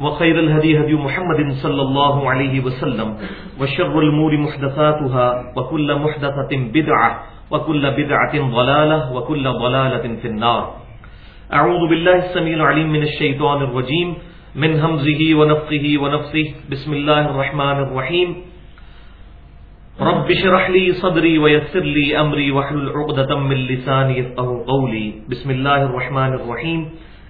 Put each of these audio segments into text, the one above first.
وخير الهدي هدي محمد صلى الله عليه وسلم وشر الأمور محدثاتها وكل محدثة بدعة وكل بدعة ضلالة وكل ضلالة في النار. أعوذ بالله السميع العليم من الشيطان الرجيم. من همزه ونفقه ونفسه. بسم الله الرحمن الرحيم. رب شرح لي صدري ويسر لي أمري وحل عقدة من لساني يفقه قولي. بسم الله الرحمن الرحيم.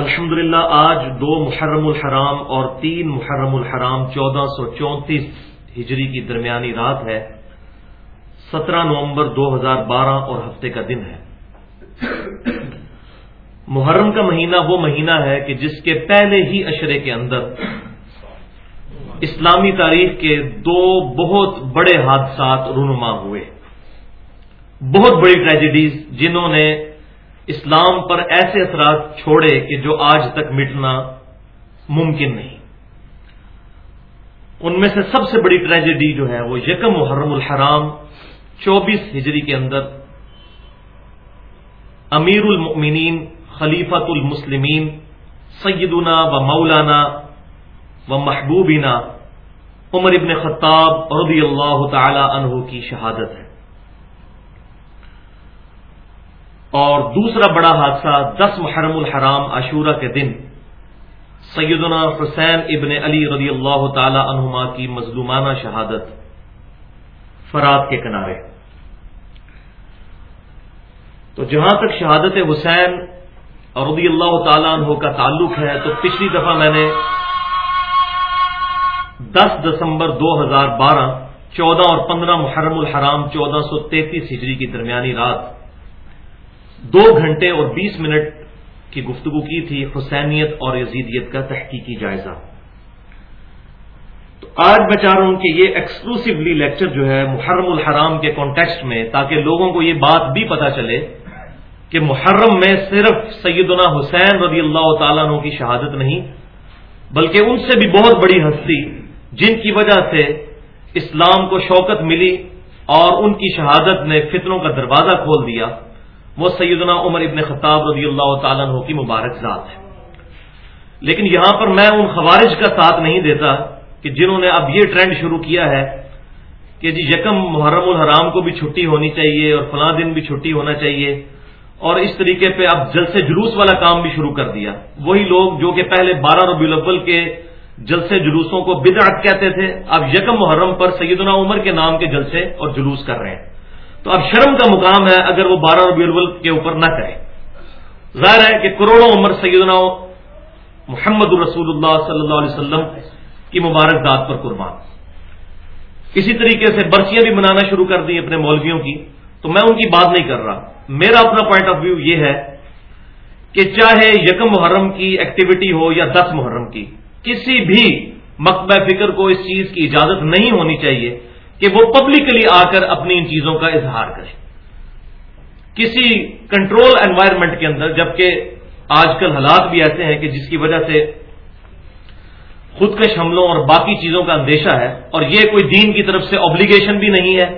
الحمدللہ، آج دو محرم الحرام اور تین محرم الحرام چودہ سو چونتیس ہجری کی درمیانی رات ہے۔ سترہ نومبر دو ہزار بارہ اور ہفتے کا دن ہے۔ محرم کا مہینہ وہ مہینہ ہے کہ جس کے پہلے ہی اشرے کے اندر اسلامی تاریخ کے دو بہت بڑے حادثات رونما ہوئے۔ بہت بڑی ٹریجڈیز جنہوں نے اسلام پر ایسے اثرات چھوڑے کہ جو آج تک مٹنا ممکن نہیں۔ ان میں سے سب سے بڑی ٹریجڈی جو ہے وہ یکم محرم الحرام، چوبیس ہجری کے اندر امیر المؤمنین خلیفت المسلمین، سیدنا و مولانا و محبوبینا عمر ابن خطاب رضی اللہ تعالی عنہ کی شہادت ہے۔ اور دوسرا بڑا حادثہ دس محرم الحرام عاشورہ کے دن سیدنا حسین ابن علی رضی اللہ تعالی عنہما کی مظلومانہ شہادت فرات کے کنارے۔ تو جہاں تک شہادت حسین رضی اللہ تعالیٰ عنہ کا تعلق ہے، تو پچھلی دفعہ میں نے دس دسمبر دو ہزار بارہ، چودہ اور پندرہ محرم الحرام، چودہ سو تینتیس ہجری کی درمیانی رات دو گھنٹے اور بیس منٹ کی گفتگو کی تھی حسینیت اور یزیدیت کا تحقیقی جائزہ۔ تو آج میں چاہ رہا ہوں کہ یہ ایکسکلوسولی لیکچر جو ہے محرم الحرام کے کانٹیکسٹ میں تاکہ لوگوں کو یہ بات بھی پتا چلے کہ محرم میں صرف سیدنا حسین رضی اللہ تعالیٰ عنہ کی شہادت نہیں، بلکہ ان سے بھی بہت بڑی ہستی، جن کی وجہ سے اسلام کو شوکت ملی اور ان کی شہادت نے فتنوں کا دروازہ کھول دیا۔ وہ سیدنا عمر ابن خطاب رضی اللہ تعالیٰ عنہ کی مبارک ذات ہے۔ لیکن یہاں پر میں ان خوارج کا ساتھ نہیں دیتا کہ جنہوں نے اب یہ ٹرینڈ شروع کیا ہے کہ جی یکم محرم الحرام کو بھی چھٹی ہونی چاہیے اور فلاں دن بھی چھٹی ہونا چاہیے۔ اور اس طریقے پہ اب جلسے جلوس والا کام بھی شروع کر دیا۔ وہی لوگ جو کہ پہلے بارہ ربی الاول کے جلسے جلوسوں کو بدعت کہتے تھے، اب یکم محرم پر سیدنا عمر کے نام کے جلسے اور جلوس کر رہے ہیں۔ تو اب شرم کا مقام ہے اگر وہ بارہ ربی الاول کے اوپر نہ کرے۔ ظاہر ہے کہ کروڑوں عمر سیدنا محمد الرسول اللہ صلی اللہ علیہ وسلم کی مبارک داد پر قربان۔ اسی طریقے سے برسیاں بھی منانا شروع کر دی اپنے مولویوں کی، تو میں ان کی بات نہیں کر رہا۔ میرا اپنا پوائنٹ آف ویو یہ ہے کہ چاہے یکم محرم کی ایکٹیویٹی ہو یا دس محرم کی، کسی بھی مکبہ فکر کو اس چیز کی اجازت نہیں ہونی چاہیے کہ وہ پبلکلی آ کر اپنی ان چیزوں کا اظہار کرے۔ کسی کنٹرول انوائرمنٹ کے اندر، جبکہ آج کل حالات بھی ایسے ہیں کہ جس کی وجہ سے خودکش حملوں اور باقی چیزوں کا اندیشہ ہے، اور یہ کوئی دین کی طرف سے آبلیگیشن بھی نہیں ہے،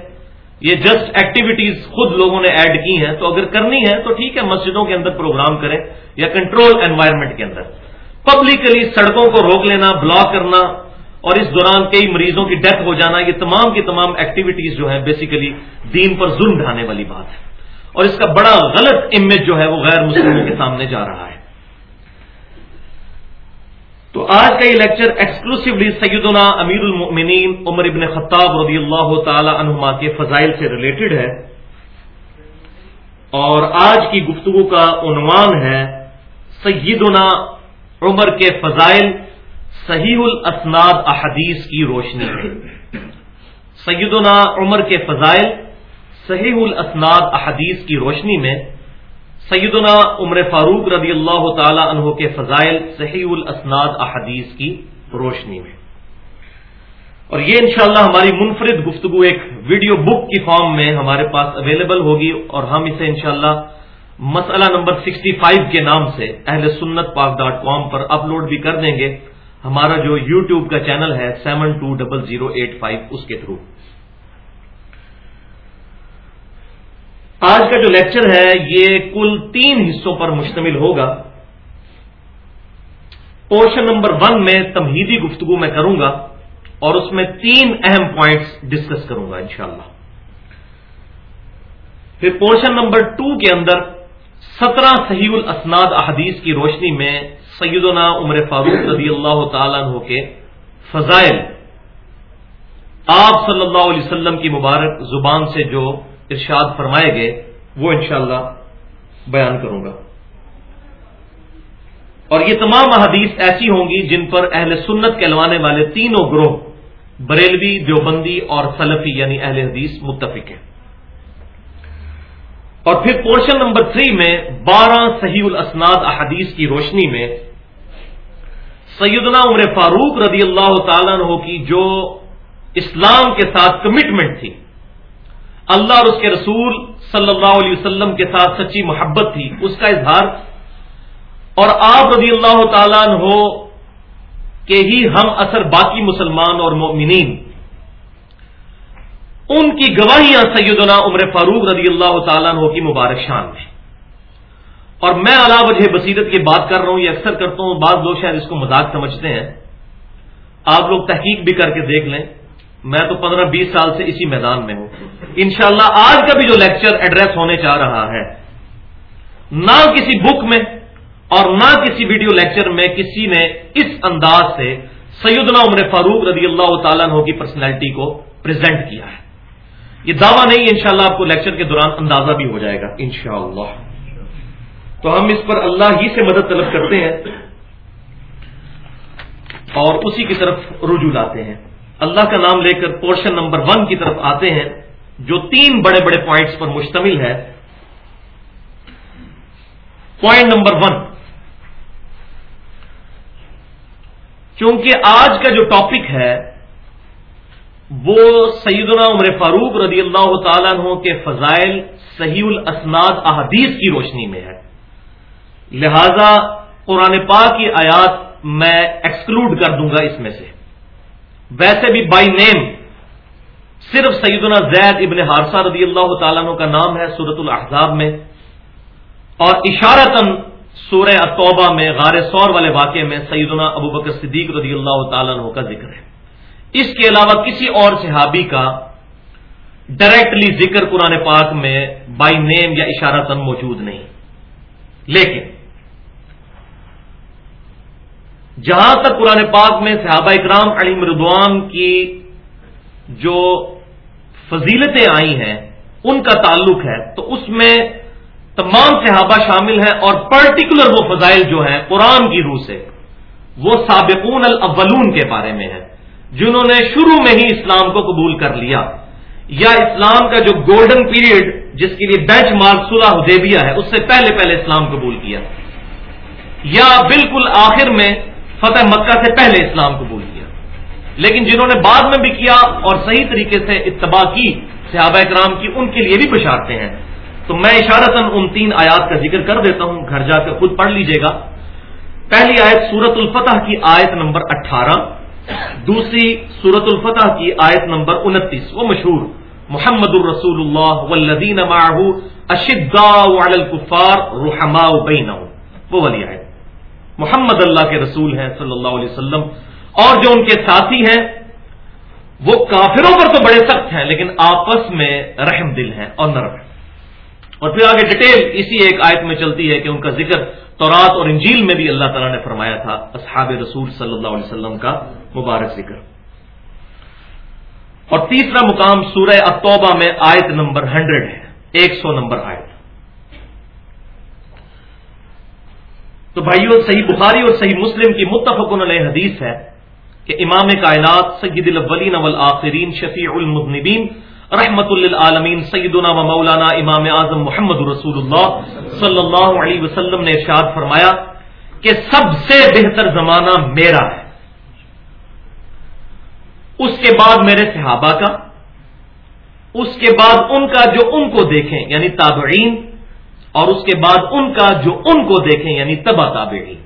یہ جسٹ ایکٹیویٹیز خود لوگوں نے ایڈ کی ہیں، تو اگر کرنی ہے تو ٹھیک ہے، مسجدوں کے اندر پروگرام کریں یا کنٹرول انوائرمنٹ کے اندر۔ پبلکلی سڑکوں کو روک لینا بلاک کرنا اور اس دوران کئی مریضوں کی ڈیتھ ہو جانا، یہ تمام کی تمام ایکٹیویٹیز جو ہیں بیسیکلی دین پر ظلم ڈھانے والی بات ہے۔ اور اس کا بڑا غلط امیج جو ہے، وہ غیر مسلموں کے سامنے جا رہا ہے۔ تو آج کا یہ لیکچر ایکسکلوسولی سیدنا امیر المؤمنین عمر ابن خطاب رضی اللہ تعالی عنہما کے فضائل سے ریلیٹڈ ہے۔ اور آج کی گفتگو کا عنوان ہے سیدنا عمر کے فضائل صحیح الاسناد احادیث کی روشنی۔ میں سیدنا عمر کے فضائل صحیح الاسناد احادیث کی روشنی میں سیدنا عمر فاروق رضی اللہ تعالی عنہ کے فضائل صحیح الاسناد احادیث کی روشنی میں۔ اور یہ انشاءاللہ ہماری منفرد گفتگو ایک ویڈیو بک کی فارم میں ہمارے پاس اویلیبل ہوگی اور ہم اسے انشاءاللہ مسئلہ نمبر 65 کے نام سے اہل سنت پاک ڈاٹ کام پر اپلوڈ بھی کر دیں گے۔ ہمارا جو یو ٹیوب کا چینل ہے seven two double zero eight five اس کے تھرو۔ آج کا جو لیکچر ہے، یہ کل تین حصوں پر مشتمل ہوگا۔ پورشن نمبر ون میں تمہیدی گفتگو میں کروں گا اور اس میں تین اہم پوائنٹس ڈسکس کروں گا انشاءاللہ۔ پھر پورشن نمبر ٹو کے اندر سترہ صحیح الاسناد احادیث کی روشنی میں سیدنا عمر فاروق رضی اللہ تعالیٰ عنہ کے فضائل۔ آپ صلی اللہ علیہ وسلم کی مبارک زبان سے جو ارشاد فرمائے گئے، وہ انشاءاللہ بیان کروں گا۔ اور یہ تمام احادیث ایسی ہوں گی جن پر اہل سنت کہلوانے والے تینوں گروہ، بریلوی، دیوبندی اور سلفی یعنی اہل حدیث متفق ہیں۔ اور پھر پورشن نمبر تھری میں بارہ صحیح الاسناد احادیث کی روشنی میں سیدنا عمر فاروق رضی اللہ تعالیٰ عنہ کی جو اسلام کے ساتھ کمٹمنٹ تھی، اللہ اور اس کے رسول صلی اللہ علیہ وسلم کے ساتھ سچی محبت تھی، اس کا اظہار۔ اور آپ رضی اللہ تعالیٰ عنہ کے ہی ہم اثر باقی مسلمان اور مومنین ان کی گواہیاں سیدنا عمر فاروق رضی اللہ تعالیٰ عنہ کی مبارک شان میں۔ اور میں علا وجہ بصیرت کی بات کر رہا ہوں، یہ اکثر کرتا ہوں، بعض لوگ شاید اس کو مذاق سمجھتے ہیں۔ آپ لوگ تحقیق بھی کر کے دیکھ لیں۔ میں تو پندرہ بیس سال سے اسی میدان میں ہوں۔ انشاءاللہ آج کا بھی جو لیکچر ایڈریس ہونے جا رہا ہے، نہ کسی بک میں اور نہ کسی ویڈیو لیکچر میں کسی نے اس انداز سے سیدنا عمر فاروق رضی اللہ تعالیٰ عنہ کی پرسنالٹی کو پریزنٹ کیا ہے۔ یہ دعویٰ نہیں، انشاءاللہ آپ کو لیکچر کے دوران اندازہ بھی ہو جائے گا، انشاءاللہ۔ تو ہم اس پر اللہ ہی سے مدد طلب کرتے ہیں اور اسی کی طرف رجوع لاتے ہیں۔ اللہ کا نام لے کر پورشن نمبر ون کی طرف آتے ہیں، جو تین بڑے بڑے پوائنٹس پر مشتمل ہے۔ Point number one. کیونکہ آج کا جو ٹاپک ہے، وہ سیدنا عمر فاروق رضی اللہ تعالیٰ عنہ کے فضائل صحیح الاسناد احادیث کی روشنی میں ہے۔ لہذا قرآن پاک کی آیات میں ایکسکلوڈ کر دوں گا اس میں سے۔ ویسے بھی بائی نیم صرف سیدنا زید ابن حارثہ رضی اللہ تعالیٰ عنہ کا نام ہے سورت الاحزاب میں۔ اور اشارتاً سورہ توبہ میں غار سور والے واقعے میں سیدنا ابو بکر صدیق رضی اللہ تعالیٰ عنہ کا ذکر ہے۔ اس کے علاوہ کسی اور صحابی کا ڈائریکٹلی ذکر قرآن پاک میں بائی نیم یا اشارتاً موجود نہیں۔ لیکن جہاں تک قرآن پاک میں صحابہ اکرام علی مردوان کی جو فضیلتیں آئی ہیں، ان کا تعلق ہے، تو اس میں تمام صحابہ شامل ہیں اور پرٹیکولر وہ فضائل جو ہیں قرآن کی روح سے، وہ سابقون الاولون کے بارے میں ہیں، جنہوں نے شروع میں ہی اسلام کو قبول کر لیا۔ یا اسلام کا جو گولڈن پیریڈ جس کے لیے بینچ مارک صلح حدیبیہ ہے، اس سے پہلے پہلے اسلام قبول کیا۔ یا بالکل آخر میں فتح مکہ سے پہلے اسلام قبول کیا۔ لیکن جنہوں نے بعد میں بھی کیا اور صحیح طریقے سے اتباع کی، صحابہ اکرام کی، ان کے لیے بھی بشارتے ہیں۔ تو میں اشارتاً ان تین آیات کا ذکر کر دیتا ہوں۔ گھر جا کے خود پڑھ لیجیے گا۔ پہلی آیت سورت الفتح کی آیت نمبر اٹھارہ۔ دوسری سورت الفتح کی آیت نمبر انتیس۔ وہ مشہور۔ محمد الرسول اللہ والذین معه اشداء علی الكفار رحماء بینہم۔ وہ والی آیت۔ محمد اللہ کے رسول ہیں صلی اللہ علیہ وسلم، اور جو ان کے ساتھی ہیں، وہ کافروں پر تو بڑے سخت ہیں، لیکن آپس میں رحم دل ہیں اور نرم ہیں۔ اور پھر آگے ڈیٹیل اسی ایک آیت میں چلتی ہے کہ ان کا ذکر تورات اور انجیل میں بھی اللہ تعالیٰ نے فرمایا تھا، اصحاب رسول صلی اللہ علیہ وسلم کا مبارک ذکر۔ اور تیسرا مقام سورہ اکتوبہ میں آیت نمبر ہنڈریڈ ہے، ایک سو نمبر آیت۔ تو بھائیو، صحیح بخاری اور صحیح مسلم کی متفق علیہ حدیث ہے کہ امام کائنات سید الاولین والآخرین شفیع المذنبین رحمت للعالمین سیدنا و مولانا امام اعظم محمد رسول اللہ صلی اللہ علیہ وسلم نے ارشاد فرمایا کہ سب سے بہتر زمانہ میرا ہے۔ اس کے بعد میرے صحابہ کا، اس کے بعد ان کا جو ان کو دیکھیں یعنی تابعین اور اس کے بعد ان کا جو ان کو دیکھیں یعنی تبا تابعین۔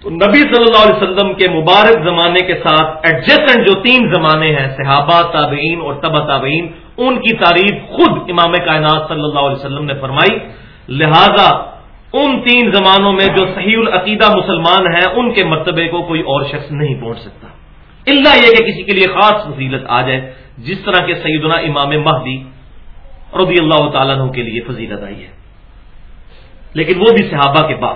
تو نبی صلی اللہ علیہ وسلم کے مبارک زمانے کے ساتھ ایڈجسٹنٹ جو تین زمانے ہیں، صحابہ، تابعین اور تبا تابعین، ان کی تعریف خود امام کائنات صلی اللہ علیہ وسلم نے فرمائی۔ لہذا ان تین زمانوں میں جو صحیح العقیدہ مسلمان ہیں، ان کے مرتبے کو کوئی اور شخص نہیں پہنچ سکتا۔ اللہ یہ کہ کسی کے لیے خاص فضیلت آ جائے، جس طرح کے سیدنا امام مہدی رضی اللہ تعالیٰ عنہ کے لیے فضیلت آئی ہے۔ لیکن وہ بھی صحابہ کے بعد۔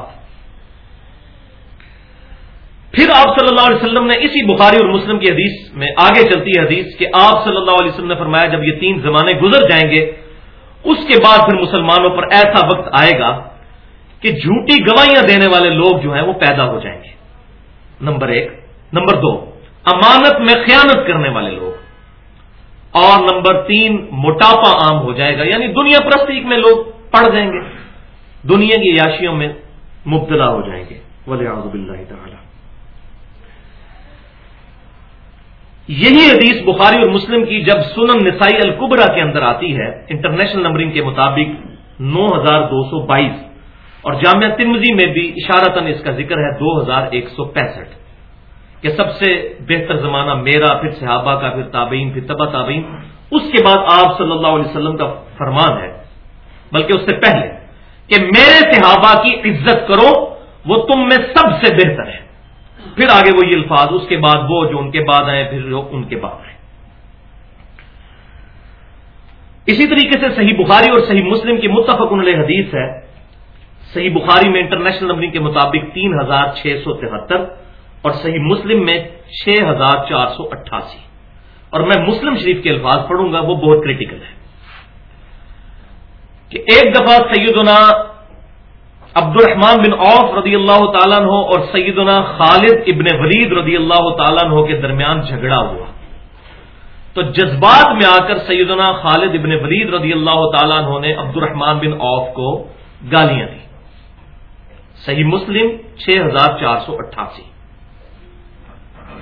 پھر آپ صلی اللہ علیہ وسلم نے اسی بخاری اور مسلم کی حدیث میں آگے چلتی ہے حدیث کہ آپ صلی اللہ علیہ وسلم نے فرمایا جب یہ تین زمانے گزر جائیں گے، اس کے بعد پھر مسلمانوں پر ایسا وقت آئے گا کہ جھوٹی گواہیاں دینے والے لوگ جو ہیں وہ پیدا ہو جائیں گے۔ نمبر ایک۔ نمبر دو۔ امانت میں خیانت کرنے والے لوگ۔ اور نمبر تین، موٹاپا عام ہو جائے گا۔ یعنی دنیا پرستیک میں لوگ پڑ جائیں گے۔ دنیا کی یاشیوں میں مبتلا ہو جائیں گے۔ ولی اللہ تعالی۔ یہی حدیث بخاری اور مسلم کی جب سنن نسائی القبرا کے اندر آتی ہے، انٹرنیشنل نمبرنگ کے مطابق نو ہزار دو سو بائیس، اور جامعہ ترمزی میں بھی اشارتاً اس کا ذکر ہے، دو ہزار ایک سو پینسٹھ۔ کہ سب سے بہتر زمانہ میرا، پھر صحابہ کا، پھر تابعین، پھر تبا تابعین، اس کے بعد آپ صلی اللہ علیہ وسلم کا فرمان ہے۔ بلکہ اس سے پہلے کہ میرے صحابہ کی عزت کرو، وہ تم میں سب سے بہتر ہے۔ پھر آگے وہ یہ الفاظ، اس کے بعد وہ جو ان کے بعد آئے، پھر جو ان کے بعد آئے۔ اسی طریقے سے صحیح بخاری اور صحیح مسلم کی متفق علیہ حدیث ہے۔ صحیح بخاری میں انٹرنیشنل نمبرنگ کے مطابق تین ہزار چھ سو تہتر۔ اور صحیح مسلم میں چھ ہزار چار سو اٹھاسی۔ اور میں مسلم شریف کے الفاظ پڑھوں گا، وہ بہت کریٹیکل ہے۔ کہ ایک دفعہ سیدنا عبد الرحمان بن عوف رضی اللہ تعالیٰ عنہ اور سیدنا خالد ابن ولید رضی اللہ تعالیٰ عنہ کے درمیان جھگڑا ہوا۔ تو جذبات میں آ کر سیدنا خالد ابن ولید رضی اللہ تعالیٰ عنہ نے عبد الرحمان بن عوف کو گالیاں دی صحیح مسلم، چھ ہزار چار سو اٹھاسی۔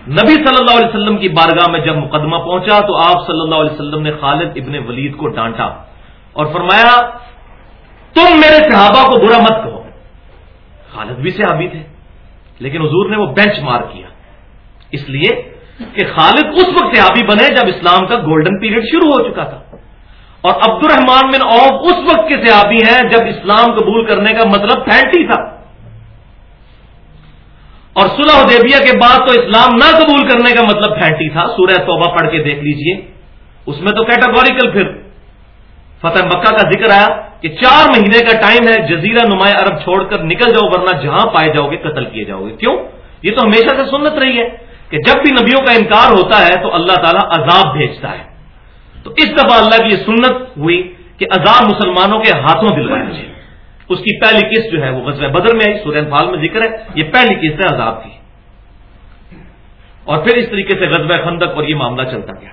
نبی صلی اللہ علیہ وسلم کی بارگاہ میں جب مقدمہ پہنچا تو آپ صلی اللہ علیہ وسلم نے خالد ابن ولید کو ڈانٹا اور فرمایا، تم میرے صحابہ کو برا مت کہو۔ خالد بھی صحابی تھے، لیکن حضور نے وہ بینچ مار کیا۔ اس لیے کہ خالد اس وقت صحابی بنے جب اسلام کا گولڈن پیریڈ شروع ہو چکا تھا۔ اور عبد الرحمان بن اوف اس وقت کے صحابی ہیں جب اسلام قبول کرنے کا مطلب پھینٹی تھا۔ اور صلح حدیبیہ کے بعد تو اسلام نہ قبول کرنے کا مطلب پھینٹی تھا۔ سورہ توبہ پڑھ کے دیکھ لیجیے۔ اس میں تو کیٹاگوریکل پھر فتح مکہ کا ذکر آیا کہ چار مہینے کا ٹائم ہے، جزیرہ نمایاں عرب چھوڑ کر نکل جاؤ، ورنہ جہاں پائے جاؤ گے قتل کیے جاؤ گے۔ کیوں؟ یہ تو ہمیشہ سے سنت رہی ہے کہ جب بھی نبیوں کا انکار ہوتا ہے تو اللہ تعالیٰ عذاب بھیجتا ہے۔ تو اس دفعہ اللہ کی یہ سنت ہوئی کہ عذاب مسلمانوں کے ہاتھوں دلوائے جائے۔ اس کی پہلی قسط جو ہے وہ غزل بدر میں آئی سورہ فال میں ذکر ہے۔ یہ پہلی قسط ہے عذاب کی۔ اور پھر اس طریقے سے غزب خندق اور یہ معاملہ چلتا گیا۔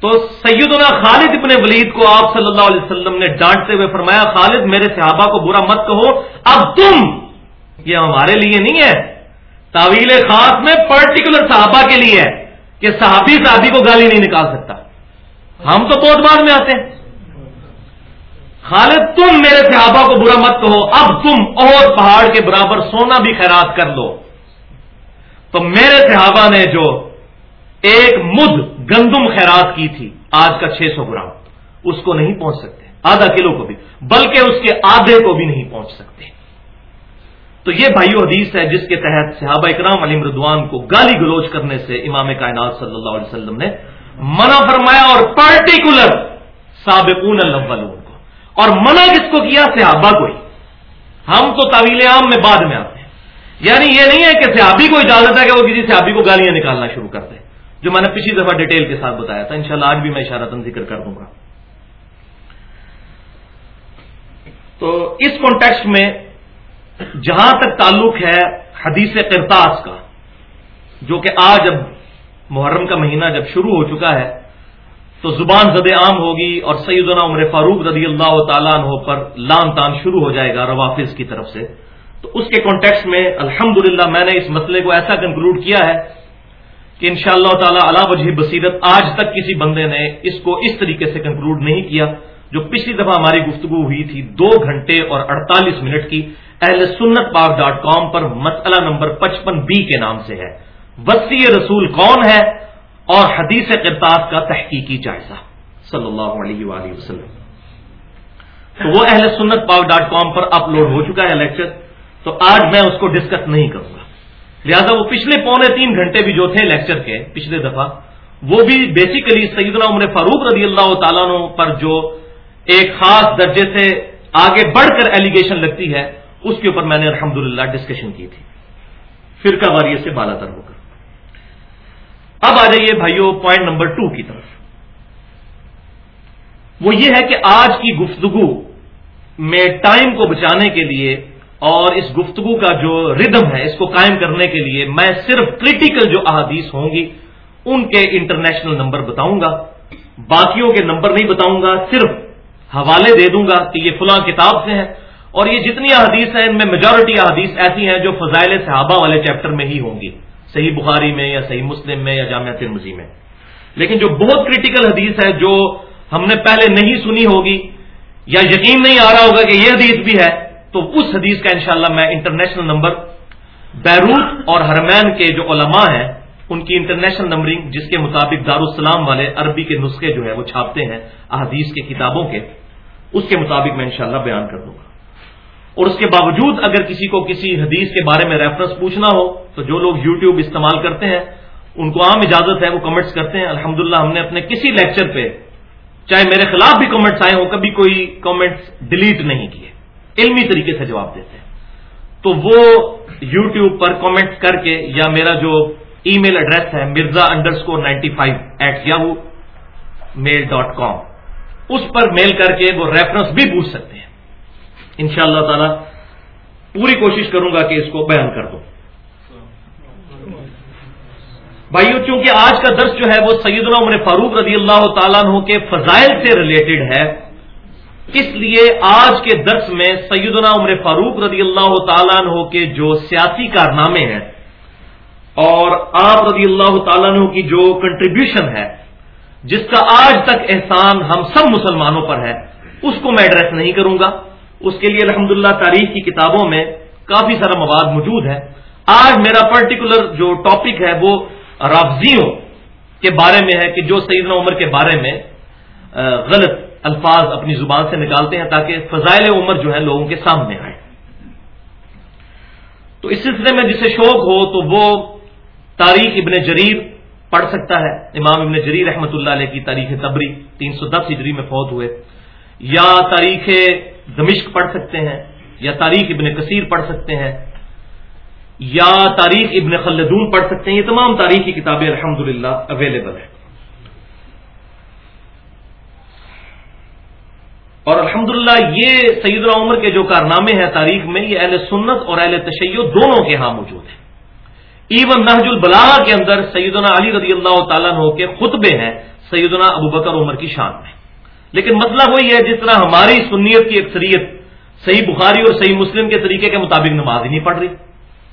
تو سیدنا خالد ابن ولید کو آپ صلی اللہ علیہ وسلم نے ڈانٹتے ہوئے فرمایا، خالد میرے صحابہ کو برا مت کہو، اب تم، یہ ہمارے لیے نہیں ہے، تعویل خاص میں پرٹیکولر صحابہ کے لیے ہے کہ صحابی صحابی کو گالی نہیں نکال سکتا۔ ہم تو بہت بعد میں آتے ہیں۔ خالد، تم میرے صحابہ کو برا مت کہو، اب تم اور پہاڑ کے برابر سونا بھی خیرات کر لو۔ تو میرے صحابہ نے جو ایک مد گندم خیرات کی تھی، آج کا چھ سو گرام، اس کو نہیں پہنچ سکتے، آدھا کلو کو بھی، بلکہ اس کے آدھے کو بھی نہیں پہنچ سکتے۔ تو یہ بھائیو حدیث ہے جس کے تحت صحابہ اکرام علی مردوان کو گالی گلوچ کرنے سے امام کائنات صلی اللہ علیہ وسلم نے منع فرمایا اور پرٹیکولر سابقون الاولون۔ اور منع کس کو کیا؟ صحابہ کو ہی۔ ہم تو طویل عام میں بعد میں آتے ہیں۔ یعنی یہ نہیں ہے کہ صحابی کو اجازت ہے کہ وہ کسی صحابی کو گالیاں نکالنا شروع کر دیں جو میں نے پچھلی دفعہ ڈیٹیل کے ساتھ بتایا تھا، انشاءاللہ آج بھی میں اشارتن ذکر کر دوں گا۔ تو اس کانٹیکسٹ میں جہاں تک تعلق ہے حدیث کرتاس کا، جو کہ آج اب محرم کا مہینہ جب شروع ہو چکا ہے تو زبان زد عام ہوگی اور سیدنا عمر فاروق رضی اللہ تعالیٰ عنہ پر لان تان شروع ہو جائے گا روافظ کی طرف سے۔ تو اس کے کانٹیکس میں الحمد میں نے اس مسئلے کو ایسا کنکلوڈ کیا ہے کہ ان شاء اللہ تعالیٰ اللہ وجہ بصیرت آج تک کسی بندے نے اس کو اس طریقے سے کنکلوڈ نہیں کیا جو پچھلی دفعہ ہماری گفتگو ہوئی تھی دو گھنٹے اور اڑتالیس منٹ کی اہل سنت پاک ڈاٹ کام پر مسئلہ نمبر پچپن بی کے نام سے ہے۔ وسیع رسول کون ہے؟ اور حدیث کرتاس کا تحقیقی جائزہ، صلی اللہ علیہ وآلہ وسلم۔ تو وہ اہل سنت پاک ڈاٹ کام پر اپلوڈ ہو چکا ہے لیکچر، تو آج میں اس کو ڈسکس نہیں کروں گا۔ لہذا وہ پچھلے پونے تین گھنٹے بھی جو تھے لیکچر کے، پچھلے دفعہ، وہ بھی بیسیکلی سیدنا عمر فاروق رضی اللہ تعالیٰ پر جو ایک خاص درجے سے آگے بڑھ کر ایلیگیشن لگتی ہے، اس کے اوپر میں نے الحمد ڈسکشن کی تھی۔ فرقہ واریت سے بالا تر ہو کر۔ اب آ جائیے بھائیو پوائنٹ نمبر ٹو کی طرف۔ وہ یہ ہے کہ آج کی گفتگو میں ٹائم کو بچانے کے لیے اور اس گفتگو کا جو ردم ہے، اس کو قائم کرنے کے لیے میں صرف کریٹیکل جو احادیث ہوں گی، ان کے انٹرنیشنل نمبر بتاؤں گا۔ باقیوں کے نمبر نہیں بتاؤں گا، صرف حوالے دے دوں گا کہ یہ فلاں کتاب سے ہیں۔ اور یہ جتنی احادیث ہیں، ان میں میجورٹی احادیث ایسی ہیں جو فضائل صحابہ والے چیپٹر میں ہی ہوں گی۔ صحیح بخاری میں یا صحیح مسلم میں یا جامعہ ترمزی میں۔ لیکن جو بہت کریٹیکل حدیث ہے جو ہم نے پہلے نہیں سنی ہوگی یا یقین نہیں آ رہا ہوگا کہ یہ حدیث بھی ہے، تو اس حدیث کا انشاءاللہ میں انٹرنیشنل نمبر بیروت اور ہرمین کے جو علماء ہیں، ان کی انٹرنیشنل نمبرنگ جس کے مطابق دارالسلام والے عربی کے نسخے جو ہے وہ چھاپتے ہیں احادیث کے کتابوں کے، اس کے مطابق میں انشاءاللہ بیان کر دوں گا۔ اور اس کے باوجود اگر کسی کو کسی حدیث کے بارے میں ریفرنس پوچھنا ہو، تو جو لوگ یوٹیوب استعمال کرتے ہیں، ان کو عام اجازت ہے، وہ کمنٹس کرتے ہیں۔ الحمدللہ، ہم نے اپنے کسی لیکچر پہ، چاہے میرے خلاف بھی کمنٹس آئے ہوں، کبھی کوئی کمنٹس ڈیلیٹ نہیں کیے۔ علمی طریقے سے جواب دیتے ہیں۔ تو وہ یوٹیوب پر کمنٹ کر کے، یا میرا جو ای میل ایڈریس ہے، Mirza underscore ninety five at Yahoo mail dot com اس پر میل کر کے وہ ریفرنس بھی پوچھ سکتے ہیں۔ ان شاء اللہ تعالی پوری کوشش کروں گا کہ اس کو بیان کر دوں۔ بھائیو، چونکہ آج کا درس جو ہے وہ سیدنا عمر فاروق رضی اللہ تعالیٰ عنہ کے فضائل سے ریلیٹڈ ہے۔ اس لیے آج کے درس میں سیدنا عمر فاروق رضی اللہ تعالیٰ عنہ کے جو سیاسی کارنامے ہیں اور آپ رضی اللہ تعالیٰ عنہ کی جو کنٹریبیوشن ہے، جس کا آج تک احسان ہم سب مسلمانوں پر ہے، اس کو میں ایڈریس نہیں کروں گا۔ اس کے لیے الحمدللہ تاریخ کی کتابوں میں کافی سارا مواد موجود ہے۔ آج میرا پرٹیکولر جو ٹاپک ہے وہ رافضیوں کے بارے میں ہے کہ جو سیدنا عمر کے بارے میں غلط الفاظ اپنی زبان سے نکالتے ہیں تاکہ فضائل عمر جو ہے لوگوں کے سامنے آئے تو اس سلسلے میں جسے شوق ہو تو وہ تاریخ ابن جریر پڑھ سکتا ہے۔ امام ابن جریر رحمۃ اللہ علیہ کی تاریخ تبری تین سو دس ہجری میں فوت ہوئے۔ یا تاریخ دمشق پڑھ سکتے ہیں، یا تاریخ ابن کثیر پڑھ سکتے ہیں، یا تاریخ ابن خلدون پڑھ سکتے ہیں، یہ تمام تاریخ کی کتابیں الحمد اویلیبل ہیں۔ اور الحمد یہ سعید عمر کے جو کارنامے ہیں تاریخ میں، یہ اہل سنت اور اہل تشیع دونوں کے ہاں موجود ہیں۔ ایون نہج البلاغ کے اندر سیدنا علی رضی اللہ تعالیٰ کے خطبے ہیں سیدنا ابو بکر عمر کی شان میں۔ لیکن مسئلہ وہی ہے جس طرح ہماری سنیت کی اکثریت صحیح بخاری اور صحیح مسلم کے طریقے کے مطابق نماز ہی نہیں پڑھ رہی۔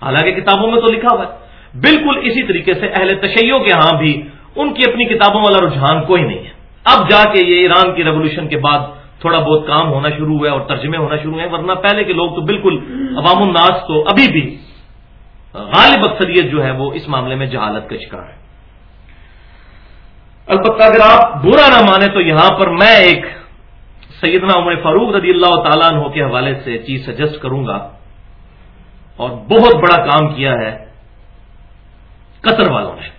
حالانکہ کتابوں میں تو لکھا ہوا ہے۔ بالکل اسی طریقے سے اہل تشیعوں کے ہاں بھی ان کی اپنی کتابوں والا رجحان کوئی نہیں ہے۔ اب جا کے یہ ایران کی ریولیوشن کے بعد تھوڑا بہت کام ہونا شروع ہوا ہے اور ترجمے ہونا شروع ہوئے ورنہ پہلے کے لوگ تو بالکل عوام الناس تو ابھی بھی غالب اکثریت جو ہے وہ اس معاملے میں جہالت کا شکار ہے البتہ اگر آپ برا نہ مانے تو یہاں پر میں ایک سیدنا عمر فاروق رضی اللہ تعالیٰ عنہ کے حوالے سے چیز سجیسٹ کروں گا اور بہت بڑا کام کیا ہے قطر والوں نے۔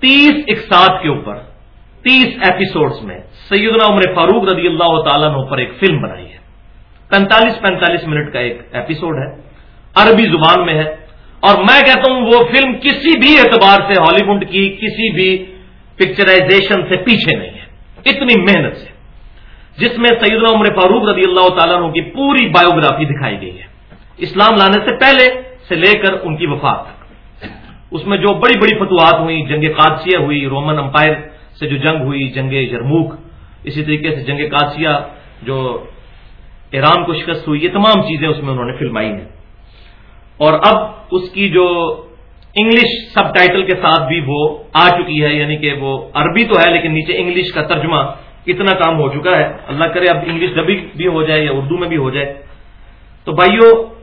تیس اقساط کے اوپر، تیس ایپیسوڈز میں سیدنا عمر فاروق رضی اللہ تعالیٰ نے پر ایک فلم بنائی ہے۔ پینتالیس پینتالیس منٹ کا ایک ایپیسوڈ ہے۔ عربی زبان میں ہے۔ اور میں کہتا ہوں وہ فلم کسی بھی اعتبار سے ہالی ووڈ کی، کسی بھی پکچرائزیشن سے پیچھے نہیں ہے۔ اتنی محنت سے۔ جس میں سیدنا عمر فاروق رضی اللہ تعالیٰ کی پوری بایوگرافی دکھائی گئی ہے۔ اسلام لانے سے پہلے سے لے کر ان کی وفات تک۔ اس میں جو بڑی بڑی فتوحات ہوئی جنگ قادسیہ ہوئی، رومن امپائر سے جو جنگ ہوئی، جنگ جرموک، اسی طریقے سے جنگ قادسیہ جو ایران کو شکست ہوئی، یہ تمام چیزیں اس میں انہوں نے فلمائی ہیں۔ اور اب اس کی جو انگلش سب ٹائٹل کے ساتھ بھی وہ آ چکی ہے یعنی کہ وہ عربی تو ہے لیکن نیچے انگلش کا ترجمہ اتنا کام ہو چکا ہے۔ اللہ کرے اب انگلش ڈبی بھی ہو جائے یا اردو میں بھی ہو جائے۔ تو بھائیوں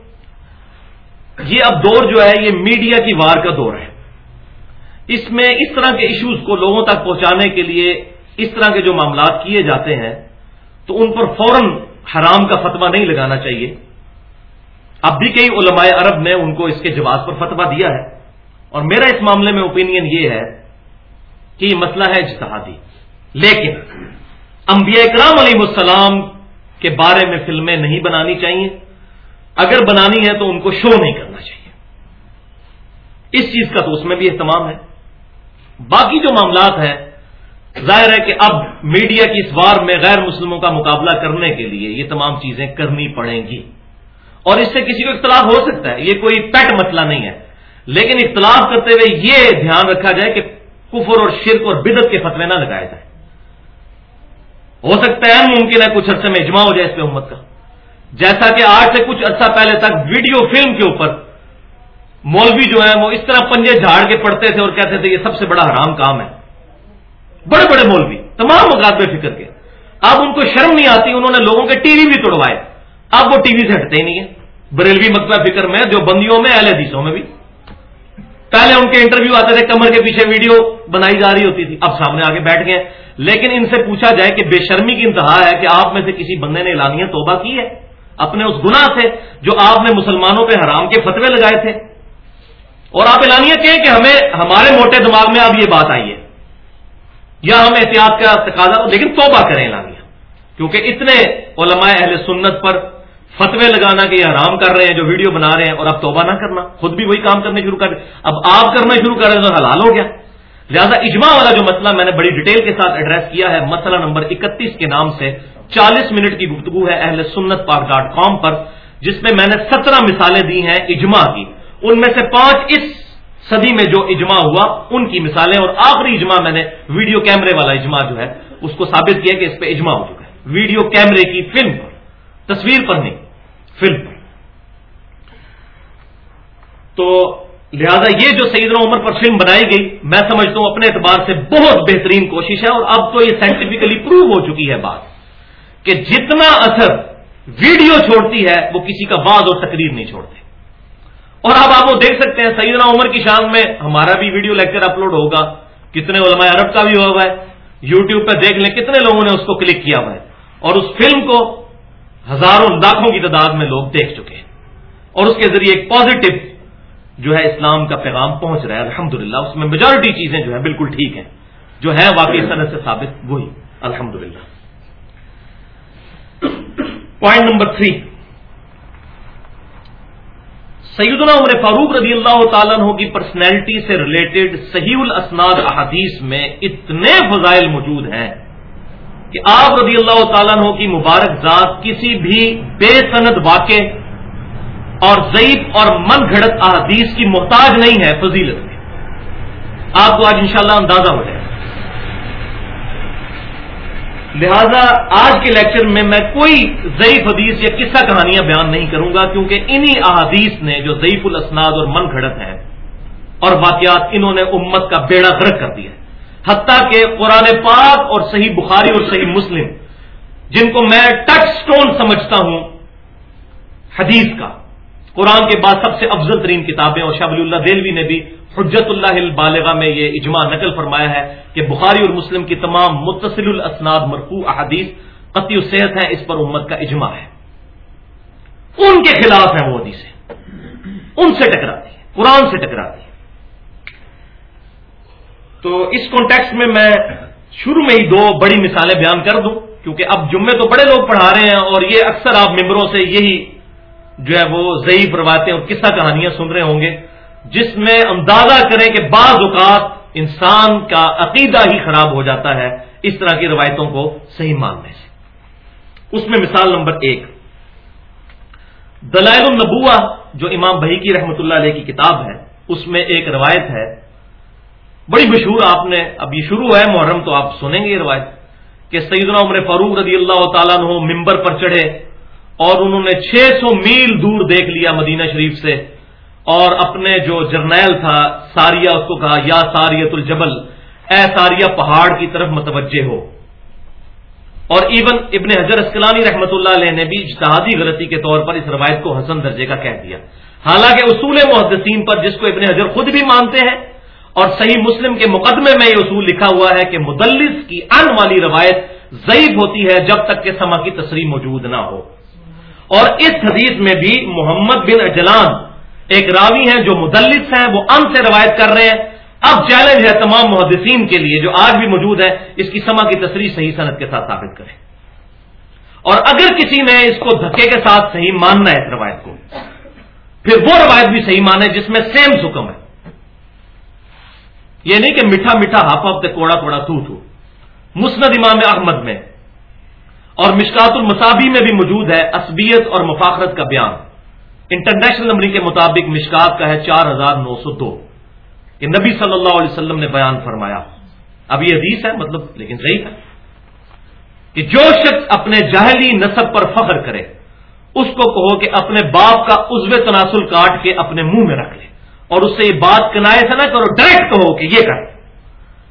یہ اب دور جو ہے، یہ میڈیا کی وار کا دور ہے۔ اس میں اس طرح کے ایشوز کو لوگوں تک پہنچانے کے لیے اس طرح کے جو معاملات کیے جاتے ہیں، تو ان پر فوراً حرام کا فتوا نہیں لگانا چاہیے۔ اب بھی کئی علماء عرب نے ان کو اس کے جواز پر فتوا دیا ہے۔ اور میرا اس معاملے میں اوپینین یہ ہے کہ یہ مسئلہ ہے اجتہادی۔ لیکن انبیاء اکرام علیہ السلام کے بارے میں فلمیں نہیں بنانی چاہیے۔ اگر بنانی ہے تو ان کو شو نہیں کرنا چاہیے۔ اس چیز کا تو اس میں بھی اہتمام ہے۔ باقی جو معاملات ہیں، ظاہر ہے کہ اب میڈیا کی اس وار میں غیر مسلموں کا مقابلہ کرنے کے لیے یہ تمام چیزیں کرنی پڑیں گی۔ اور اس سے کسی کو اختلاف ہو سکتا ہے، یہ کوئی پیٹ مسئلہ نہیں ہے۔ لیکن اختلاف کرتے ہوئے یہ دھیان رکھا جائے کہ کفر اور شرک اور بدت کے فتوے نہ لگائے جائیں۔ ہو سکتا ہے ممکن ہے کچھ عرصے میں اجماع ہو جائے اس پہ امت کا۔ جیسا کہ آج سے کچھ عرصہ پہلے تک ویڈیو فلم کے اوپر مولوی جو ہے وہ اس طرح پنجے جھاڑ کے پڑتے تھے اور کہتے تھے یہ سب سے بڑا حرام کام ہے۔ بڑے بڑے مولوی، تمام اوقات میں فکر کے۔ اب ان کو شرم نہیں آتی، انہوں نے لوگوں کے ٹی وی بھی توڑوائے۔ اب وہ ٹی وی سے ہٹتے ہی نہیں ہے بریلوی مکبہ فکر میں، جو بندیوں میں، اہل حدیثوں میں بھی۔ پہلے ان کے انٹرویو آتے تھے، کمر کے پیچھے ویڈیو بنائی جا رہی ہوتی تھی۔ اب سامنے آگے بیٹھ گئے۔ لیکن ان سے پوچھا جائے کہ بے شرمی کی انتہا ہے کہ آپ میں سے کسی بندے نے اعلانیہ توبہ کی ہے۔ اپنے اس گنا سے جو آپ نے مسلمانوں پہ حرام کے فتوے لگائے تھے۔ اور آپ اعلانیہ کہیں کہ ہمیں، ہمارے موٹے دماغ میں اب یہ بات آئی ہے۔ یا ہم احتیاط کا تقاضا لیکن توبہ کریں اعلانیہ۔ کیونکہ اتنے علماء اہل سنت پر فتوے لگانا کہ یہ حرام کر رہے ہیں، جو ویڈیو بنا رہے ہیں، اور اب توبہ نہ کرنا۔ خود بھی وہی کام کرنے شروع کر دیں اب آپ کرنا شروع کر رہے ہیں تو حلال ہو گیا۔ لہٰذا اجماع والا جو مسئلہ میں نے بڑی ڈیٹیل کے ساتھ ایڈریس کیا ہے، مسئلہ نمبر اکتیس کے نام سے چالیس منٹ کی گفتگو ہے اہل سنت پاک ڈاٹ کام پر، جس میں میں نے سترہ مثالیں دی ہیں اجماع کی۔ ان میں سے پانچ اس صدی میں جو اجماع ہوا، ان کی مثالیں، اور آخری اجماع میں نے ویڈیو کیمرے والا اجماع جو ہے، اس کو ثابت کیا کہ اس پہ اجماع ہو چکا ہے۔ ویڈیو کیمرے کی فلم پر۔ تصویر پر نہیں، فلم پر۔ تو لہذا یہ جو سعید عمر پر فلم بنائی گئی، میں سمجھتا ہوں اپنے اعتبار سے بہت بہترین کوشش ہے اور اب تو یہ سائنٹیفکلی پروو ہو چکی ہے بات کہ جتنا اثر ویڈیو چھوڑتی ہے، وہ کسی کا بعض اور تقریر نہیں چھوڑتے۔ اور اب آپ وہ دیکھ سکتے ہیں سیدنا عمر کی شان میں ہمارا بھی ویڈیو لیکچر اپلوڈ ہوگا، کتنے علماء عرب کا بھی ہوا ہے۔ یوٹیوب پہ دیکھ لیں کتنے لوگوں نے اس کو کلک کیا ہوا ہے۔ اور اس فلم کو ہزاروں لاکھوں کی تعداد میں لوگ دیکھ چکے ہیں۔ اور اس کے ذریعے ایک پازیٹو جو ہے اسلام کا پیغام پہنچ رہا ہے۔ الحمد اس میں میجورٹی چیزیں جو ہے بالکل ٹھیک ہیں۔ جو ہے واقعی صنعت سے ثابت وہی۔ الحمد پوائنٹ نمبر تھری سیدنا عمر فاروق رضی اللہ تعالیٰ عنہ کی پرسنالٹی سے ریلیٹڈ صحیح الاسناد احادیث میں اتنے فضائل موجود ہیں۔ کہ آپ رضی اللہ تعالیٰ عنہ کی مبارک ذات کسی بھی بے صنعت واقع اور ضعیف اور من گھڑت احادیث کی محتاج نہیں ہے فضیلت میں آپ کو آج انشاءاللہ اندازہ ہو جائے۔ لہذا آج کے لیکچر میں میں کوئی ضعیف حدیث یا قصہ کہانیاں بیان نہیں کروں گا کیونکہ انہی احادیث نے جو ضعیف الاسناد اور من گھڑت ہیں اور واقعات انہوں نے امت کا بیڑا غرق کر دیا۔ حتیٰ کہ قرآن پاک اور صحیح بخاری اور صحیح مسلم، جن کو میں ٹچ سٹون سمجھتا ہوں، حدیث کا۔ قرآن کے بعد سب سے افضل ترین کتابیں، اور شاہ اللہ دلوی نے بھی حجت اللہ البالغہ میں یہ اجماع نقل فرمایا ہے کہ بخاری اور مسلم کی تمام متصل الاسناد مرفوع احادیث قطعی صحت ہے اس پر امت کا اجماع ہے۔ ان کے خلاف ہیں وہ حدیثیں۔ ان سے ٹکراتی ہے قرآن سے ٹکراتی ہے تو اس کانٹیکس میں میں شروع میں ہی دو بڑی مثالیں بیان کر دوں، کیونکہ اب جمعے تو بڑے لوگ پڑھا رہے ہیں اور یہ اکثر آپ ممبروں سے یہی جو ہے وہ ضعیف روایتیں اور قصہ کہانیاں سن رہے ہوں گے، جس میں اندازہ کریں کہ بعض اوقات انسان کا عقیدہ ہی خراب ہو جاتا ہے اس طرح کی روایتوں کو صحیح ماننے سے۔ اس میں مثال نمبر ایک، دلائل النبوہ جو امام بہی کی رحمۃ اللہ علیہ کی کتاب ہے، اس میں ایک روایت ہے بڑی مشہور آپ نے اب یہ شروع ہے، محرم تو آپ سنیں گے یہ روایت، کہ سیدنا عمر فاروق رضی اللہ تعالیٰ عنہ ممبر پر چڑھے اور انہوں نے چھ سو میل دور دیکھ لیا مدینہ شریف سے اور اپنے جو جرنیل تھا، ساریہ، اس کو کہا، یا ساریت الجبل، اے ساریہ، پہاڑ کی طرف متوجہ ہو۔ اور ایون ابن حجر اسکلانی رحمۃ اللہ علیہ نے بھی اجتہادی غلطی کے طور پر اس روایت کو حسن درجے کا کہہ دیا۔ حالانکہ اصول محدثین پر جس کو ابن حجر خود بھی مانتے ہیں اور صحیح مسلم کے مقدمے میں یہ اصول لکھا ہوا ہے کہ مدلس کی ان والی روایت ضعیف ہوتی ہے جب تک کہ سما کی تصریح موجود نہ ہو۔ اور اس حدیث میں بھی محمد بن اجلان ایک راوی ہیں جو مدلس ہیں، وہ ان سے روایت کر رہے ہیں۔ اب چیلنج ہے تمام محدثین کے لیے جو آج بھی موجود ہے اس کی سما کی تصریح صحیح صنعت کے ساتھ ثابت کرے اور اگر کسی نے اس کو دھکے کے ساتھ صحیح ماننا ہے اس روایت کو، پھر وہ روایت بھی صحیح مانے جس میں سیم سکم ہے۔ یہ نہیں کہ میٹھا میٹھا ہاف ہفتے کوڑا کوڑا تھو تھو۔ مسند امام احمد میں۔ اور مشکات المصابی میں بھی موجود ہے اسبیت اور مفاخرت کا بیان۔ انٹرنیشنل نمبر کے مطابق مشکات کا ہے چار ہزار نو سو دو۔ کہ نبی صلی اللہ علیہ وسلم نے بیان فرمایا۔ اب یہ حدیث ہے مطلب لیکن صحیح ہے۔ کہ جو شخص اپنے جاہلی نصب پر فخر کرے، اس کو کہو کہ اپنے باپ کا عزو تناسل کاٹ کے اپنے منہ میں رکھ لے۔ اور اس سے یہ بات کنائے سے نہ کرو ڈائریکٹ کہو کہ یہ کر۔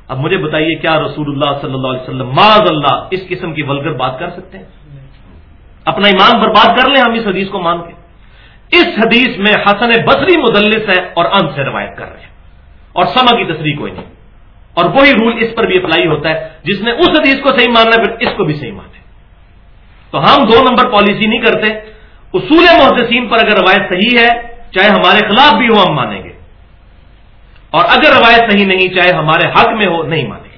اب مجھے بتائیے کیا رسول اللہ صلی اللہ علیہ وسلم معذ اللہ اس قسم کی ولگر بات کر سکتے ہیں؟ اپنا ایمان برباد کر لیں ہم اس حدیث کو مان کے۔ اس حدیث میں حسن بصری مدلس ہے اور ان سے روایت کر رہے ہیں۔ اور سما کی تصریح کوئی نہیں۔ اور وہی رول اس پر بھی اپلائی ہوتا ہے جس نے اس حدیث کو صحیح ماننا پھر اس کو بھی صحیح مانے۔ تو ہم دو نمبر پالیسی نہیں کرتے۔ اصول محدثین پر اگر روایت صحیح ہے چاہے ہمارے خلاف بھی ہو ہم مانیں گے۔ اور اگر روایت صحیح نہیں، چاہے ہمارے حق میں ہو، نہیں مانیں گے۔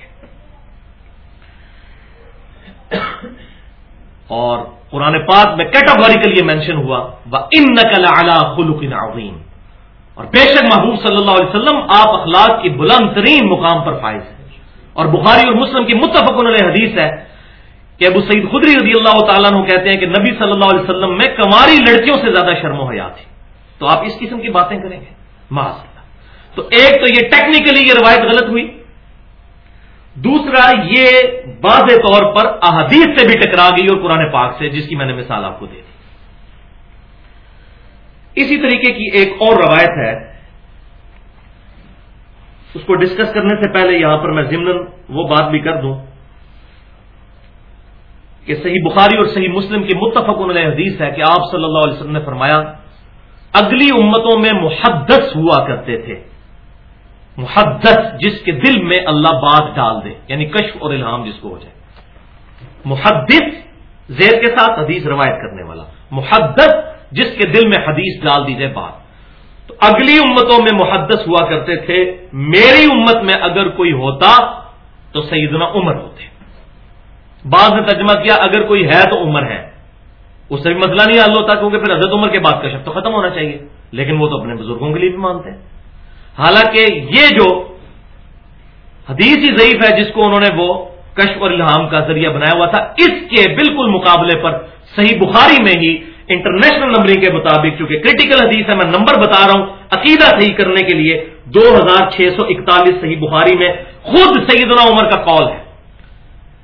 اور قرآن پاک میں کیٹاگوریکل یہ مینشن ہوا وہ ان نقل اعلی خلق عظیم اور بے شک محبوب صلی اللہ علیہ وسلم آپ اخلاق کی بلند ترین مقام پر فائز ہیں۔ اور بخاری اور مسلم کی متفق علیہ حدیث ہے کہ ابو سعید خدری رضی اللہ تعالیٰ کہتے ہیں کہ نبی صلی اللہ علیہ وسلم میں کماری لڑکیوں سے زیادہ شرم و حیا تھی۔ تو آپ اس قسم کی باتیں کریں گے۔ اللہ تو ایک تو یہ ٹیکنیکلی یہ روایت غلط ہوئی۔ دوسرا، یہ واضح طور پر احادیث سے بھی ٹکرا گئی اور قرآن پاک سے، جس کی میں نے مثال آپ کو دے دی۔ اسی طریقے کی ایک اور روایت ہے۔ اس کو ڈسکس کرنے سے پہلے یہاں پر میں ضمن وہ بات بھی کر دوں۔ کہ صحیح بخاری اور صحیح مسلم کی متفق علیہ حدیث ہے کہ آپ صلی اللہ علیہ وسلم نے فرمایا اگلی امتوں میں محدث ہوا کرتے تھے۔ محدث جس کے دل میں اللہ بات ڈال دے یعنی کشف اور الہام جس کو ہو جائے۔ محدث زیر کے ساتھ حدیث روایت کرنے والا۔ محدث جس کے دل میں حدیث ڈال دی جائے بات۔ تو اگلی امتوں میں محدث ہوا کرتے تھے، میری امت میں اگر کوئی ہوتا تو سیدنا عمر ہوتے۔ بعض نے ترجمہ کیا، اگر کوئی ہے تو عمر ہے۔ اس سے بھی مسئلہ نہیں حل ہوتا کیونکہ پھر حضرت عمر کے بعد کا شب تو ختم ہونا چاہیے۔ لیکن وہ تو اپنے بزرگوں کے لیے بھی مانتے ہیں۔ حالانکہ یہ جو حدیث ہی ضعیف ہے جس کو انہوں نے وہ کشف اور الہام کا ذریعہ بنایا ہوا تھا، اس کے بالکل مقابلے پر صحیح بخاری میں ہی انٹرنیشنل نمبرنگ کے مطابق چونکہ کریٹیکل حدیث ہے، میں نمبر بتا رہا ہوں عقیدہ صحیح کرنے کے لیے دو ہزار چھ سو اکتالیس صحیح بخاری میں خود سیدنا عمر کا کال ہے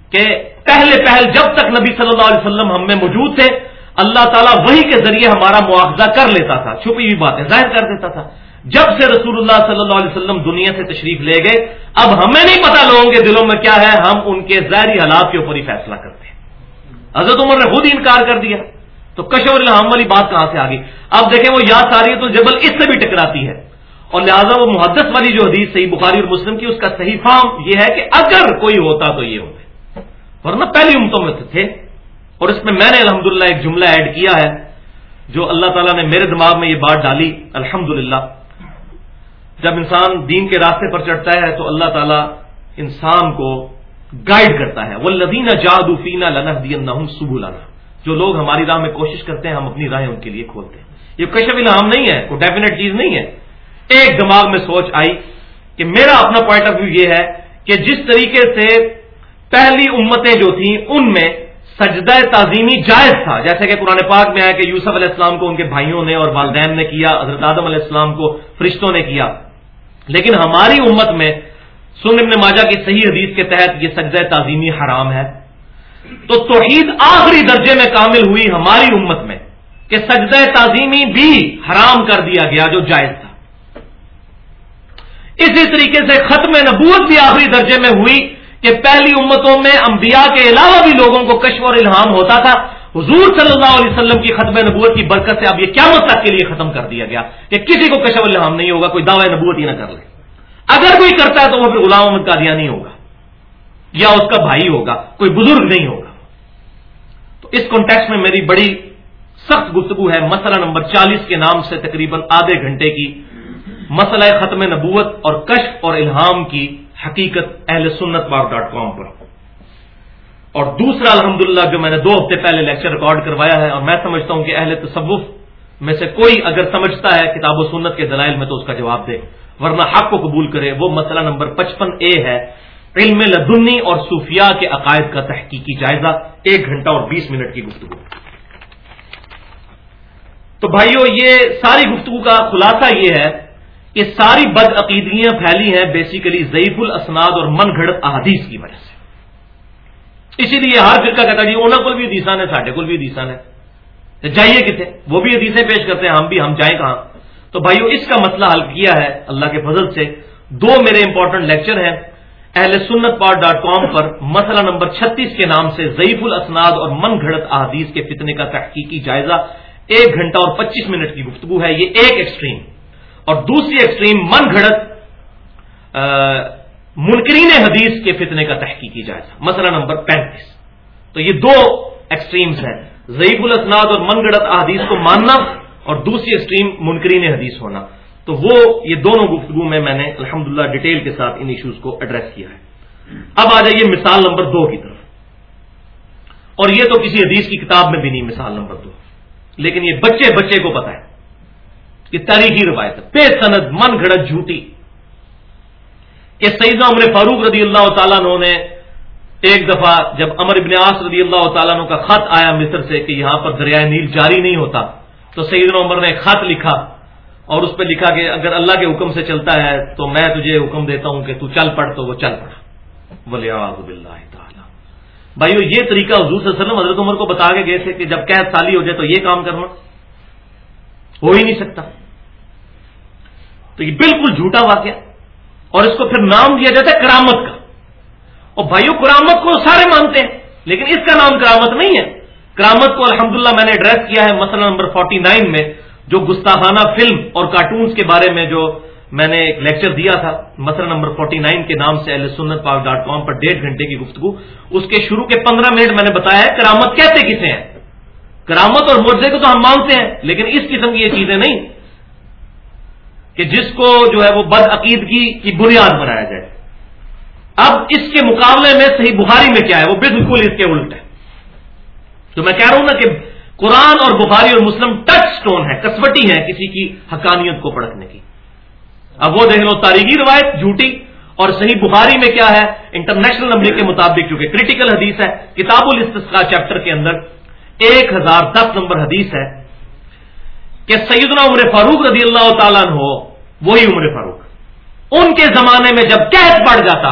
کہ پہلے پہل جب تک نبی صلی اللہ علیہ وسلم ہم میں موجود تھے اللہ تعالیٰ وہی کے ذریعے ہمارا مواخذہ کر لیتا تھا، چھپی ہوئی باتیں ظاہر کر دیتا تھا۔ جب سے رسول اللہ صلی اللہ علیہ وسلم دنیا سے تشریف لے گئے، اب ہمیں نہیں پتا لوگوں کے دلوں میں کیا ہے، ہم ان کے ظاہری حالات کے اوپر ہی فیصلہ کرتے ہیں۔ حضرت عمر نے خود ہی انکار کر دیا۔ تو کشور الحام والی بات کہاں سے آ گئی؟ اب دیکھیں وہ یاد آ رہی ہے تو جبل اس سے بھی ٹکراتی ہے۔ اور لہٰذا وہ محدث والی جو حدیث صحیح بخاری اور مسلم کی، اس کا صحیح فارم یہ ہے کہ اگر کوئی ہوتا تو یہ ہوتے ورنہ پہلی امتوں میں تھے۔ اور اس میں میں نے الحمد ایک جملہ ایڈ کیا ہے جو اللہ تعالیٰ نے میرے دماغ میں یہ بات ڈالی الحمد جب انسان دین کے راستے پر چڑھتا ہے تو اللہ تعالیٰ انسان کو گائیڈ کرتا ہے۔ وہ لدینہ جادوفینہ لنا دین سب لانا جو لوگ ہماری راہ میں کوشش کرتے ہیں، ہم اپنی راہیں ان کے لیے کھولتے ہیں۔ یہ کشف الحام نہیں ہے، کوئی ڈیفینیٹ چیز نہیں ہے۔ ایک دماغ میں سوچ آئی کہ میرا اپنا پوائنٹ آف ویو یہ ہے کہ جس طریقے سے پہلی امتیں جو تھیں، ان میں سجدہ تعظیمی جائز تھا۔ جیسے کہ قرآن پاک میں آیا کہ یوسف علیہ السلام کو ان کے بھائیوں نے اور والدین نے کیا، حضرت آدم علیہ السلام کو فرشتوں نے کیا۔ لیکن ہماری امت میں سن ابن ماجہ کی صحیح حدیث کے تحت یہ سجدہ تعظیمی حرام ہے۔ تو توحید آخری درجے میں کامل ہوئی ہماری امت میں کہ سجدہ تعظیمی بھی حرام کر دیا گیا جو جائز تھا۔ اسی طریقے سے ختم نبوت بھی آخری درجے میں ہوئی کہ پہلی امتوں میں انبیاء کے علاوہ بھی لوگوں کو کشف اور الہام ہوتا تھا۔ حضور صلی اللہ علیہ وسلم کی ختم نبوت کی برکت سے اب یہ کیا تک کے لیے ختم کر دیا گیا کہ کسی کو کشف الہام نہیں ہوگا، کوئی دعوی نبوت ہی نہ کر لے۔ اگر کوئی کرتا ہے تو وہ پھر غلام احمد کا نہیں ہوگا، یا اس کا بھائی ہوگا، کوئی بزرگ نہیں ہوگا۔ تو اس کانٹیکس میں میری بڑی سخت گفتگو ہے مسئلہ نمبر چالیس کے نام سے تقریباً آدھے گھنٹے کی۔ مسئلہ ختم نبوت اور کشف اور الہام کی حقیقت اہل سنت بار ڈاٹ کام پر۔ اور دوسرا الحمدللہ جو میں نے دو ہفتے پہلے لیکچر ریکارڈ کروایا ہے اور میں سمجھتا ہوں کہ اہل تصوف میں سے کوئی اگر سمجھتا ہے کتاب و سنت کے دلائل میں تو اس کا جواب دے۔ ورنہ حق کو قبول کرے، وہ مسئلہ نمبر پچپن اے ہے۔ علم لدنی اور صوفیاء کے عقائد کا تحقیقی جائزہ، ایک گھنٹہ اور بیس منٹ کی گفتگو۔ تو بھائیو، یہ ساری گفتگو کا خلاصہ یہ ہے کہ ساری بد عقیدگیاں پھیلی ہیں بیسیکلی ضعیف الاسناد اور من گھڑت احادیث کی وجہ سے۔ اسی لیے ہر فرقہ کہتا جی انہوں کو بھی حدیثان ہے ساڈے کو بھی حدیثان ہے جائیے کتنے وہ بھی حدیثیں پیش کرتے ہیں، ہم بھی، ہم جائیں کہاں؟ تو بھائیو، اس کا مسئلہ حل کیا ہے اللہ کے فضل سے۔ دو میرے امپورٹنٹ لیکچر ہیں اہل سنت پار ڈاٹ کام پر مسئلہ نمبر چھتیس کے نام سے ضعیف الاسناد اور من گھڑت احادیث کے فتنے کا تحقیقی جائزہ ایک گھنٹہ اور پچیس منٹ کی گفتگو ہے۔ یہ ایک ایکسٹریم اور دوسری ایکسٹریم من گھڑت منکرین حدیث کے فتنے کا تحقیقی جائزہ مسئلہ نمبر پینتیس۔ تو یہ دو ایکسٹریمز ہیں۔ ضعیف الاسناد اور من گڑت احادیث کو ماننا اور دوسری ایکسٹریم منکرین حدیث ہونا۔ تو وہ، یہ دونوں گفتگو میں میں نے الحمدللہ ڈیٹیل کے ساتھ ان ایشوز کو ایڈریس کیا ہے۔ اب آ جائیے مثال نمبر دو کی طرف۔ اور یہ تو کسی حدیث کی کتاب میں بھی نہیں، مثال نمبر دو۔ لیکن یہ بچے بچے کو پتا ہے۔ یہ تاریخی روایت ہے۔ بے سند، من گھڑت، جھوٹی۔ کہ سیدنا عمر فاروق رضی اللہ تعالیٰ نے ایک دفعہ جب امر ابن آس رضی اللہ تعالیٰ کا خط آیا مصر سے کہ یہاں پر دریائے نیل جاری نہیں ہوتا، تو سیدنا عمر نے خط لکھا اور اس پہ لکھا کہ اگر اللہ کے حکم سے چلتا ہے تو میں تجھے حکم دیتا ہوں کہ تو چل پڑ، تو وہ چل پڑا بولے تعالیٰ۔ بھائی یہ طریقہ حضور صلی اللہ علیہ وسلم حضرت عمر کو بتا کے گئے تھے کہ جب قید سالی ہو جائے تو یہ کام کرنا۔ ہو ہی نہیں سکتا۔ تو یہ بالکل جھوٹا واقعہ اور اس کو پھر نام دیا جاتا ہے کرامت کا۔ اور بھائیو، کرامت کو سارے مانتے ہیں، لیکن اس کا نام کرامت نہیں ہے۔ کرامت کو الحمدللہ میں نے ایڈریس کیا ہے مسئلہ نمبر 49 میں، جو گستاخانہ فلم اور کارٹونز کے بارے میں جو میں نے ایک لیکچر دیا تھا مسئلہ نمبر 49 کے نام سے سنت پاک ڈاٹ کام پر ڈیڑھ گھنٹے کی گفتگو۔ اس کے شروع کے پندرہ منٹ میں نے بتایا ہے کرامت کہتے کسے ہیں۔ کرامت اور مرزے کو تو ہم مانتے ہیں، لیکن اس قسم کی یہ چیزیں نہیں۔ کہ جس کو جو ہے وہ بد عقیدگی کی بنیاد بنایا جائے۔ اب اس کے مقابلے میں صحیح بخاری میں کیا ہے؟ وہ بالکل اس کے الٹ ہے۔ تو میں کہہ رہا ہوں نا کہ قرآن اور بخاری اور مسلم ٹچ سٹون ہے، کسوٹی ہے کسی کی حقانیت کو پڑکنے کی۔ اب وہ دیکھ لو تاریخی روایت، جھوٹی۔ اور صحیح بخاری میں کیا ہے؟ انٹرنیشنل نمبر کے مطابق، کیونکہ کریٹیکل حدیث ہے، کتاب الاستسقاء چیپٹر کے اندر ایک ہزار دس نمبر حدیث ہے۔ کہ سیدنا عمر فاروق رضی اللہ تعالیٰ ہو وہی عمر فاروق، ان کے زمانے میں جب قید پڑ جاتا،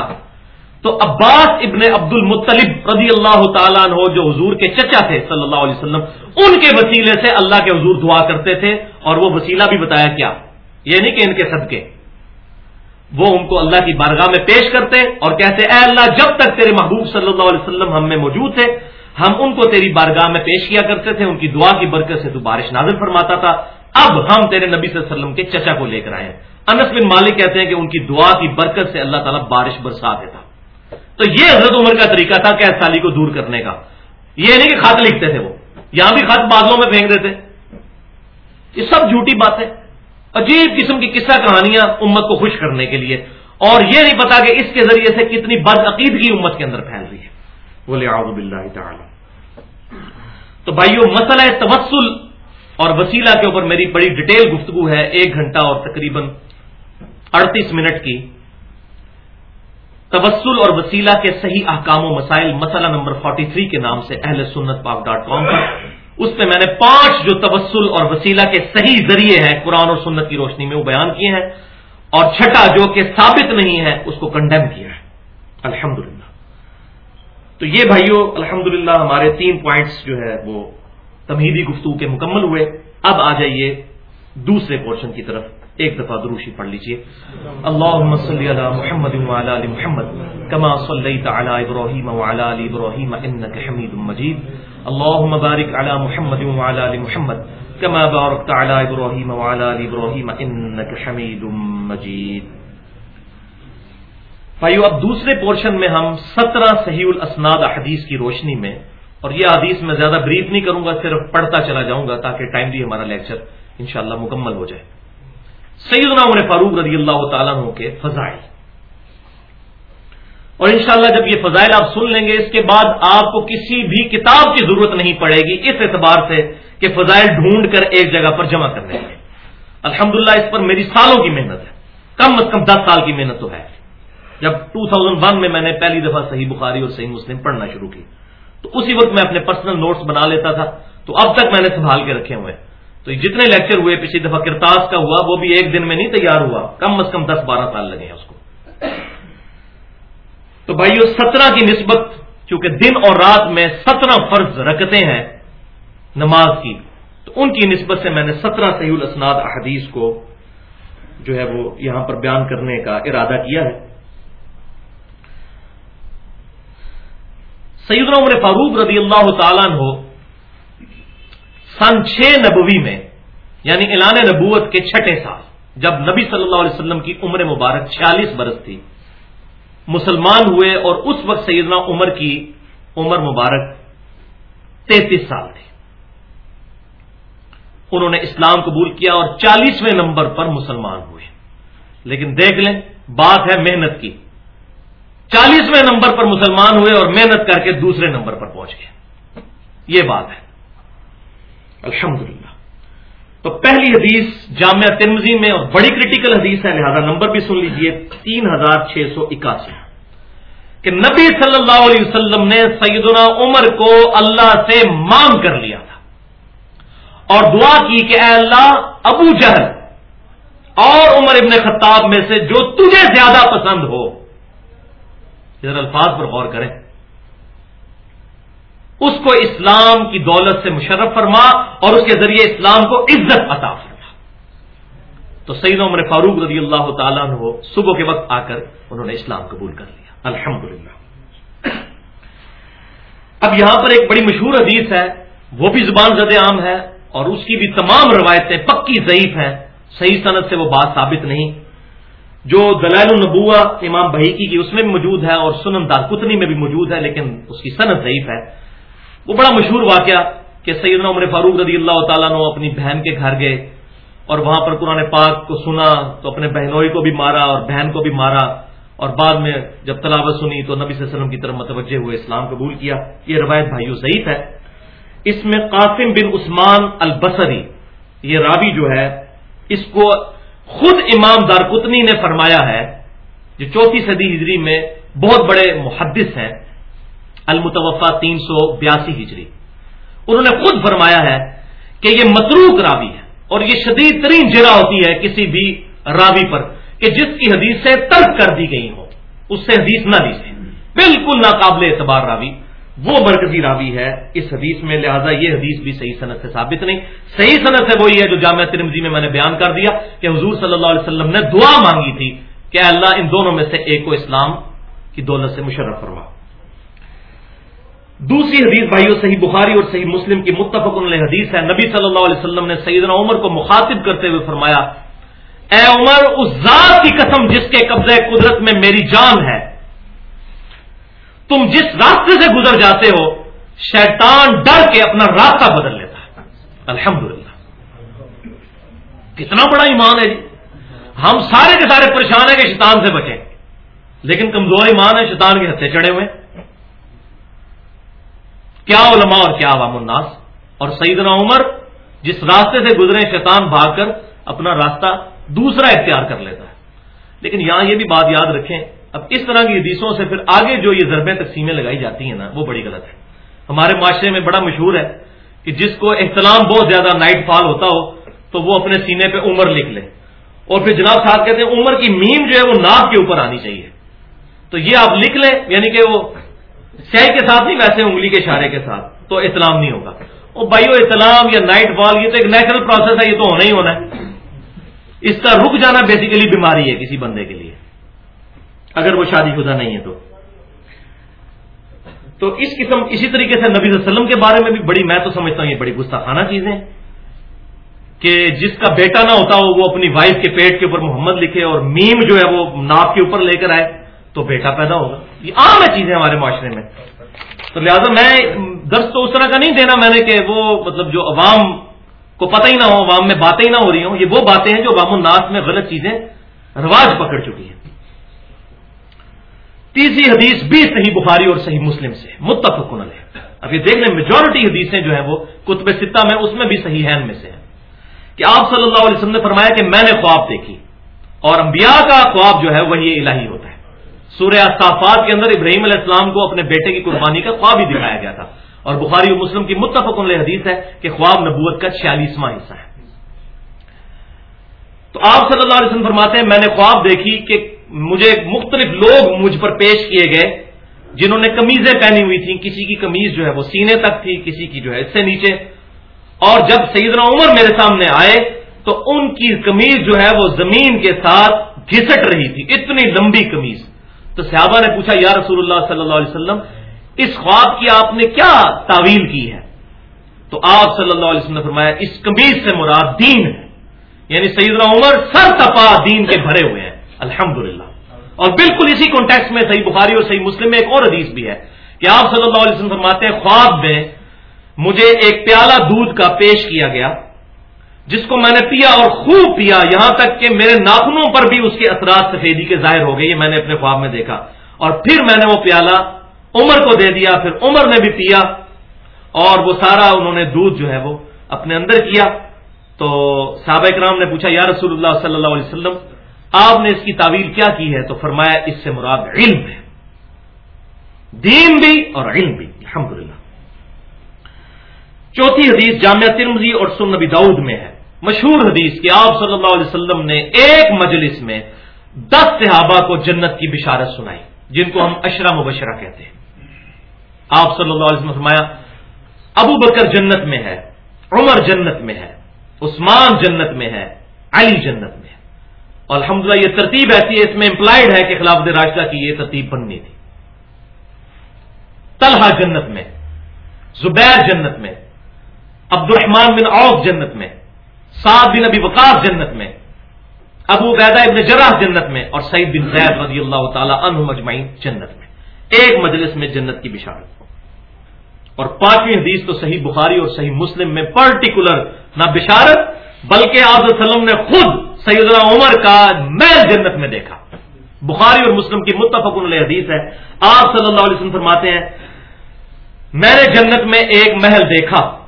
تو عباس ابن عبد المطلب رضی اللہ تعالیٰ ہو جو حضور کے چچا تھے صلی اللہ علیہ وسلم، ان کے وسیلے سے اللہ کے حضور دعا کرتے تھے، اور وہ وسیلہ بھی بتایا کیا یہ نہیں کہ ان کے صدقے۔ وہ ان کو اللہ کی بارگاہ میں پیش کرتے اور کہتے، اے اللہ، جب تک تیرے محبوب صلی اللہ علیہ وسلم ہم میں موجود تھے ہم ان کو تیری بارگاہ میں پیش کیا کرتے تھے، ان کی دعا کی برکت سے تو بارش نازل فرماتا تھا۔ اب ہم تیرے نبی صلی اللہ علیہ وسلم کے چچا کو لے کر آئے انس بن مالک کہتے ہیں کہ ان کی دعا کی برکت سے اللہ تعالیٰ بارش برسا دیتا۔ تو یہ حضرت عمر کا طریقہ تھا کہ سالی کو دور کرنے کا۔ یہ نہیں کہ خط لکھتے تھے وہ، یہاں بھی خط بادلوں میں پھینک دیتے۔ یہ سب جھوٹی باتیں۔ عجیب قسم کی قصہ کہانیاں امت کو خوش کرنے کے لیے۔ اور یہ نہیں پتا کہ اس کے ذریعے سے کتنی بد عقیدگی امت کے اندر پھیل رہی ہے۔ بولے آب اللہ تعالی۔ تو بھائیو، مسئلہ تبسل اور وسیلہ کے اوپر میری بڑی ڈیٹیل گفتگو ہے، ایک گھنٹہ اور تقریباً اڑتیس منٹ کی۔ تبسل اور وسیلہ کے صحیح احکام و مسائل، مسئلہ نمبر 43 کے نام سے اہل سنت پاک ڈاٹ کام پر۔ اس میں میں نے پانچ جو تبسل اور وسیلہ کے صحیح ذریعے ہیں، قرآن اور سنت کی روشنی میں وہ بیان کیے ہیں، اور چھٹا جو کہ ثابت نہیں ہے، اس کو کنڈیم کیا ہے۔ الحمد تو یہ بھائیوں الحمد ہمارے تین پوائنٹس جو ہے وہ تمہیدی گفتگو کے مکمل ہوئے۔ اب آ جائیے دوسرے پورشن کی طرف۔ ایک دفعہ دروشی پڑھ لیجیے اللہ صلی علی محمد وعلی علی محمد، کما صلیت علی ابراہیم وعلی علی ابراہیم، انک حمید مجید۔ اللهم بارك على محمد وعلى ال محمد كما باركت على ابراهيم وعلى ال ابراهيم انك حميد مجيد بھائیو، اب دوسرے پورشن میں ہم سترہ صحیح الاسناد حدیث کی روشنی میں، اور یہ حدیث میں زیادہ بریف نہیں کروں گا، صرف پڑھتا چلا جاؤں گا تاکہ ٹائم بھی ہمارا لیکچر انشاءاللہ مکمل ہو جائے۔ سیدنا عمر فاروق رضی اللہ تعالیٰ عنہ کے فضائل۔ اور انشاءاللہ جب یہ فضائل آپ سن لیں گے، اس کے بعد آپ کو کسی بھی کتاب کی ضرورت نہیں پڑے گی، اس اعتبار سے کہ فضائل ڈھونڈ کر ایک جگہ پر جمع کرنے کے الحمد اس پر میری سالوں کی محنت ہے، کم از کم دس سال کی محنت تو ہے۔ جب 2001 میں میں نے پہلی دفعہ صحیح بخاری اور صحیح مسلم پڑھنا شروع کی، تو اسی وقت میں اپنے پرسنل نوٹس بنا لیتا تھا، تو اب تک میں نے سنبھال کے رکھے ہوئے۔ تو جتنے لیکچر ہوئے پچھلی دفعہ، کرتاس کا ہوا، وہ بھی ایک دن میں نہیں تیار ہوا، کم از کم دس بارہ سال لگے ہیں اس کو۔ تو بھائیو، سترہ کی نسبت، چونکہ دن اور رات میں سترہ فرض رکھتے ہیں، نماز کی، تو ان کی نسبت سے میں نے سترہ صحیح الاسناد احادیث کو جو ہے وہ یہاں پر بیان کرنے کا ارادہ کیا ہے۔ سیدنا عمر فاروق رضی اللہ تعالیٰ ہو سن چھ نبوی میں یعنی اعلان نبوت کے چھٹے سال، جب نبی صلی اللہ علیہ وسلم کی عمر مبارک چھیالیس برس تھی، مسلمان ہوئے اور اس وقت سیدنا عمر کی عمر مبارک تینتیس سال تھی۔ انہوں نے اسلام قبول کیا اور چالیسویں نمبر پر مسلمان ہوئے۔ لیکن دیکھ لیں، بات ہے محنت کی۔ چالیسویں نمبر پر مسلمان ہوئے اور محنت کر کے دوسرے نمبر پر پہنچ گئے۔ یہ بات ہے۔ الحمدللہ۔ تو پہلی حدیث جامعہ تنظیم میں اور بڑی کریٹیکل حدیث ہے، لہذا نمبر بھی سن لیجیے۔ تین ہزار چھ سو اکاسی۔ کہ نبی صلی اللہ علیہ وسلم نے سیدنا عمر کو اللہ سے مانگ کر لیا تھا۔ اور دعا کی کہ اے اللہ، ابو جہل اور عمر ابن خطاب میں سے جو تجھے زیادہ پسند ہو ادھر الفاظ پر غور کریں۔ اس کو اسلام کی دولت سے مشرف فرما اور اس کے ذریعے اسلام کو عزت عطا فرما۔ تو سعید عمر فاروق رضی اللہ تعالیٰ نے صبح کے وقت آ کر انہوں نے اسلام قبول کر لیا۔ الحمد اب یہاں پر ایک بڑی مشہور حدیث ہے، وہ بھی زبان زد عام ہے اور اس کی بھی تمام روایتیں پکی ضعیف ہیں۔ صحیح صنعت سے وہ بات ثابت نہیں۔ جو دلائل النبوہ امام بحیکی کی اس میں بھی موجود ہے اور سنن دارکتنی میں بھی موجود ہے، لیکن اس کی صنعت ضعیف ہے۔ وہ بڑا مشہور واقعہ کہ سیدنا عمر فاروق رضی اللہ تعالیٰ نے اپنی بہن کے گھر گئے اور وہاں پر قرآن پاک کو سنا تو اپنے بہنوئی کو بھی مارا اور بہن کو بھی مارا اور بعد میں جب تلاوت سنی تو نبی صلی اللہ علیہ وسلم کی طرف متوجہ ہوئے، اسلام قبول کیا۔ یہ روایت بھائیو ضعیف ہے۔ اس میں قاسم بن عثمان البصری، یہ راوی جو ہے، اس کو خود امام دارکتنی نے فرمایا ہے، جو چوتھی صدی ہجری میں بہت بڑے محدث ہیں المتوفا تین سو بیاسی ہجری۔ انہوں نے خود فرمایا ہے کہ یہ متروک راوی ہے اور یہ شدید ترین جرا ہوتی ہے کسی بھی راوی پر کہ جس کی حدیث سے ترک کر دی گئی ہو اس سے حدیث نہ لی جائے بالکل ناقابل اعتبار راوی۔ وہ مرکزی راوی ہے اس حدیث میں، لہذا یہ حدیث بھی صحیح صنعت سے ثابت نہیں۔ صحیح صنعت سے وہی ہے جو جامعہ ترمزی میں میں نے بیان کر دیا کہ حضور صلی اللہ علیہ وسلم نے دعا مانگی تھی کہ اللہ ان دونوں میں سے ایک کو اسلام کی دولت سے مشرف فرما۔ دوسری حدیث بھائیو، صحیح بخاری اور صحیح مسلم کی متفق علیہ حدیث ہے۔ نبی صلی اللہ علیہ وسلم نے سیدنا عمر کو مخاطب کرتے ہوئے فرمایا، اے عمر، اس ذات کی قسم جس کے قبضے قدرت میں میری جان ہے تم جس راستے سے گزر جاتے ہو، شیطان ڈر کے اپنا راستہ بدل لیتا ہے۔ الحمدللہ۔ کتنا بڑا ایمان ہے جی۔ ہم سارے کے سارے پریشان ہیں کہ شیطان سے بچیں۔ لیکن کمزور ایمان ہے شیطان کے ہتھے چڑھے ہوئے۔ کیا علماء اور کیا عوام الناس؟ اور سیدنا عمر جس راستے سے گزرے، شیطان بھاگ کر اپنا راستہ دوسرا اختیار کر لیتا ہے۔ لیکن یہاں یہ بھی بات یاد رکھیں اب اس طرح کی حدیثوں سے پھر آگے جو یہ ضربیں تقسیمیں لگائی جاتی ہیں نا، وہ بڑی غلط ہے ہمارے معاشرے میں بڑا مشہور ہے کہ جس کو احتلام بہت زیادہ نائٹ فال ہوتا ہو تو وہ اپنے سینے پہ عمر لکھ لے۔ اور پھر جناب صاحب کہتے ہیں عمر کی میم جو ہے وہ ناک کے اوپر آنی چاہیے۔ تو یہ آپ لکھ لیں یعنی کہ وہ سہ کے ساتھ نہیں، ویسے انگلی کے اشارے کے ساتھ، تو احتلام نہیں ہوگا۔ وہ بھائیو احتلام یا نائٹ فال، یہ تو ایک نیچرل پروسیس ہے، یہ تو ہونا ہی ہونا ہے۔ اس کا رک جانا بیسیکلی بیماری ہے کسی بندے کے لیے۔ اگر وہ شادی شدہ نہیں ہے تو۔ تو اس قسم، اسی طریقے سے نبی صلی اللہ علیہ وسلم کے بارے میں بھی بڑی، میں تو سمجھتا ہوں یہ بڑی گستاخانہ چیزیں کہ جس کا بیٹا نہ ہوتا ہو، وہ اپنی وائف کے پیٹ کے اوپر محمد لکھے اور میم جو ہے وہ ناپ کے اوپر لے کر آئے، تو بیٹا پیدا ہوگا۔ یہ عام ہے چیزیں ہمارے معاشرے میں۔ تو لہٰذا میں درس تو اس طرح کا نہیں دینا میں نے کہ وہ مطلب جو عوام کو پتہ ہی نہ ہو، عوام میں باتیں ہی نہ ہو رہی ہوں، یہ وہ باتیں ہیں جو عوام الناس میں غلط چیزیں رواج پکڑ چکی ہیں۔ تیسری حدیث بھی صحیح بخاری اور صحیح مسلم سے متفق ہے اب یہ دیکھ لیں میجورٹی حدیثیں جو ہیں وہ کتب ستہ میں، اس میں بھی صحیح ہے میں سے ہیں۔ کہ آپ صلی اللہ علیہ وسلم نے فرمایا کہ میں نے خواب دیکھی۔ اور انبیاء کا خواب جو ہے، وہی الہی ہوتا ہے۔ سورہ صافات کے اندر ابراہیم علیہ السلام کو اپنے بیٹے کی قربانی کا خواب ہی دکھایا گیا تھا۔ اور بخاری و مسلم کی متفق علیہ حدیث ہے کہ خواب نبوت کا چھیالیسواں حصہ ہے۔ تو آپ صلی اللہ علیہ وسلم فرماتے ہیں، میں نے خواب دیکھی کہ مجھے مختلف لوگ مجھ پر پیش کیے گئے جنہوں نے کمیزیں پہنی ہوئی تھیں۔ کسی کی کمیز جو ہے وہ سینے تک تھی، کسی کی جو ہے اس سے نیچے۔ اور جب سیدنا عمر میرے سامنے آئے تو ان کی کمیز جو ہے وہ زمین کے ساتھ گھسٹ رہی تھی۔ اتنی لمبی کمیز تو صحابہ نے پوچھا، یا رسول اللہ صلی اللہ علیہ وسلم، اس خواب کی آپ نے کیا تعویل کی ہے؟ تو آپ صلی اللہ علیہ وسلم نے فرمایا، اس کمیز سے مراد دین ہے۔ یعنی سیدنا عمر سر تپا دین کے بھرے ہوئے ہیں۔ الحمد اور بالکل اسی کانٹیکس میں صحیح بخاری اور صحیح مسلم میں ایک اور حدیث بھی ہے کہ آپ صلی اللہ علیہ وسلم فرماتے ہیں، خواب میں مجھے ایک پیالہ دودھ کا پیش کیا گیا، جس کو میں نے پیا اور خوب پیا، یہاں تک کہ میرے ناخنوں پر بھی اس کے اثرات سفیدی کے ظاہر ہو گئے، یہ میں نے اپنے خواب میں دیکھا۔ اور پھر میں نے وہ پیالہ عمر کو دے دیا، پھر عمر نے بھی پیا اور وہ سارا انہوں نے دودھ جو ہے وہ اپنے اندر کیا۔ تو صحابہ کرام نے پوچھا، یا رسول اللہ صلی اللہ علیہ وسلم آپ نے اس کی تعویل کیا کی ہے تو فرمایا اس سے مراد علم ہے۔ دین بھی اور علم بھی۔ الحمد چوتھی حدیث جامعہ ترمزی اور سن نبی داؤد میں ہے۔ مشہور حدیث کہ آپ صلی اللہ علیہ وسلم نے ایک مجلس میں دس صحابہ کو جنت کی بشارت سنائی، جن کو ہم اشرا مبشرہ کہتے ہیں۔ آپ صلی اللہ علیہ وسلم فرمایا، ابو بکر جنت میں ہے، عمر جنت میں ہے، عثمان جنت میں ہے، علی جنت میں ہے۔ اور یہ ترتیب ایسی ہے، اس میں امپلائڈ ہے کہ خلافت راشدہ کی یہ ترتیب بننی تھی۔ طلحہ جنت میں، زبیر جنت میں عبد الرحمان بن عوف جنت میں، سعد بن ابی وقاص جنت میں، ابو بیدا ابن جراح جنت میں اور سعید بن زید رضی اللہ تعالی عنہ مجمعین جنت میں۔ ایک مجلس میں جنت کی بشارت۔ اور پانچویں حدیث تو صحیح بخاری اور صحیح مسلم میں پرٹیکولر نہ بشارت بلکہ آپ وسلم نے خود سیدنا عمر کا محل جنت میں دیکھا۔ بخاری اور مسلم کی متفق علیہ حدیث ہے۔ آپ صلی اللہ علیہ وسلم فرماتے ہیں، میں نے جنت میں ایک محل دیکھا۔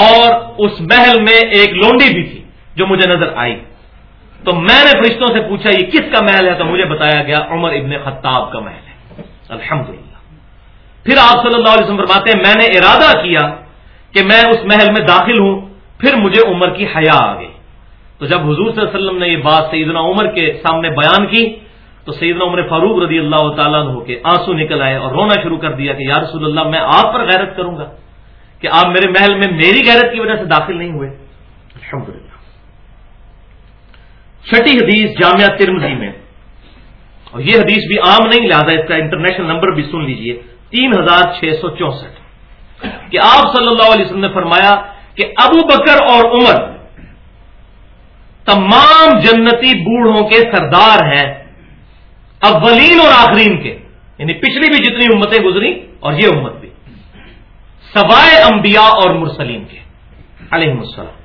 اور اس محل میں ایک لونڈی بھی تھی جو مجھے نظر آئی۔ تو میں نے فرشتوں سے پوچھا، یہ کس کا محل ہے؟ تو مجھے بتایا گیا، عمر ابن خطاب کا محل ہے۔ الحمدللہ۔ پھر آپ صلی اللہ علیہ وسلم فرماتے ہیں، میں نے ارادہ کیا کہ میں اس محل میں داخل ہوں، پھر مجھے عمر کی حیا آ گئی۔ تو جب حضور صلی اللہ علیہ وسلم نے یہ بات سیدنا عمر کے سامنے بیان کی، تو سیدنا عمر فاروق رضی اللہ تعالیٰ ہو کے آنسو نکل آئے اور رونا شروع کر دیا کہ یا رسول اللہ، میں آپ پر غیرت کروں گا کہ آپ میرے محل میں میری غیرت کی وجہ سے داخل نہیں ہوئے۔ الحمد چھٹی حدیث جامعہ ترمزی میں۔ اور یہ حدیث بھی عام نہیں، لہٰذا اس کا انٹرنیشنل نمبر بھی سن لیجیے۔ تین ہزار چھ سو چونسٹھ۔ کہ آپ صلی اللہ علیہ وسلم نے فرمایا کہ ابو بکر اور عمر تمام جنتی بوڑھوں کے سردار ہیں، اولین اور آخرین کے۔ یعنی پچھلی بھی جتنی امتیں گزری اور یہ امت بھی۔ سوائے انبیاء اور مرسلین کے۔ علیہ السلام۔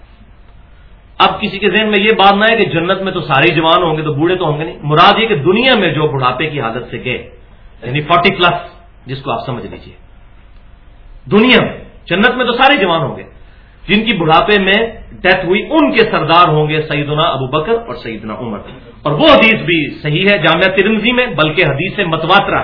اب کسی کے ذہن میں یہ بات نہ ہے کہ جنت میں تو سارے جوان ہوں گے تو بوڑھے تو ہوں گے نہیں۔ مراد یہ کہ دنیا میں جو بڑھاپے کی حالت سے گئے یعنی فورٹی پلس، جس کو آپ سمجھ لیجیے دنیا میں، جنت میں تو سارے جوان ہوں گے۔ جن کی بڑھاپے میں ڈیتھ ہوئی، ان کے سردار ہوں گے سیدنا ابو بکر اور سیدنا عمر۔ اور وہ حدیث بھی صحیح ہے، جامعہ ترمزی میں، بلکہ حدیث متواترا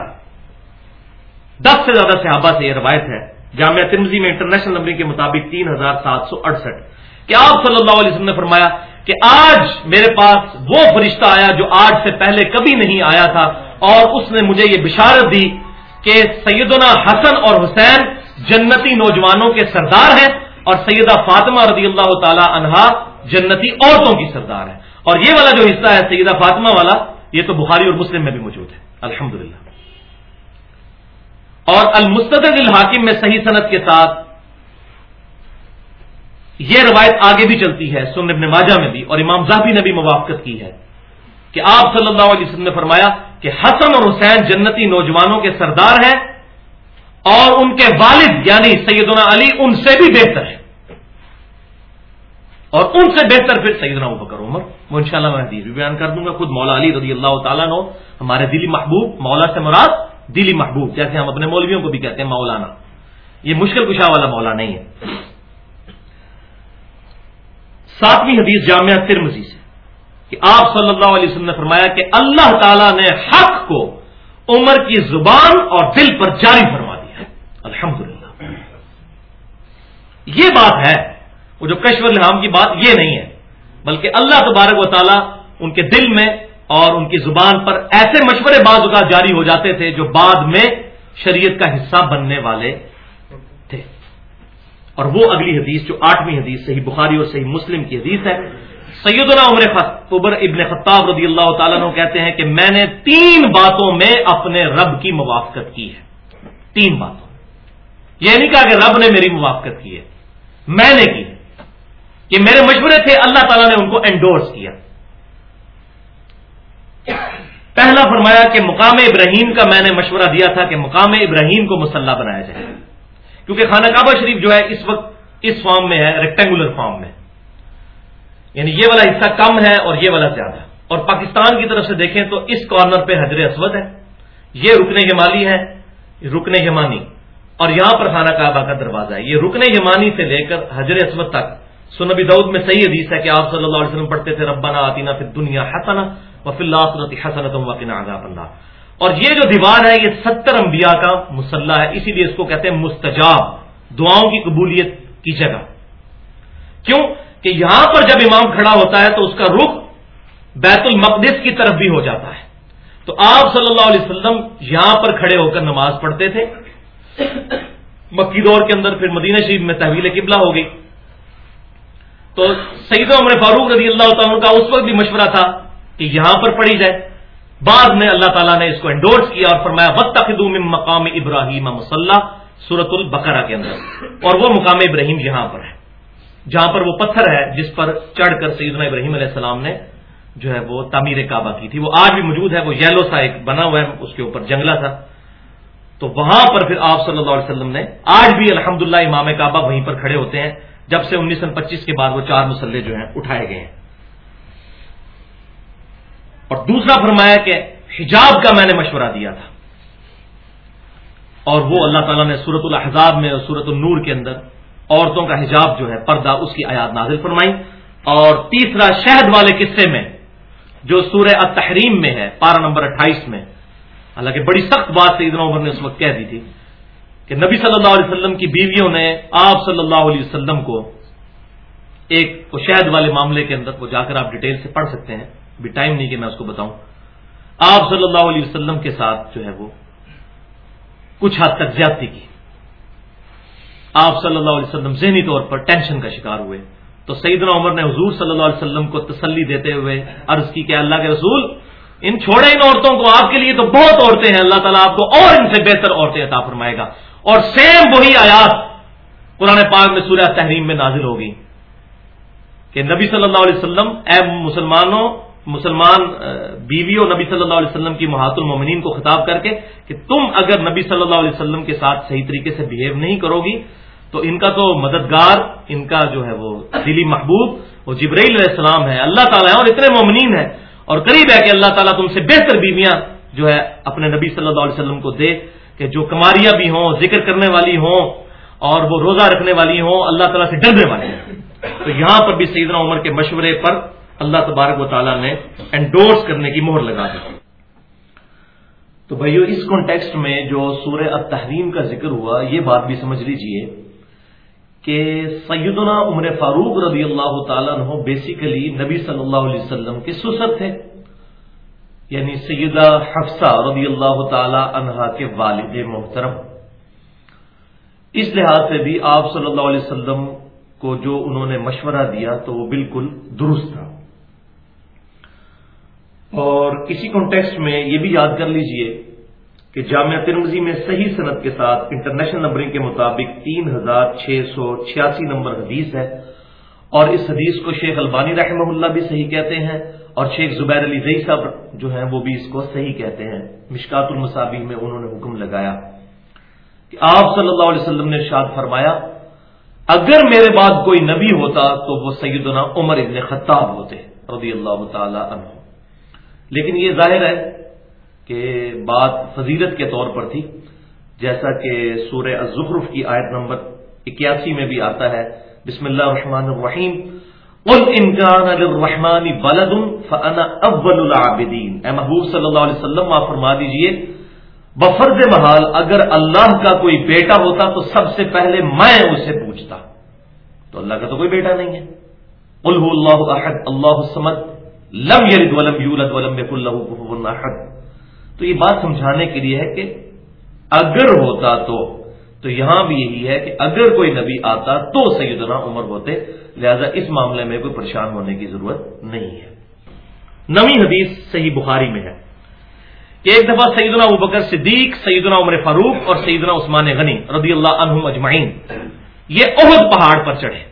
دس سے زیادہ صحابہ سے یہ روایت ہے۔ جامعہ ترمزی میں انٹرنیشنل نمبر کے مطابق تین ہزار سات سو اڑسٹھ۔ کہ آپ صلی اللہ علیہ وسلم نے فرمایا کہ آج میرے پاس وہ فرشتہ آیا جو آج سے پہلے کبھی نہیں آیا تھا، اور اس نے مجھے یہ بشارت دی کہ سیدنا حسن اور حسین جنتی نوجوانوں کے سردار ہیں اور سیدہ فاطمہ رضی اللہ تعالی عنہا جنتی عورتوں کی سردار ہے اور یہ والا جو حصہ ہے سیدہ فاطمہ والا، یہ تو بخاری اور مسلم میں بھی موجود ہے۔ الحمد اور المستد الحاکم میں صحیح صنعت کے ساتھ یہ روایت آگے بھی چلتی ہے سن ابن ماجہ میں بھی، اور امام زاہبی نے بھی موافقت کی ہے کہ آپ صلی اللہ علیہ وسلم نے فرمایا کہ حسن اور حسین جنتی نوجوانوں کے سردار ہیں اور ان کے والد یعنی سیدنا علی ان سے بھی بہتر ہے۔ اور ان سے بہتر پھر سیدنا بکر عمر۔ وہ انشاءاللہ میں حدیث بھی بیان کر دوں گا۔ خود مولا علی رضی اللہ تعالیٰ نو ہمارے دلی محبوب، مولا سے مراد دلی محبوب، جیسے ہم اپنے مولویوں کو بھی کہتے ہیں مولانا۔ یہ مشکل کشا والا مولا نہیں ہے۔ ساتویں حدیث جامعہ ترمزی سے، کہ آپ صلی اللہ علیہ وسلم نے فرمایا کہ اللہ تعالیٰ نے حق کو عمر کی زبان اور دل پر جاری فرما دیا ہے الحمد یہ بات ہے، وہ جو کشور الحام کی بات یہ نہیں ہے، بلکہ اللہ تبارک و تعالیٰ ان کے دل میں اور ان کی زبان پر ایسے مشورے بعض اوقات جاری ہو جاتے تھے جو بعد میں شریعت کا حصہ بننے والے تھے۔ اور وہ اگلی حدیث، جو آٹھویں حدیث، صحیح بخاری اور صحیح مسلم کی حدیث ہے۔ سیدنا عمر عبر ابن خطاب رضی اللہ تعالیٰ کہتے ہیں کہ میں نے تین باتوں میں اپنے رب کی موافقت کی ہے۔ تین باتوں۔ یہ نہیں کہا کہ رب نے میری موافقت کی ہے۔ میں نے کی۔ کہ میرے مشورے تھے، اللہ تعالیٰ نے ان کو انڈورس کیا۔ پہلا فرمایا کہ مقام ابراہیم کا میں نے مشورہ دیا تھا کہ مقام ابراہیم کو مسلح بنایا جائے۔ کیونکہ خانہ کعبہ شریف جو ہے، اس وقت اس فارم میں ہے ریکٹینگولر فارم میں۔ یعنی یہ والا حصہ کم ہے اور یہ والا زیادہ۔ اور پاکستان کی طرف سے دیکھیں تو اس کارنر پہ حضر اسود ہے۔ یہ رکن یمالی ہے، رکن یمانی۔ اور یہاں پر خانہ کعبہ کا دروازہ ہے۔ یہ رکن یمانی سے لے کر حضر اسود تک۔ سنبی دعود میں صحیح حدیث ہے کہ آپ صلی اللہ علیہ وسلم پڑھتے تھے، ربنا آتینا فی دنیا حسنا وفی اللہ حسنت وقنا عذاب اللہ اور یہ جو دیوار ہے، یہ ستر انبیاء کا مسلح ہے، اسی لیے اس کو کہتے ہیں مستجاب، دعاؤں کی قبولیت کی جگہ۔ کیوں؟ کہ یہاں پر جب امام کھڑا ہوتا ہے تو اس کا رخ بیت المقدس کی طرف بھی ہو جاتا ہے۔ تو آپ صلی اللہ علیہ وسلم یہاں پر کھڑے ہو کر نماز پڑھتے تھے۔ مکی دور کے اندر پھر مدینہ شریف میں تحویل قبلہ ہو گئی۔ تو سعید عمر فاروق رضی اللہ تعالیٰ کا اس وقت بھی مشورہ تھا کہ یہاں پر پڑھی جائے۔ بعد میں اللہ تعالیٰ نے اس کو انڈورس کیا اور فرمایا وقت مقام ابراہیم مسلح سورت البقرہ کے اندر اور وہ مقام ابراہیم یہاں پر ہے، جہاں پر وہ پتھر ہے جس پر چڑھ کر سیدنا ابراہیم علیہ السلام نے جو ہے وہ تعمیر کعبہ کی تھی۔ وہ آج بھی موجود ہے، وہ یلو سا ایک بنا ہوا ہے، اس کے اوپر جنگلہ تھا۔ تو وہاں پر پھر آپ صلی اللہ علیہ وسلم نے آج بھی الحمدللہ امام کعبہ وہیں پر کھڑے ہوتے ہیں، جب سے انیس سو پچیس کے بعد وہ چار مسلح جو ہیں اٹھائے گئے ہیں۔ اور دوسرا فرمایا کہ حجاب کا میں نے مشورہ دیا تھا۔ اور وہ اللہ تعالیٰ نے سورت الحضاب میں اور سورت النور کے اندر عورتوں کا حجاب جو ہے پردہ اس کی آیات نازل فرمائی۔ اور تیسرا شہد والے قصے میں جو سورہ التحریم میں ہے، پارہ نمبر اٹھائیس میں حالانکہ بڑی سخت بات سے ادنا عمر نے اس وقت کہہ دی تھی کہ نبی صلی اللہ علیہ وسلم کی بیویوں نے آپ صلی اللہ علیہ وسلم کو ایک شہد والے معاملے کے اندر وہ جا کر آپ ڈیٹیل سے پڑھ سکتے ہیں بھی ٹائم نہیں کہ میں اس کو بتاؤں۔ آپ صلی اللہ علیہ وسلم کے ساتھ جو ہے وہ کچھ حد تک زیادتی کی۔ آپ صلی اللہ علیہ وسلم ذہنی طور پر ٹینشن کا شکار ہوئے۔ تو سیدنا عمر نے حضور صلی اللہ علیہ وسلم کو تسلی دیتے ہوئے عرض کی کہ اللہ کے رسول ان چھوڑے ان عورتوں کو آپ کے لیے تو بہت عورتیں ہیں، اللہ تعالیٰ آپ کو اور ان سے بہتر عورتیں عطا فرمائے گا۔ اور سیم وہی آیات قرآن پاک میں سورہ تحریم میں نازل ہوگی کہ نبی صلی اللہ علیہ وسلم، اے مسلمانوں، مسلمان بیویوں، نبی صلی اللہ علیہ وسلم کی محات المومنین کو خطاب کر کے کہ تم اگر نبی صلی اللہ علیہ وسلم کے ساتھ صحیح طریقے سے بہیو نہیں کرو گی تو ان کا تو مددگار، ان کا جو ہے وہ دلی محبوب، وہ جبرائیل علیہ السلام ہے، اللہ تعالیٰ ہے اور اتنے مومنین ہیں۔ اور قریب ہے کہ اللہ تعالیٰ تم سے بہتر بیویاں جو ہے اپنے نبی صلی اللہ علیہ وسلم کو دے کہ جو کماریاں بھی ہوں، ذکر کرنے والی ہوں اور وہ روزہ رکھنے والی ہوں، اللہ تعالیٰ سے ڈرنے والی ہوں۔ تو یہاں پر بھی سیدنا عمر کے مشورے پر اللہ تبارک و تعالیٰ نے انڈورس کرنے کی مہر لگا دی۔ تو بھائیو، اس کانٹیکسٹ میں جو سورہ التحریم کا ذکر ہوا، یہ بات بھی سمجھ لیجیے کہ سیدنا عمر فاروق رضی اللہ تعالیٰ عنہ بیسیکلی نبی صلی اللہ علیہ وسلم کے سسر تھے۔ یعنی سیدہ حفصہ رضی اللہ تعالی عنہا کے والد محترم۔ اس لحاظ سے بھی آپ صلی اللہ علیہ وسلم کو جو انہوں نے مشورہ دیا تو وہ بالکل درست تھا۔ اور کسی کانٹیکسٹ میں یہ بھی یاد کر لیجیے کہ جامعہ ترمزی میں صحیح صنعت کے ساتھ انٹرنیشنل نمبرنگ کے مطابق تین ہزار چھ سو چھیاسی نمبر حدیث ہے اور اس حدیث کو شیخ البانی رحمہ اللہ بھی صحیح کہتے ہیں اور شیخ زبیر علی زئی صاحب جو ہیں وہ بھی اس کو صحیح کہتے ہیں۔ مشکات المصابی میں انہوں نے حکم لگایا کہ آپ صلی اللہ علیہ وسلم نے ارشاد فرمایا، اگر میرے بعد کوئی نبی ہوتا تو وہ سیدنا عمر ابن خطاب ہوتے، رضی اللہ تعالی عنہ۔ لیکن یہ ظاہر ہے کہ بات فضیلت کے طور پر تھی، جیسا کہ سورہ الزخرف کی آیت نمبر اکیاسی میں بھی آتا ہے، بسم اللہ الرحمن الرحیم، قل انکان الرحمن بلد فانا اول العابدین۔ اے محبوب صلی اللہ علیہ وسلم آپ فرما دیجیے بفرد محال اگر اللہ کا کوئی بیٹا ہوتا تو سب سے پہلے میں اسے پوچھتا۔ تو اللہ کا تو کوئی بیٹا نہیں ہے۔ قل هو اللہ احد، اللہ الصمد، لم یلد ولم یولد ولم یکن له کفوا احد۔ تو یہ بات سمجھانے کے لیے ہے کہ اگر ہوتا تو تو یہاں بھی یہی ہے کہ اگر کوئی نبی آتا تو سیدنا عمر ہوتے، لہذا اس معاملے میں کوئی پریشان ہونے کی ضرورت نہیں ہے۔ نوی حدیث صحیح بخاری میں ہے کہ ایک دفعہ سیدنا ابکر صدیق، سیدنا عمر فاروق اور سیدنا عثمان غنی رضی اللہ عنہ اجمعین یہ عہد پہاڑ پر چڑھے۔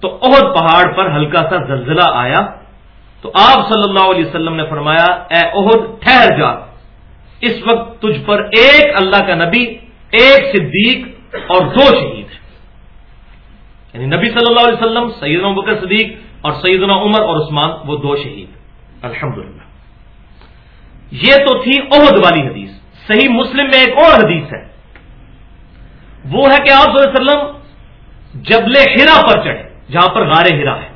تو عہد پہاڑ پر ہلکا سا زلزلہ آیا تو آپ صلی اللہ علیہ وسلم نے فرمایا، اے عہد ٹھہر جا۔ اس وقت تجھ پر ایک اللہ کا نبی، ایک صدیق اور دو شہید ہیں۔ یعنی نبی صلی اللہ علیہ وسلم، سیدنا بکر صدیق اور سیدنا عمر اور عثمان، وہ دو شہید۔ الحمد یہ تو تھی عہد والی حدیث۔ صحیح مسلم میں ایک اور حدیث ہے۔ وہ ہے کہ آپ صلی اللہ علیہ وسلم جبل ہرا پر چڑھے، جہاں پر غار ہرا ہے۔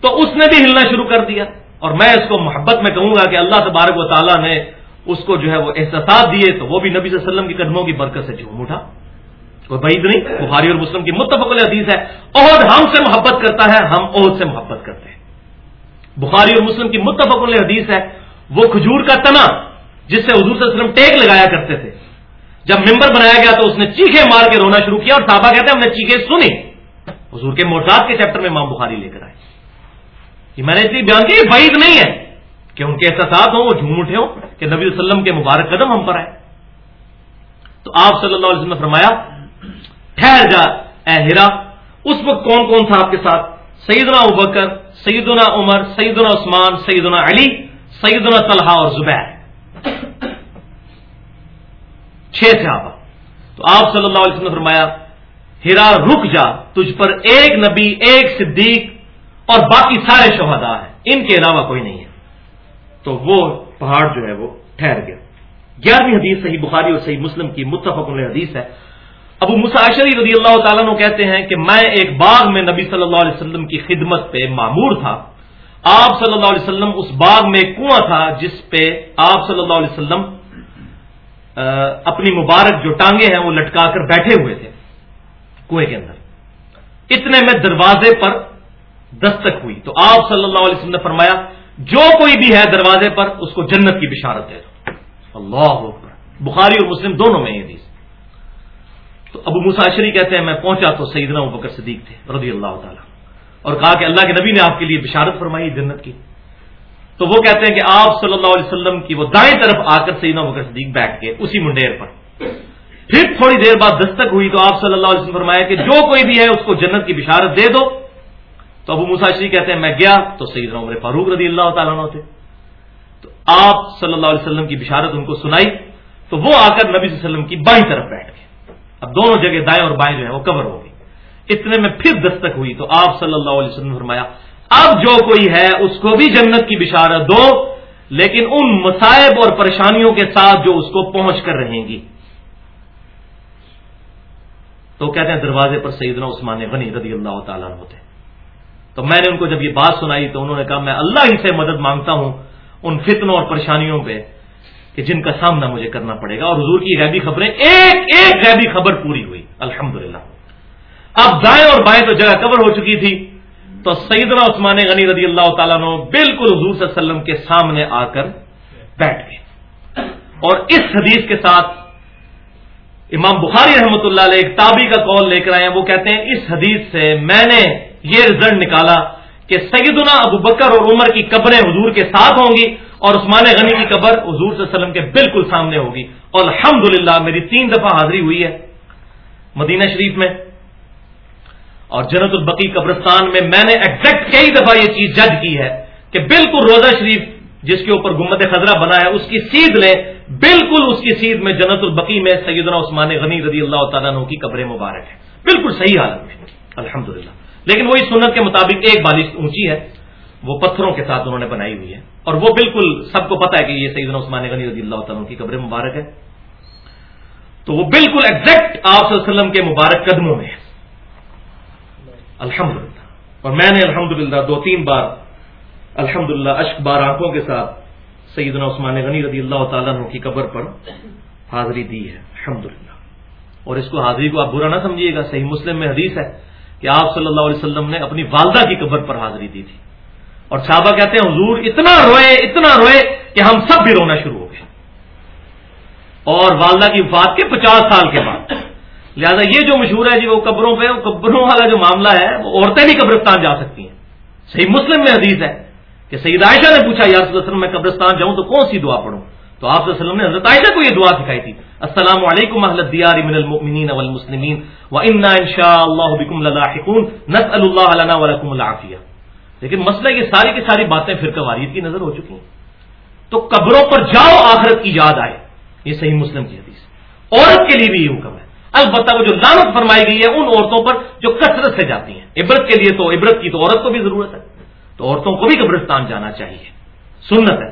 تو اس نے بھی ہلنا شروع کر دیا اور میں اس کو محبت میں کہوں گا کہ اللہ تبارک و تعالیٰ نے اس کو جو ہے وہ احساسات دیے تو وہ بھی نبی صلی اللہ علیہ وسلم کی قدموں کی برکت سے جھوم اٹھا۔ کوئی بعید نہیں، بخاری اور مسلم کی متفق حدیث ہے۔ عہد ہم سے محبت کرتا ہے، ہم عہد سے محبت کرتے ہیں۔ بخاری اور مسلم کی متفق حدیث ہے، وہ کھجور کا تنا جس سے حضور صلی اللہ علیہ وسلم ٹیک لگایا کرتے تھے۔ جب ممبر بنایا گیا تو اس نے چیخے مار کے رونا شروع کیا اور صحابہ کہتے ہیں ہم نے چیخے سنی۔ حضور کے موٹاد کے چیپٹر میں ماں بخاری لے کر آئے۔ یہ میں نے اس لیے بیان کیا بعید نہیں ہے کہ ان کے احساسات ہوں، وہ جھوم اٹھے ہوں کہ نبی وسلم کے مبارک قدم ہم پر آئے۔ تو آپ صلی اللہ علیہ وسلم نے فرمایا، ٹھہر جا، اے ہرا، اس وقت کون کون تھا آپ کے ساتھ؟ سیدنا ابکر سیدنا عمر، سیدنا عثمان، سیدنا علی، سیدنا طلحہ اور زبیر۔ چھ صحابہ۔ تو آپ صلی اللہ علیہ وسلم نے فرمایا، ہرا، رک جا، تجھ پر ایک نبی، ایک صدیق اور باقی سارے شہدا ہیں۔ ان کے علاوہ کوئی نہیں ہے۔ تو وہ پہاڑ جو ہے وہ ٹھہر گیا۔ گیارہویں حدیث صحیح بخاری اور صحیح مسلم کی متفق حدیث ہے۔ ابو مساشری رضی اللہ تعالیٰ نے کہتے ہیں کہ میں ایک باغ میں نبی صلی اللہ علیہ وسلم کی خدمت پہ معمور تھا۔ آپ صلی اللہ علیہ وسلم اس باغ میں ایک کنواں تھا جس پہ آپ صلی اللہ علیہ وسلم اپنی مبارک جو ٹانگے ہیں وہ لٹکا کر بیٹھے ہوئے تھے۔ کنویں کے اندر۔ اتنے میں دروازے پر دستک ہوئی۔ تو آپ صلی اللہ علیہ وسلم نے فرمایا، جو کوئی بھی ہے دروازے پر، اس کو جنت کی بشارت دے دو۔ اللہ بخاری اور مسلم دونوں میں یہ حدیث۔ تو ابو مساشری کہتے ہیں، میں پہنچا تو سیدنا ابو بکر صدیق تھے، رضی اللہ تعالیٰ۔ اور کہا کہ اللہ کے نبی نے آپ کے لیے بشارت فرمائی، جنت کی۔ تو وہ کہتے ہیں کہ آپ صلی اللہ علیہ وسلم کی وہ دائیں طرف آ کر سیدنا بکر صدیق بیٹھ گئے، اسی منڈیر پر۔ پھر تھوڑی دیر بعد دستک ہوئی تو آپ صلی اللہ علیہ وسلم فرمایا کہ جو کوئی بھی ہے، اس کو جنت کی بشارت دے دو۔ تو ابو مساشری کہتے ہیں، میں گیا تو سعید عمر فاروق رضی اللہ تعالیٰ عنہ تھے۔ تو آپ صلی اللہ علیہ وسلم کی بشارت ان کو سنائی، تو وہ آ کر نبی صلی اللہ علیہ وسلم کی بائیں طرف بیٹھ گئے۔ اب دونوں جگہ دائیں اور بائیں جو ہیں وہ کور ہوگی اتنے میں پھر دستک ہوئی تو آپ صلی اللہ علیہ وسلم نے فرمایا، اب جو کوئی ہے، اس کو بھی جنت کی بشارت دو، لیکن ان مصائب اور پریشانیوں کے ساتھ جو اس کو پہنچ کر رہیں گی۔ تو کہتے ہیں دروازے پر سیدنا عثمان غنی رضی اللہ تعالیٰ ہوتے تو میں نے ان کو جب یہ بات سنائی تو انہوں نے کہا میں اللہ ہی سے مدد مانگتا ہوں ان فتنوں اور پریشانیوں پہ کہ جن کا سامنا مجھے کرنا پڑے گا اور حضور کی غیبی خبریں ایک ایک غیبی خبر پوری ہوئی، الحمدللہ۔ اب دائیں اور بائیں تو جگہ کور ہو چکی تھی تو سیدنا عثمان غنی رضی اللہ تعالیٰ نے بالکل حضور صلی اللہ علیہ وسلم کے سامنے آ کر بیٹھ گئے۔ اور اس حدیث کے ساتھ امام بخاری رحمۃ اللہ علیہ ایک تابی کا کال لے کر آئے ہیں، وہ کہتے ہیں، اس حدیث سے میں نے یہ رزلٹ نکالا کہ سیدنا ابو بکر اور عمر کی قبریں حضور کے ساتھ ہوں گی اور عثمان غنی کی قبر حضور صلی اللہ علیہ وسلم کے بالکل سامنے ہوگی۔ اور الحمد میری تین دفعہ حاضری ہوئی ہے مدینہ شریف میں اور جنت البقی قبرستان میں میں نے ایگزیکٹ کئی دفعہ یہ چیز جج کی ہے کہ بالکل روزہ شریف جس کے اوپر گمت خزرہ بنا ہے، اس کی سیدھ لیں، بالکل اس کی سیدھ میں جنت البقی میں سیدنا عثمان غنی رضی اللہ تعالیٰ عنہ کی قبر مبارک ہے۔ بالکل صحیح حالت میں۔ الحمد لیکن وہی سنت کے مطابق ایک بالش اونچی ہے، وہ پتھروں کے ساتھ انہوں نے بنائی ہوئی ہے۔ اور وہ بالکل سب کو پتا ہے کہ یہ سیدنا عثمان غنی رضی اللہ تعالیٰ کی قبر مبارک ہے۔ تو وہ بالکل ایگزیکٹ آپ وسلم کے مبارک قدموں میں ہے۔ الحمد اور میں نے الحمد دو تین بار الحمد للہ اشک بار آنکھوں کے ساتھ سیدنا عثمان غنی رضی اللہ تعالیٰ کی قبر پر حاضری دی ہے۔ الحمد اور اس کو حاضری کو آپ برا نہ سمجھیے گا، صحیح مسلم میں حدیث ہے۔ کہ آپ صلی اللہ علیہ وسلم نے اپنی والدہ کی قبر پر حاضری دی تھی۔ اور صحابہ کہتے ہیں، حضور، اتنا روئے اتنا روئے کہ ہم سب بھی رونا شروع ہو گئے۔ اور والدہ کی وفات کے پچاس سال کے بعد۔ لہٰذا یہ جو مشہور ہے جی وہ قبروں پہ، وہ قبروں والا جو معاملہ ہے، وہ عورتیں بھی قبرستان جا سکتی ہیں۔ صحیح مسلم میں حدیث ہے کہ سید عائشہ نے پوچھا، یا وسلم، میں قبرستان جاؤں تو کون سی دعا پڑھوں؟ تو آپ وسلم نے حضرت عائشہ کو یہ دعا سکھائی تھی۔ السلام علیکم احلت دیار من المؤمنین والمسلمین و ان شاء اللہ بکم للاحقون نسأل اللہ لنا ولکم العافیہ. لیکن مسئلہ یہ ساری کی ساری باتیں فرقہ واریت کی نظر ہو چکی ہیں. تو قبروں پر جاؤ، آخرت کی یاد آئے. یہ صحیح مسلم کی حدیث. عورت کے لیے بھی یہ حکم ہے. البتہ وہ جو لانت فرمائی گئی ہے ان عورتوں پر جو کثرت سے جاتی ہیں. عبرت کے لیے تو عبرت کی تو عورت کو بھی ضرورت ہے. تو عورتوں کو بھی قبرستان جانا چاہیے. سنت ہے.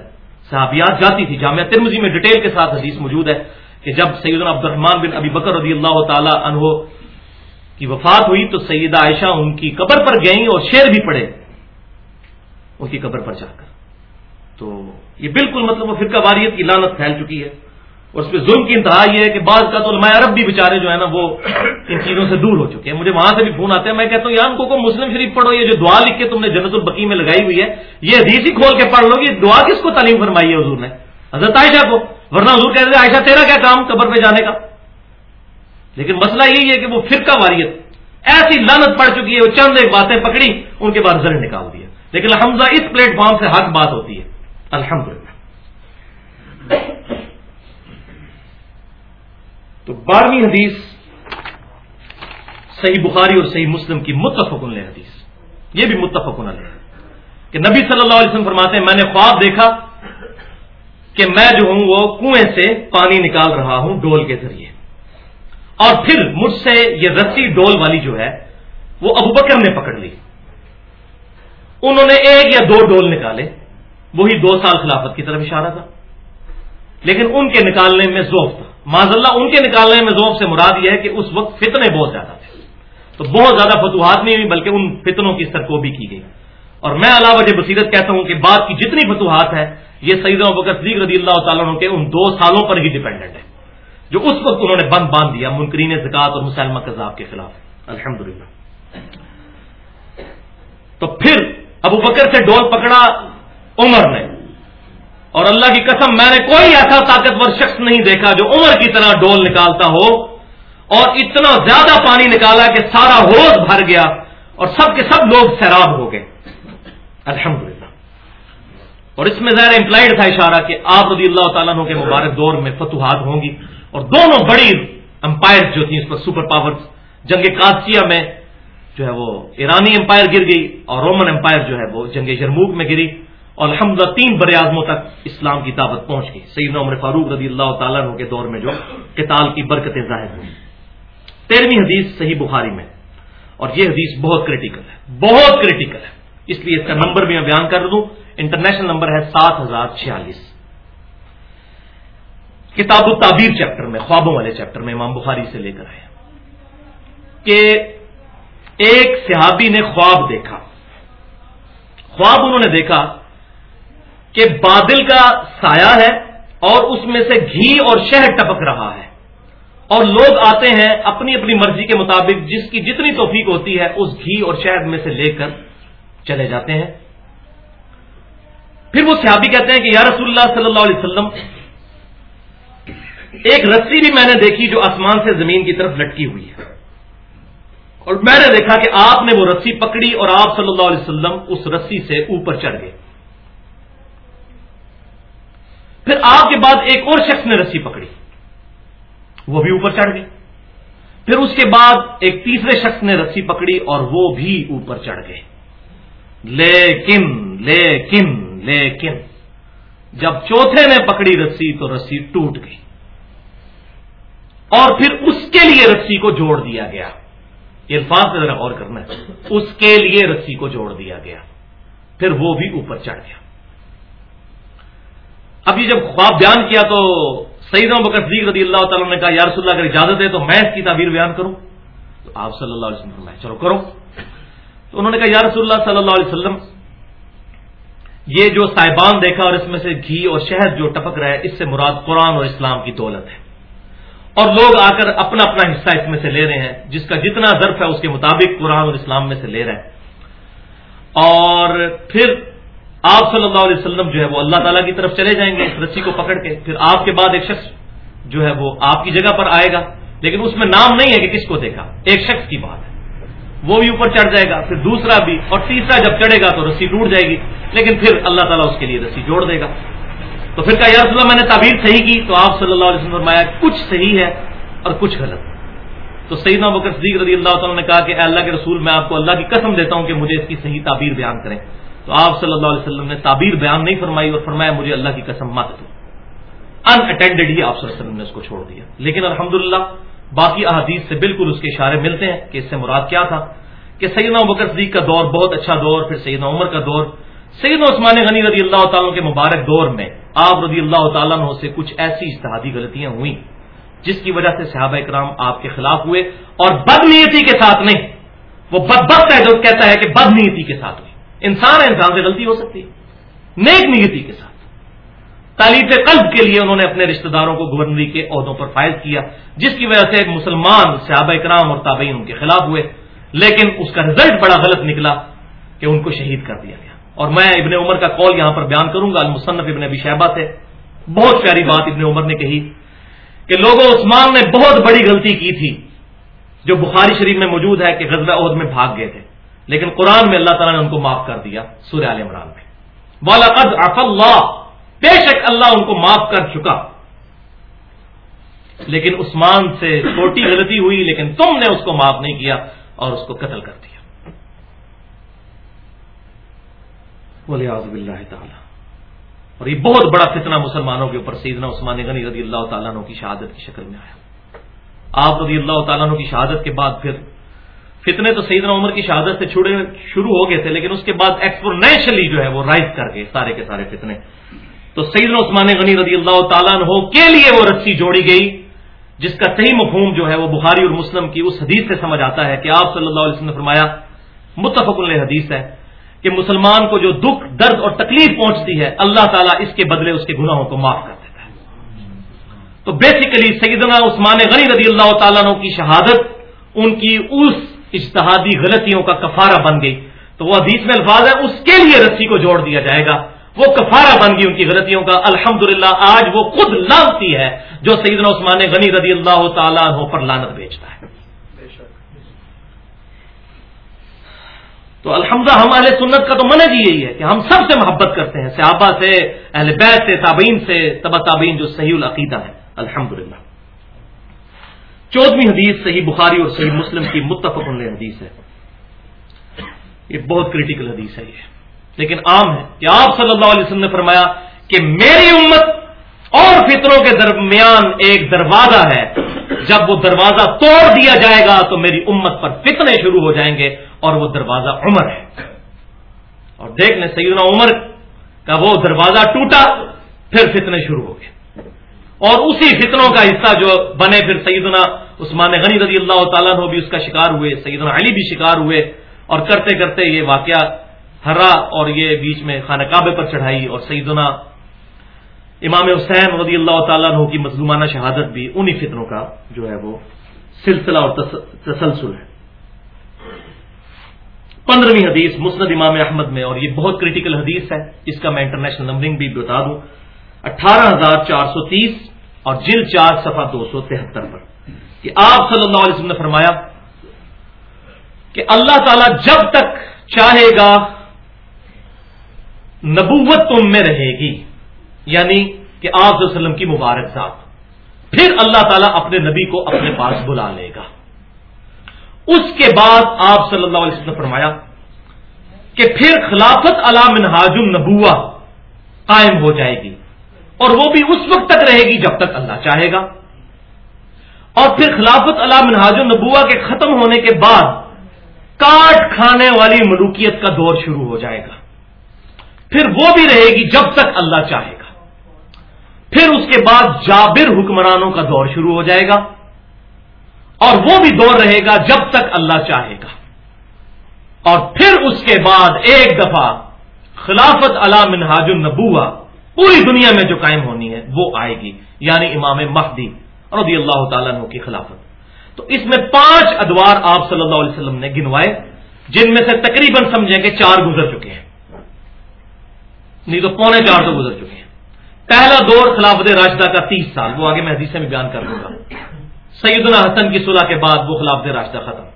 صحابیات جاتی تھی جامعہ ترمزی میں ڈیٹیل کے ساتھ حدیث موجود ہے. کہ جب سیدنا عبد الرحمان بن ابی بکر رضی اللہ تعالی عنہ کی وفات ہوئی تو سیدہ عائشہ ان کی قبر پر گئیں اور شیر بھی پڑے، ان کی قبر پر جا کر۔ تو یہ بالکل مطلب وہ فرقہ واریت کی لانت پھیل چکی ہے۔ اور اس پہ ظلم کی انتہا یہ ہے کہ بعض کا تو علماء عرب بھی بےچارے جو ہے نا وہ ان چیزوں سے دور ہو چکے ہیں۔ مجھے وہاں سے بھی فون آتے ہیں میں کہتا ہوں، یار، ان کو مسلم شریف پڑھو، یہ جو دعا لکھ کے تم نے جنت البقی میں لگائی ہوئی ہے، یہ حدیث ہی کھول کے پڑھ لو گی دعا کس کو تعلیم فرمائی ہے حضور نے؟ حضرت عائشہ کو، ورنہ حضور کہتے ہیں عائشہ تیرا کیا کام قبر پہ جانے کا؟ لیکن مسئلہ یہی ہے کہ وہ فرقہ واریت، ایسی لانت پڑ چکی ہے، وہ چند ایک باتیں پکڑی، ان کے بعد زر نکال دیا لیکن حمزہ اس پلیٹ فارم سے حق بات ہوتی ہے۔ الحمد تو بارہویں حدیث، صحیح بخاری اور صحیح مسلم کی متفق علیہ حدیث۔ یہ بھی متفق علیہ۔ کہ نبی صلی اللہ علیہ وسلم فرماتے ہیں، میں نے خواب دیکھا کہ میں جو ہوں وہ کنویں سے پانی نکال رہا ہوں ڈول کے ذریعے۔ اور پھر مجھ سے یہ رسی ڈول والی جو ہے، وہ ابو بکر نے پکڑ لی۔ انہوں نے ایک یا دو ڈول نکالے۔ وہی دو سال خلافت کی طرف اشارہ تھا۔ لیکن ان کے نکالنے میں ذوف تھا۔ معذ اللہ ان کے نکالنے میں ذوف سے مراد یہ ہے کہ اس وقت فتنے بہت زیادہ تھے۔ تو بہت زیادہ فتوحات نہیں ہوئی، بلکہ ان فتنوں کی سرکوبی کی گئی۔ اور میں علاوہ بصیرت کہتا ہوں کہ بعد کی جتنی فتوحات ہے یہ سعید بکر صدیق رضی اللہ تعالیٰ کے ان دو سالوں پر ہی ڈپینڈنٹ ہے جو اس وقت انہوں نے بند باندھ دیا منکرین زکات اور مسلمہ کذاب کے خلاف۔ الحمد تو پھر ابو بکر سے ڈول پکڑا عمر نے۔ اور اللہ کی قسم، میں نے کوئی ایسا طاقتور شخص نہیں دیکھا جو عمر کی طرح ڈول نکالتا ہو اور اتنا زیادہ پانی نکالا کہ سارا ہوش بھر گیا اور سب کے سب لوگ سیراب ہو گئے۔ الحمد اور اس میں ظاہر امپلائڈ تھا اشارہ کہ آپ رضی اللہ تعالیٰ کے مبارک دور میں فتوحات ہوں گی اور دونوں بڑی امپائر جو تھیں اس پر سپر پاور جنگ کاسیا میں جو ہے وہ ایرانی امپائر گر گئی اور رومن امپائر جو ہے وہ جنگ جرموک میں گری اور الحمد تین بر اعظموں تک اسلام کی دعوت پہنچ گئی۔ سعید عمر فاروق رضی اللہ تعالیٰ عنہ کے دور میں جو کتال کی برکتیں ظاہر ہوئی تیرہویں حدیث صحیح بخاری میں اور یہ حدیث بہت کریٹیکل ہے، بہت کریٹیکل ہے۔ اس لیے اس کا نمبر بھی میں بیان کر دوں۔ انٹرنیشنل نمبر ہے سات ہزار چھیالیس۔ کتاب التعبیر چیپٹر میں، خوابوں والے چیپٹر میں امام بخاری سے لے کر آئے کہ ایک صحابی نے خواب دیکھا۔ خواب انہوں نے دیکھا کہ بادل کا سایہ ہے اور اس میں سے گھی اور شہد ٹپک رہا ہے۔ اور لوگ آتے ہیں اپنی اپنی مرضی کے مطابق جس کی جتنی توفیق ہوتی ہے، اس گھی اور شہد میں سے لے کر چلے جاتے ہیں۔ پھر وہ صحابی کہتے ہیں کہ یا رسول اللہ صلی اللہ علیہ وسلم، ایک رسی بھی میں نے دیکھی جو آسمان سے زمین کی طرف لٹکی ہوئی ہے۔ اور میں نے دیکھا کہ آپ نے وہ رسی پکڑی اور آپ صلی اللہ علیہ وسلم اس رسی سے اوپر چڑھ گئے۔ پھر آپ کے بعد ایک اور شخص نے رسی پکڑی، وہ بھی اوپر چڑھ گئے پھر اس کے بعد ایک تیسرے شخص نے رسی پکڑی اور وہ بھی اوپر چڑھ گئے۔ لیکن لیکن لیکن جب چوتھے نے پکڑی رسی تو رسی ٹوٹ گئی اور پھر اس کے لیے رسی کو جوڑ دیا گیا عرفان سے ذرا غور کرنا ہے۔ اس کے لیے رسی کو جوڑ دیا گیا پھر وہ بھی اوپر چڑھ گیا۔ اب یہ جب خواب بیان کیا تو سعید بکر صدیق رضی اللہ تعالیٰ نے کہا، یا رسول اللہ، اگر اجازت ہے تو میں اس کی تعبیر بیان کروں۔ تو آپ صلی اللہ علیہ وسلم چلو کرو۔ تو انہوں نے کہا، یا رسول اللہ صلی اللہ علیہ وسلم یہ جو صاحبان دیکھا اور اس میں سے گھی اور شہد جو ٹپک رہا ہے، اس سے مراد قرآن اور اسلام کی دولت ہے۔ اور لوگ آ کر اپنا اپنا حصہ اس میں سے لے رہے ہیں، جس کا جتنا ظرف ہے، اس کے مطابق قرآن اور اسلام میں سے لے رہے ہیں۔ اور پھر آپ صلی اللہ علیہ وسلم جو ہے، وہ اللہ تعالیٰ کی طرف چلے جائیں گے، اس رسی کو پکڑ کے۔ پھر آپ کے بعد ایک شخص جو ہے، وہ آپ کی جگہ پر آئے گا، لیکن اس میں نام نہیں ہے کہ کس کو دیکھا، ایک شخص کی بات ہے۔ وہ بھی اوپر چڑھ جائے گا، پھر دوسرا بھی، اور تیسرا جب چڑھے گا تو رسی ٹوٹ جائے گی، لیکن پھر اللہ تعالیٰ اس کے لیے رسی جوڑ دے گا۔ تو پھر کہا، یا رسول اللہ، میں نے تعبیر صحیح کی تو آپ صلی اللہ علیہ وسلم فرمایا، کچھ صحیح ہے اور کچھ غلط۔ تو سیدنا بکر صدیق رضی اللہ تعالیٰ نے کہا کہ، اے اللہ کے رسول، میں آپ کو اللہ کی قسم دیتا ہوں کہ مجھے اس کی صحیح تعبیر بیان کریں۔ تو آپ صلی اللہ علیہ وسلم نے تعبیر بیان نہیں فرمائی اور فرمایا، مجھے اللہ کی قسم مت دو۔ ان اٹینڈیڈ ہی آپ صلی اللہ علیہ وسلم نے اس کو چھوڑ دیا۔ لیکن الحمدللہ باقی احادیث سے بالکل اس کے اشارے ملتے ہیں کہ اس سے مراد کیا تھا کہ سیدنا بکر صدیق کا دور بہت اچھا دور، پھر سیدنا عمر کا دور۔ سیدنا عثمان غنی رضی اللہ تعالیٰ کے مبارک دور میں آپ رضی اللہ تعالیٰ سے کچھ ایسی اشتہادی غلطیاں ہوئیں، جس کی وجہ سے صحابہ اکرام آپ کے خلاف ہوئے اور بد نیتی کے ساتھ نہیں، وہ بد بخت ہے جو کہتا ہے کہ بد نیتی کے ساتھ ہوئی انسان ہے، انسان سے غلطی ہو سکتی ہے، نیک نیتی کے ساتھ۔ تعلیف قلب کے لیے انہوں نے اپنے رشتہ داروں کو گورنری کے عہدوں پر فائز کیا، جس کی وجہ سے مسلمان صحابہ اکرام اور تابعین ان کے خلاف ہوئے۔ لیکن اس کا رزلٹ بڑا غلط نکلا کہ ان کو شہید کر دیا گیا۔ اور میں ابن عمر کا کال یہاں پر بیان کروں گا۔ المصنف ابن ابی شہبہ سے بہت پیاری بات ابن عمر نے کہی کہ لوگوں عثمان نے بہت بڑی غلطی کی تھی۔ جو بخاری شریف میں موجود ہے کہ غزل عہد میں بھاگ گئے تھے۔ لیکن قرآن میں اللہ تعالیٰ نے ان کو معاف کر دیا سورہ عال عمران میں۔ والا اف اللہ بے شک اللہ ان کو معاف کر چکا۔ لیکن عثمان سے چھوٹی غلطی ہوئی، لیکن تم نے اس کو معاف نہیں کیا اور اس کو قتل کر دیا۔ بولے اللہ اور یہ بہت بڑا فتنہ مسلمانوں کے اوپر سیدنا عثمان غنی رضی اللہ تعالیٰ عنہ کی شہادت کی شکل میں آیا۔ آپ رضی اللہ تعالیٰ عنہ کی شہادت کے بعد پھر فتنے تو سیدنا عمر کی شہادت سے چھوڑے، شروع ہو گئے تھے، لیکن اس کے بعد ایکسپورنیشلی جو ہے وہ رائز کر گئے سارے کے سارے فتنے۔ تو سیدنا عثمان غنی رضی اللہ تعالیٰ عنہ کے لیے وہ رسی جوڑی گئی، جس کا صحیح مفہوم جو ہے وہ بخاری اور مسلم کی اس حدیث سے سمجھ آتا ہے کہ آپ صلی اللہ علیہ وسلم نے فرمایا، متفق حدیث ہے کہ مسلمان کو جو دکھ، درد اور تکلیف پہنچتی ہے، اللہ تعالیٰ اس کے بدلے اس کے گناہوں کو معاف کر دیتا ہے۔ تو بیسیکلی سیدنا عثمان غنی رضی اللہ تعالیٰ عنہ کی شہادت، ان کی اس اجتہادی غلطیوں کا کفارہ بن گئی۔ تو وہ حدیث میں الفاظ ہے اس کے لیے رسی کو جوڑ دیا جائے گا۔ وہ کفارہ بن گئی ان کی غلطیوں کا۔ الحمدللہ، آج وہ خود لانتی ہے جو سیدنا عثمان غنی رضی اللہ تعالیٰ عنہ پر لانت بیچتا ہے۔ تو الحمد ہم اہل سنت کا تو منج یہی ہے کہ ہم سب سے محبت کرتے ہیں، صحابہ سے، اہل بیت سے، تابعین سے تبا تابعین جو صحیح العقیدہ ہے الحمد للہ چودہویں حدیث صحیح بخاری اور صحیح مسلم کی متفق حدیث ہے۔ یہ بہت کریٹیکل حدیث ہے یہ۔ لیکن عام ہے کہ آپ صلی اللہ علیہ وسلم نے فرمایا کہ میری امت اور فطروں کے درمیان ایک دروازہ ہے۔ جب وہ دروازہ توڑ دیا جائے گا تو میری امت پر فتنے شروع ہو جائیں گے اور وہ دروازہ عمر ہے۔ اور دیکھ لیں سیدنا عمر کا وہ دروازہ ٹوٹا، پھر فتنے شروع ہو گئے۔ اور اسی فتنوں کا حصہ جو بنے، پھر سیدنا عثمان غنی رضی اللہ تعالیٰ بھی اس کا شکار ہوئے، سیدنا علی بھی شکار ہوئے۔ اور کرتے کرتے یہ واقعہ ہرا اور یہ بیچ میں خانہ کعبے پر چڑھائی اور سیدنا امام حسین رضی اللہ تعالیٰ عنہ کی مظلومانہ شہادت بھی انہی فتنوں کا جو ہے وہ سلسلہ اور تسلسل ہے۔ پندرہویں حدیث مسند امام احمد میں اور یہ بہت کریٹیکل حدیث ہے۔ اس کا میں انٹرنیشنل نمبرنگ بھی بتا دوں۔ اٹھارہ ہزار چار سو تیس اور جل چار صفحہ دو سو تہتر پر۔ کہ آپ صلی اللہ علیہ وسلم نے فرمایا کہ اللہ تعالی جب تک چاہے گا نبوت تم میں رہے گی یعنی کہ آپ وسلم کی مبارک ذات۔ پھر اللہ تعالیٰ اپنے نبی کو اپنے پاس بلا لے گا۔ اس کے بعد آپ صلی اللہ علیہ وسلم نے فرمایا کہ پھر خلافت علام منہاج النبوا قائم ہو جائے گی، اور وہ بھی اس وقت تک رہے گی جب تک اللہ چاہے گا۔ اور پھر خلافت علام منہاج النبوا کے ختم ہونے کے بعد کاٹ کھانے والی ملوکیت کا دور شروع ہو جائے گا۔ پھر وہ بھی رہے گی جب تک اللہ چاہے گا۔ پھر اس کے بعد جابر حکمرانوں کا دور شروع ہو جائے گا اور وہ بھی دور رہے گا جب تک اللہ چاہے گا۔ اور پھر اس کے بعد ایک دفعہ خلافت علام منہاج النبوا پوری دنیا میں جو قائم ہونی ہے وہ آئے گی یعنی امام مہدی رضی اللہ تعالیٰ عنہ کی خلافت۔ تو اس میں پانچ ادوار آپ صلی اللہ علیہ وسلم نے گنوائے، جن میں سے تقریباً سمجھیں کہ چار گزر چکے ہیں۔ نہیں تو پونے چار تو گزر چکے ہیں۔ پہلا دور خلافت راشدہ کا تیس سال، وہ آگے میں حدیث میں بیان کر دوں گا۔ سید حسن کی صلح کے بعد وہ خلافت راشدہ ختم۔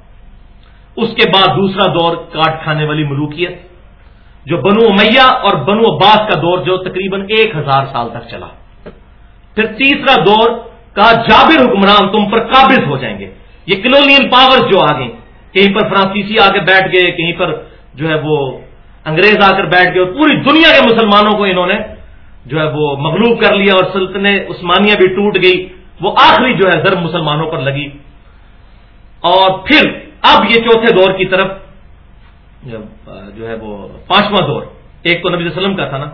اس کے بعد دوسرا دور کاٹ کھانے والی ملوکیت، جو بنو امیہ اور بنو عباس کا دور جو تقریباً ایک ہزار سال تک چلا۔ پھر تیسرا دور کا جابر حکمران تم پر قابض ہو جائیں گے۔ یہ کلونیل پاورز جو آ گئے کہیں پر فرانسیسی آ کے بیٹھ گئے، کہیں پر جو ہے وہ انگریز آ کر بیٹھ گئے اور پوری دنیا کے مسلمانوں کو انہوں نے جو ہے وہ مغلوب کر لیا اور سلطنت عثمانیہ بھی ٹوٹ گئی۔ وہ آخری جو ہے ضرب مسلمانوں پر لگی۔ اور پھر اب یہ چوتھے دور کی طرف جو ہے وہ پانچواں دور، ایک تو نبی صلی اللہ علیہ وسلم کا تھا نا۔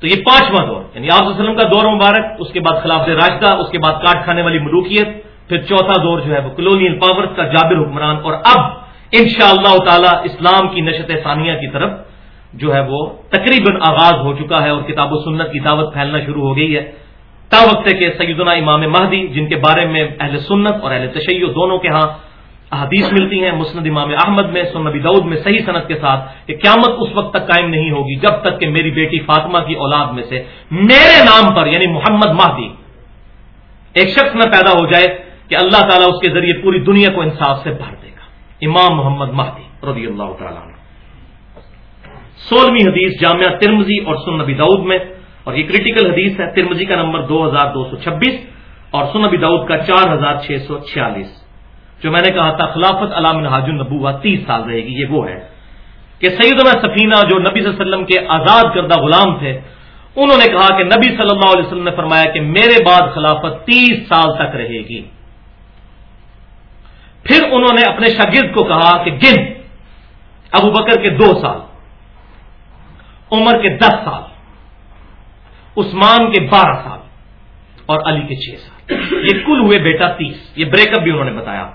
تو یہ پانچواں دور یعنی آپ وسلم کا دور مبارک، اس کے بعد خلاف راجدہ اس کے بعد کاٹ کھانے والی ملوکیت، پھر چوتھا دور جو ہے وہ کلونیل پاور کا جابر حکمران، اور اب ان شاء اللہ تعالی اسلام کی نشت ثانیہ کی طرف جو ہے وہ تقریباً آغاز ہو چکا ہے اور کتاب و سنت کی دعوت پھیلنا شروع ہو گئی ہے۔ تا وقت کے سیدنا امام مہدی، جن کے بارے میں اہل سنت اور اہل تشیع دونوں کے ہاں حدیث ملتی ہیں، مسند امام احمد میں سنبی دعود میں، صحیح صنعت کے ساتھ کہ قیامت اس وقت تک قائم نہیں ہوگی جب تک کہ میری بیٹی فاطمہ کی اولاد میں سے میرے نام پر یعنی محمد مہدی ایک شخص میں پیدا ہو جائے کہ اللہ تعالیٰ اس کے ذریعے پوری دنیا کو انصاف سے بھر دے۔ امام محمد مہدی رضی اللہ تعالیٰ سولہویں حدیث جامعہ ترمزی اور سن نبی دعود میں، اور یہ کریٹیکل حدیث ہے ترمزی کا نمبر دو ہزار دو سو چھبیس اور سن نبی دعود کا چار ہزار چھ سو چھیالیس۔ جو میں نے کہا تھا، خلافت علام الحاج النبوا تیس سال رہے گی، یہ وہ ہے کہ سیدنا سفینہ جو نبی صلی اللہ علیہ وسلم کے آزاد کردہ غلام تھے، انہوں نے کہا کہ نبی صلی اللہ علیہ وسلم نے فرمایا کہ میرے بعد خلافت تیس سال تک رہے گی۔ پھر انہوں نے اپنے شاگرد کو کہا کہ گن ابو بکر کے دو سال، عمر کے دس سال، عثمان کے بارہ سال اور علی کے چھ سال۔ یہ کل ہوئے بیٹا تیس۔ یہ بریک اپ بھی انہوں نے بتایا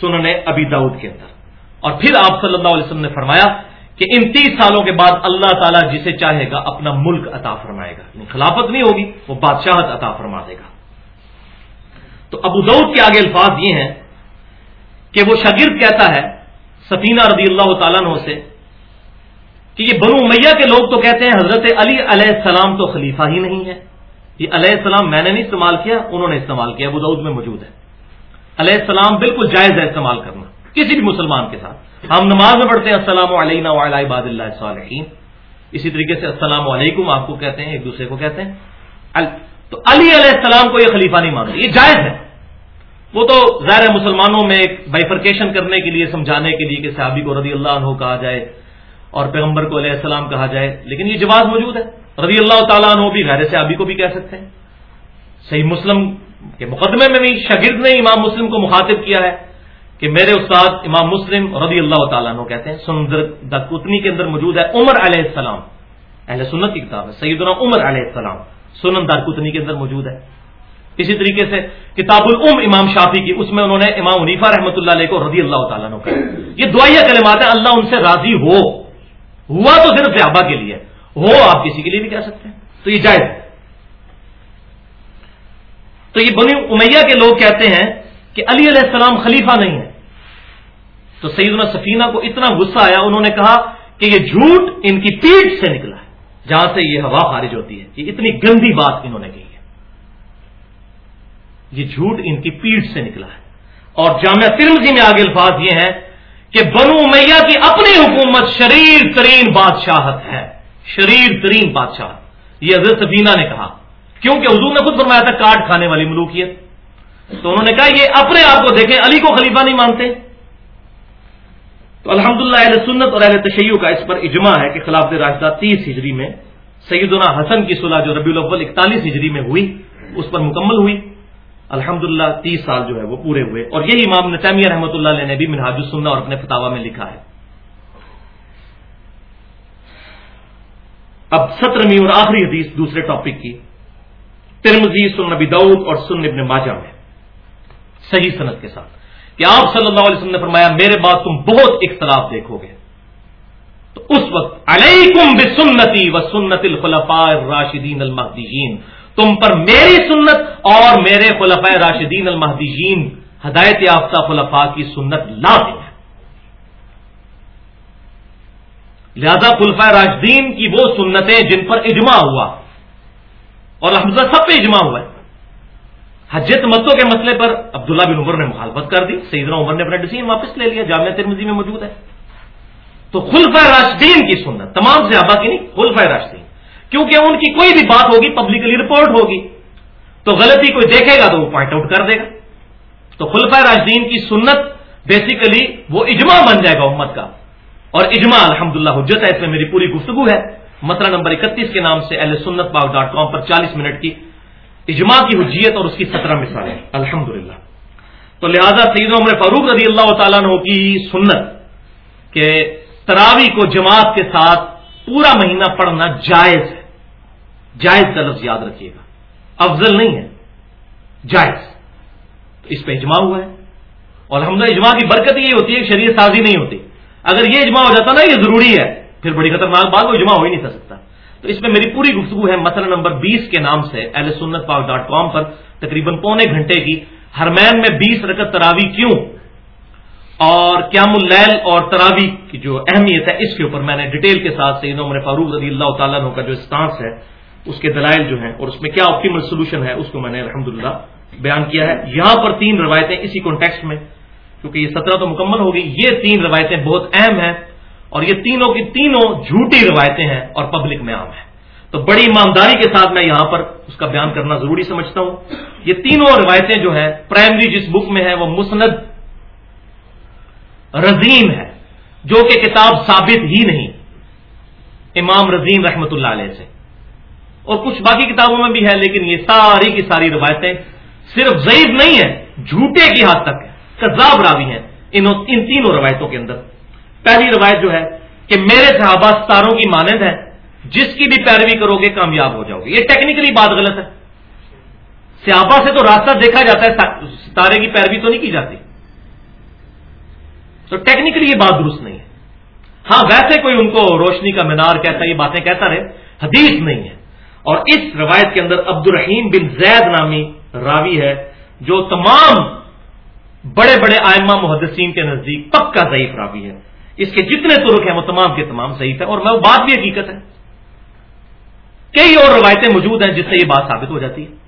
سننے ابھی داؤد کے اندر۔ اور پھر آپ صلی اللہ علیہ وسلم نے فرمایا کہ ان تیس سالوں کے بعد اللہ تعالیٰ جسے چاہے گا اپنا ملک عطا فرمائے گا۔ یعنی خلافت نہیں ہوگی، وہ بادشاہت عطا فرما دے گا۔ تو ابو دعود کے آگے الفاظ یہ ہیں کہ وہ شاگرد کہتا ہے سفینہ رضی اللہ تعالیٰ سے کہ یہ بنو میاں کے لوگ تو کہتے ہیں حضرت علی علیہ السلام تو خلیفہ ہی نہیں ہے۔ یہ علیہ السلام میں نے نہیں استعمال کیا، انہوں نے استعمال کیا، ابو دعود میں موجود ہے۔ علیہ السلام بالکل جائز ہے استعمال کرنا، کسی بھی مسلمان کے ساتھ۔ ہم نماز میں پڑھتے ہیں، السلام علیہ عباد اللہ صالحین۔ اسی طریقے سے السلام علیکم آپ کو کہتے ہیں، ایک دوسرے کو کہتے ہیں۔ تو علی علیہ السلام کو یہ خلیفہ نہیں مانتے، یہ جائز ہے۔ وہ تو ظاہر مسلمانوں میں ایک بائفرکیشن کرنے کے لیے، سمجھانے کے لیے کہ صحابی کو رضی اللہ عنہ کہا جائے اور پیغمبر کو علیہ السلام کہا جائے، لیکن یہ جواز موجود ہے۔ رضی اللہ تعالیٰ عنہ بھی غیر صحابی کو بھی کہہ سکتے ہیں۔ صحیح مسلم کے مقدمے میں بھی شاگرد نے امام مسلم کو مخاطب کیا ہے کہ میرے استاد امام مسلم رضی اللہ تعالیٰ عنہ کہتے ہیں۔ سندر دکتنی کے اندر موجود ہے عمر علیہ السلام۔ اہل سنت کی کتاب ہے، سیدنا عمر علیہ السلام۔ سنن دارکتنی کے اندر موجود ہے۔ اسی طریقے سے کتاب العم امام شافی کی، اس میں انہوں نے امام عنیفا رحمۃ اللہ علیہ کو رضی اللہ تعالیٰ عنہ کہا۔ یہ دعائیا کلمات ہیں، اللہ ان سے راضی ہو۔ ہوا تو صرف صحابہ کے لیے، ہو آپ کسی کے لیے بھی کہہ سکتے ہیں۔ تو یہ جائز تو یہ بنی امیہ کے لوگ کہتے ہیں کہ علی علیہ السلام خلیفہ نہیں ہے۔ تو سیدنا سفینہ کو اتنا غصہ آیا، انہوں نے کہا کہ یہ جھوٹ ان کی پیٹ سے نکلا ہے، جہاں سے یہ ہوا خارج ہوتی ہے۔ یہ اتنی گندی بات انہوں نے کہی۔ یہ جھوٹ ان کی پیٹ سے نکلا ہے۔ اور جامعہ ترمزی میں آگے الفاظ یہ ہیں کہ بنو میاں کی اپنی حکومت شریر ترین بادشاہت ہے۔ شریر ترین بادشاہت۔ یہ حضرت سفینہ نے کہا۔ کیونکہ حضور نے خود فرمایا تھا کاٹ کھانے والی ملوکیت۔ تو انہوں نے کہا یہ اپنے آپ کو دیکھیں، علی کو خلیفہ نہیں مانتے۔ تو الحمد اہل سنت اور اہل تشیع کا اس پر اجماع ہے کہ خلاف راشدہ تیس ہجری میں سیدنا حسن کی صلاح جو ربی الاول اکتالیس ہجری میں ہوئی، اس پر مکمل ہوئی۔ الحمدللہ تیس سال جو ہے وہ پورے ہوئے۔ اور یہی امام نتیمیہ رحمۃ اللہ علیہ نے بھی منہاج السنہ اور اپنے فتوا میں لکھا ہے۔ اب سترہویں اور آخری حدیث دوسرے ٹاپک کی۔ ترمزی سن نبی دعود اور سن ابن ماجہ میں۔ صحیح صنعت کے ساتھ۔ کہ آپ صلی اللہ علیہ وسلم نے فرمایا، میرے بعد تم بہت اختلاف دیکھو گے۔ تو اس وقت علیکم بسنتی و سنت الخلفاء الراشدین المحدین تم پر میری سنت اور میرے خلفاء راشدین المحدین ہدایت یافتہ خلفاء کی سنت لا ہے۔ لہذا خلفاء راشدین کی وہ سنتیں جن پر اجماع ہوا، اور حمزہ سب پہ اجماع ہوا ہے۔ حجت متوں کے مسئلے پر عبداللہ بن عمر نے مخالفت کر دی، سیدنا عمر نے اپنا ڈیسیزن واپس لے لیا، جامعہ ترمزی میں موجود ہے۔ تو خلف راشدین کی سنت تمام صحابہ کی نہیں خلف راشدین۔ کیونکہ ان کی کوئی بھی بات ہوگی پبلکلی رپورٹ ہوگی۔ تو غلطی کوئی دیکھے گا تو وہ پوائنٹ آؤٹ کر دے گا۔ تو خلف راشدین کی سنت بیسیکلی وہ اجماع بن جائے گا امت کا۔ اور اجماع الحمد للہ حجت ہے، اس میں میری پوری گفتگو ہے۔ مسئلہ نمبر اکتیس کے نام سے اہل سنت پاک ڈاٹ کام پر چالیس منٹ کی اجماع کی حجیت اور اس کی سترہ مثالیں۔ الحمد تو لہذا سید عمر فاروق رضی اللہ تعالیٰ عنہ کی سنت کہ تراوی کو جماعت کے ساتھ پورا مہینہ پڑھنا جائز ہے۔ جائز کا لفظ یاد رکھیے گا۔ افضل نہیں ہے۔ جائز۔ اس پہ اجماع ہوا ہے۔ اور الحمد اجماع کی برکت یہ ہوتی ہے کہ شریعت سازی نہیں ہوتی۔ اگر یہ اجماع ہو جاتا نا، یہ ضروری ہے۔ پھر بڑی خطرناک بات، وہ اجماع ہو ہی نہیں سکتا۔ تو اس میں میری پوری گفتگو ہے مسئلہ نمبر بیس کے نام سے ایل سنت پاک ڈاٹ کام پر۔ تقریباً پونے گھنٹے کی۔ ہرمین میں بیس رکت تراوی کیوں؟ اور قیام اللیل اور تراوی کی جو اہمیت ہے، اس کے اوپر میں نے ڈیٹیل کے ساتھ سے عمر فاروق رضی اللہ تعالیٰ عنہ کا جو اسٹانس ہے اس کے دلائل جو ہیں اور اس میں کیا آپٹیمل سولوشن ہے، اس کو میں نے الحمد بیان کیا ہے۔ یہاں پر تین روایتیں اسی کانٹیکس میں، کیونکہ یہ سترہ تو مکمل ہوگی۔ یہ تین روایتیں بہت اہم ہیں اور یہ تینوں کی تینوں جھوٹی روایتیں ہیں اور پبلک میں عام ہیں۔ تو بڑی ایمانداری کے ساتھ میں یہاں پر اس کا بیان کرنا ضروری سمجھتا ہوں۔ یہ تینوں روایتیں جو ہیں پرائمری جس بک میں ہے، وہ مسند رضیم ہے، جو کہ کتاب ثابت ہی نہیں۔ امام رضیم رحمت اللہ علیہ سے۔ اور کچھ باقی کتابوں میں بھی ہے، لیکن یہ ساری کی ساری روایتیں صرف ضعیف نہیں ہیں، جھوٹے کی حد تک کذاب راوی ہیں ان تینوں روایتوں کے اندر۔ پہلی روایت جو ہے کہ میرے صحابہ ستاروں کی مانند ہے، جس کی بھی پیروی کرو گے کامیاب ہو جاؤ گے۔ یہ ٹیکنیکلی بات غلط ہے۔ صحابہ سے تو راستہ دیکھا جاتا ہے، ستارے کی پیروی تو نہیں کی جاتی۔ تو ٹیکنیکلی یہ بات درست نہیں ہے۔ ہاں ویسے کوئی ان کو روشنی کا مینار کہتا، یہ باتیں کہتا رہے، حدیث نہیں ہے۔ اور اس روایت کے اندر عبد الرحیم بن زید نامی راوی ہے، جو تمام بڑے بڑے آئمہ محدثین کے نزدیک پکا ضعیف راوی ہے۔ اس کے جتنے ترک ہیں وہ تمام کے تمام صحیح ہے اور میں وہ بات بھی حقیقت ہے۔ کئی اور روایتیں موجود ہیں جس سے یہ بات ثابت ہو جاتی ہے۔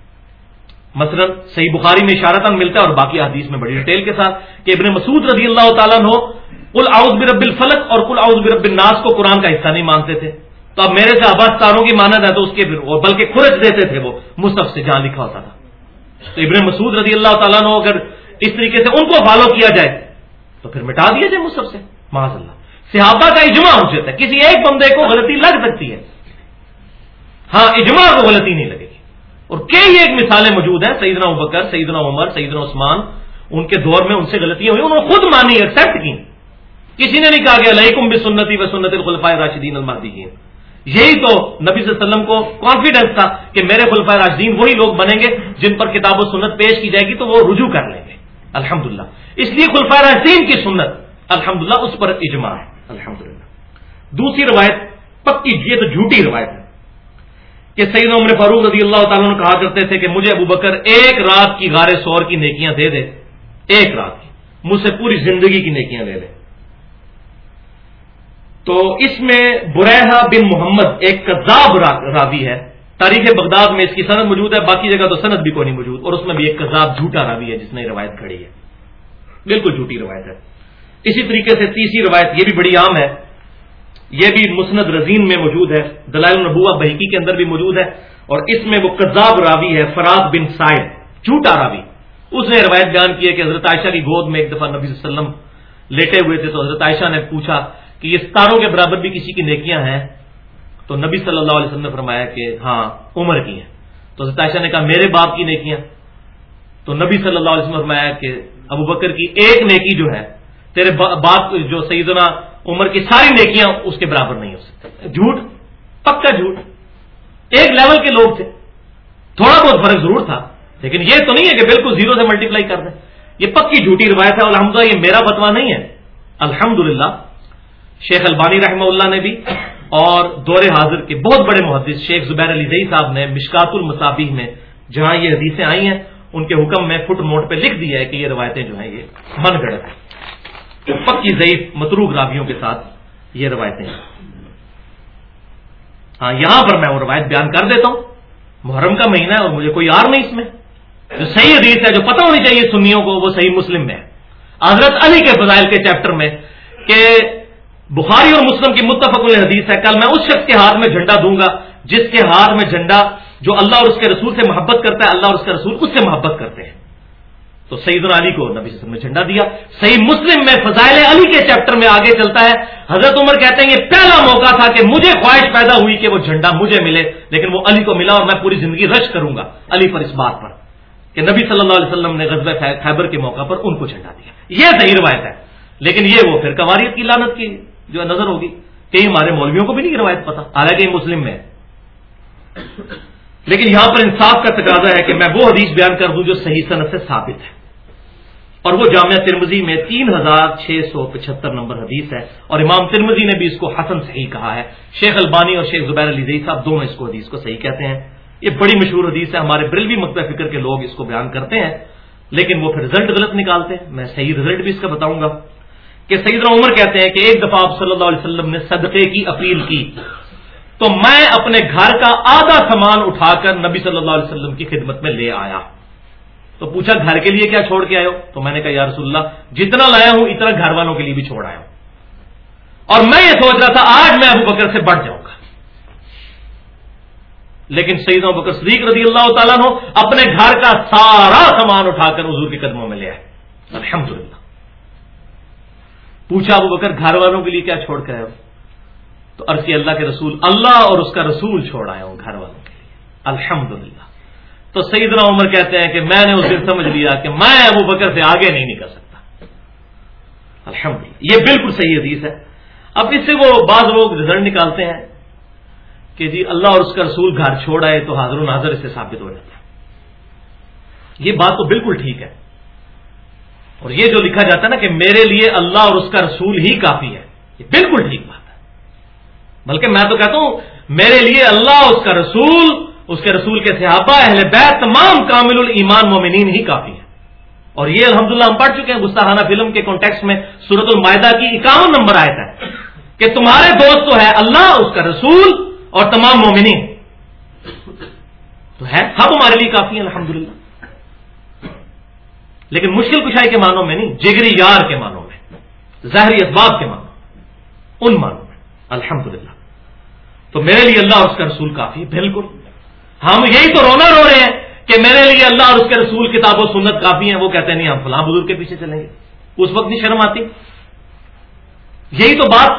مثلا صحیح بخاری میں اشارت ملتا ہے اور باقی حدیث میں بڑی ڈیٹیل کے ساتھ کہ ابن مسعود رضی اللہ تعالیٰ ہو کل آؤز برب الفلق اور کل آؤز برب الناس کو قرآن کا حصہ نہیں مانتے تھے۔ تو اب میرے سے آباد تاروں کی مانت ہے تو اس کے بلکہ خرچ دیتے تھے وہ، مصحف سے جہاں لکھا ہوتا تھا۔ تو ابن مسعود رضی اللہ تعالیٰ نے اگر اس طریقے سے ان کو فالو کیا جائے، تو پھر مٹا دیا جائے مصحف سے۔ معاذ اللہ صحابہ کا اجماع ہو جاتا ہے۔ کسی ایک بندے کو غلطی لگ سکتی ہے۔ ہاں اجماع کو غلطی نہیں لگے گی۔ اور کئی ایک مثالیں موجود ہیں، سیدنا ابکر سیدنا عمر، سیدنا عثمان، ان کے دور میں ان سے غلطیاں ہوئی، انہوں نے خود مانی ایکسپٹ کی۔ کسی نے نہیں کہا کہ علیکم بھی سنتی و سنت راشدین المادی کی یہی تو نبی صلی اللہ علیہ وسلم کو کانفیڈینس تھا کہ میرے خلفۂ راشدین وہی لوگ بنیں گے جن پر کتاب و سنت پیش کی جائے گی تو وہ رجوع کر لیں گے۔ الحمد اس لیے خلفۂ راشدین کی سنت الحمد اس پر اجماع ہے۔ الحمد دوسری روایت پکی جی، یہ تو جھوٹی روایت ہے کہ سعید عمر فاروق رضی اللہ تعالیٰ نے کہا کرتے تھے کہ مجھے ابو بکر ایک رات کی غار سور کی نیکیاں دے دے۔ ایک رات کی۔ مجھ سے پوری زندگی کی نیکیاں لے لے تو اس میں برحا بن محمد ایک کذاب راوی ہے۔ تاریخ بغداد میں اس کی صنعت موجود ہے، باقی جگہ تو صنعت بھی کوئی نہیں موجود، اور اس میں بھی ایک کذاب جھوٹا راوی ہے جس نے روایت کھڑی ہے۔ بالکل جھوٹی روایت ہے۔ اسی طریقے سے تیسری روایت یہ بھی بڑی عام ہے۔ یہ بھی مسند رزین میں موجود ہے، دلائل النبوہ بحقی کے اندر بھی موجود ہے، اور اس میں وہ کذاب راوی ہے، فراز بن سائد، جھوٹا راوی۔ اس نے روایت بیان کی ہے کہ حضرت عائشہ کی گود میں ایک دفعہ نبی صلی اللہ علیہ وسلم لیٹے ہوئے تھے، تو حضرت عائشہ نے پوچھا کہ یہ ستاروں کے برابر بھی کسی کی نیکیاں ہیں، تو نبی صلی اللہ علیہ وسلم نے فرمایا کہ ہاں عمر کی ہیں۔ تو حضرت عائشہ نے کہا، میرے باپ کی نیکیاں۔ تو نبی صلی اللہ علیہ وسلم نے فرمایا کہ ابو بکر کی ایک نیکی جو ہے، تیرے باپ جو سیدنا عمر کی ساری نیکیاں اس کے برابر نہیں ہو سکتی۔ جھوٹ، پکا جھوٹ۔ ایک لیول کے لوگ تھے۔ تھوڑا بہت فرق ضرور تھا۔ لیکن یہ تو نہیں ہے کہ بالکل زیرو سے ملٹیپلائی کر دیں۔ یہ پکی جھوٹی روایت ہے الحمد یہ میرا بتوا نہیں ہے۔ الحمد شیخ البانی رحمہ اللہ نے بھی اور دور حاضر کے بہت بڑے محدث شیخ زبیر علی زئی صاحب نے، مشکات المصابی میں جہاں یہ حدیثیں آئی ہیں، ان کے حکم میں فٹ نوٹ پہ لکھ دیا ہے کہ یہ روایتیں جو ہیں یہ من گڑت ہیں۔ پکی ضعیف متروک راویوں کے ساتھ یہ روایتیں ہیں۔ ہاں یہاں پر میں وہ روایت بیان کر دیتا ہوں۔ محرم کا مہینہ ہے اور مجھے کوئی یار نہیں اس میں۔ جو صحیح حدیث ہے، جو پتہ ہونی چاہیے سنیوں کو، وہ صحیح مسلم میں ہے۔ حضرت علی کے فضائل کے چیپٹر میں کہ بخاری اور مسلم کی متفق حدیث ہے، کل میں اس شخص کے ہاتھ میں جھنڈا دوں گا، جس کے ہاتھ میں جھنڈا جو اللہ اور اس کے رسول سے محبت کرتا ہے، اللہ اور اس کے رسول اس سے محبت کرتے ہیں۔ تو سعید علی کو نبی وسلم نے جھنڈا دیا۔ صحیح مسلم میں فضائل علی کے چیپٹر میں آگے چلتا ہے۔ حضرت عمر کہتے ہیں، یہ پہلا موقع تھا کہ مجھے خواہش پیدا ہوئی کہ وہ جھنڈا مجھے ملے، لیکن وہ علی کو ملا اور میں پوری زندگی رش کروں گا علی پر اس بات پر کہ نبی صلی اللہ علیہ وسلم نے غزب خیبر کے موقع پر ان کو جھنڈا دیا۔ یہ صحیح روایت ہے، لیکن یہ وہ پھر کواریت کی لانت کی جو نظر ہوگی کئی ہمارے مولویوں کو بھی نہیں روایت پتا، حالانکہ مسلم میں لیکن یہاں پر انصاف کا تقاضا ہے کہ میں وہ حدیث بیان کر دوں جو صحیح صنعت سے ثابت ہے۔ اور وہ جامعہ ترمزی میں تین ہزار چھ سو پچہتر نمبر حدیث ہے۔ اور امام ترمزی نے بھی اس کو حسن صحیح کہا ہے۔ شیخ البانی اور شیخ زبیر علی زئی صاحب دونوں اس کو حدیث کو صحیح کہتے ہیں۔ یہ بڑی مشہور حدیث ہے، ہمارے بریلوی مکتب فکر کے لوگ اس کو بیان کرتے ہیں، لیکن وہ پھر رزلٹ غلط نکالتے ہیں۔ میں صحیح رزلٹ بھی اس کا بتاؤں گا۔ کہ سیدنا عمر کہتے ہیں کہ ایک دفعہ آپ صلی اللہ علیہ وسلم نے صدقے کی اپیل کی تو میں اپنے گھر کا آدھا سامان اٹھا کر نبی صلی اللہ علیہ وسلم کی خدمت میں لے آیا۔ تو پوچھا گھر کے لیے کیا چھوڑ کے آئے ہو؟ تو میں نے کہا، یا رسول اللہ، جتنا لایا ہوں، اتنا گھر والوں کے لیے بھی چھوڑ آیا ہوں۔ اور میں یہ سوچ رہا تھا، آج میں ابو بکر سے بڑھ جاؤں گا۔ لیکن سعید بکر صدیق رضی اللہ تعالیٰ نے اپنے گھر کا سارا سامان اٹھا کر حضور کے قدموں میں لے آئے۔ الحمد پوچھا ابو بکر، گھر والوں کے لیے کیا چھوڑ کے آئے ہو؟ تو عرصی اللہ کے رسول، اللہ اور اس کا رسول چھوڑ آیا ہوں گھر والوں کے لیے۔ الحمد تو سیدنا عمر کہتے ہیں کہ میں نے اس دن سمجھ لیا کہ میں ابو بکر سے آگے نہیں نکل سکتا۔ الحمد یہ بالکل صحیح حدیث ہے۔ اب اس سے وہ بعض لوگ رزلٹ نکالتے ہیں کہ جی اللہ اور اس کا رسول گھر چھوڑ آئے تو حاضر و ناظر اس سے ثابت ہو جاتا ہے۔ یہ بات تو بالکل ٹھیک ہے۔ اور یہ جو لکھا جاتا ہے نا کہ میرے لیے اللہ اور اس کا رسول ہی کافی ہے، یہ بالکل ٹھیک بات ہے۔ بلکہ میں تو کہتا ہوں، میرے لیے اللہ اس کا رسول، اس کے رسول کے صحابہ، اہل بیت تمام کامل المان مومنین ہی کافی ہے اور یہ الحمدللہ ہم پڑھ چکے ہیں، گستاخانہ فلم کے کانٹیکس میں سورت المائدہ کی اکاون نمبر آیا تھا کہ تمہارے دوست تو ہے اللہ، اس کا رسول اور تمام مومنین۔ تو ہے سب ہمارے لیے کافی ہیں الحمد لیکن مشکل کشائی کے معنوں میں نہیں، جگری یار کے معنوں میں ظاہری اسباب کے معنوں ان معنوں میں۔ الحمد تو میرے لیے اللہ اور اس کا رسول کافی ہے، بالکل۔ ہم یہی تو رونا رو رہے ہیں کہ میرے لیے اللہ اور اس کے رسول کتاب و سنت کافی ہیں، وہ کہتے ہیں نہیں، ہم فلاں بزرگ کے پیچھے چلیں گے۔ اس وقت نہیں شرم آتی۔ یہی تو بات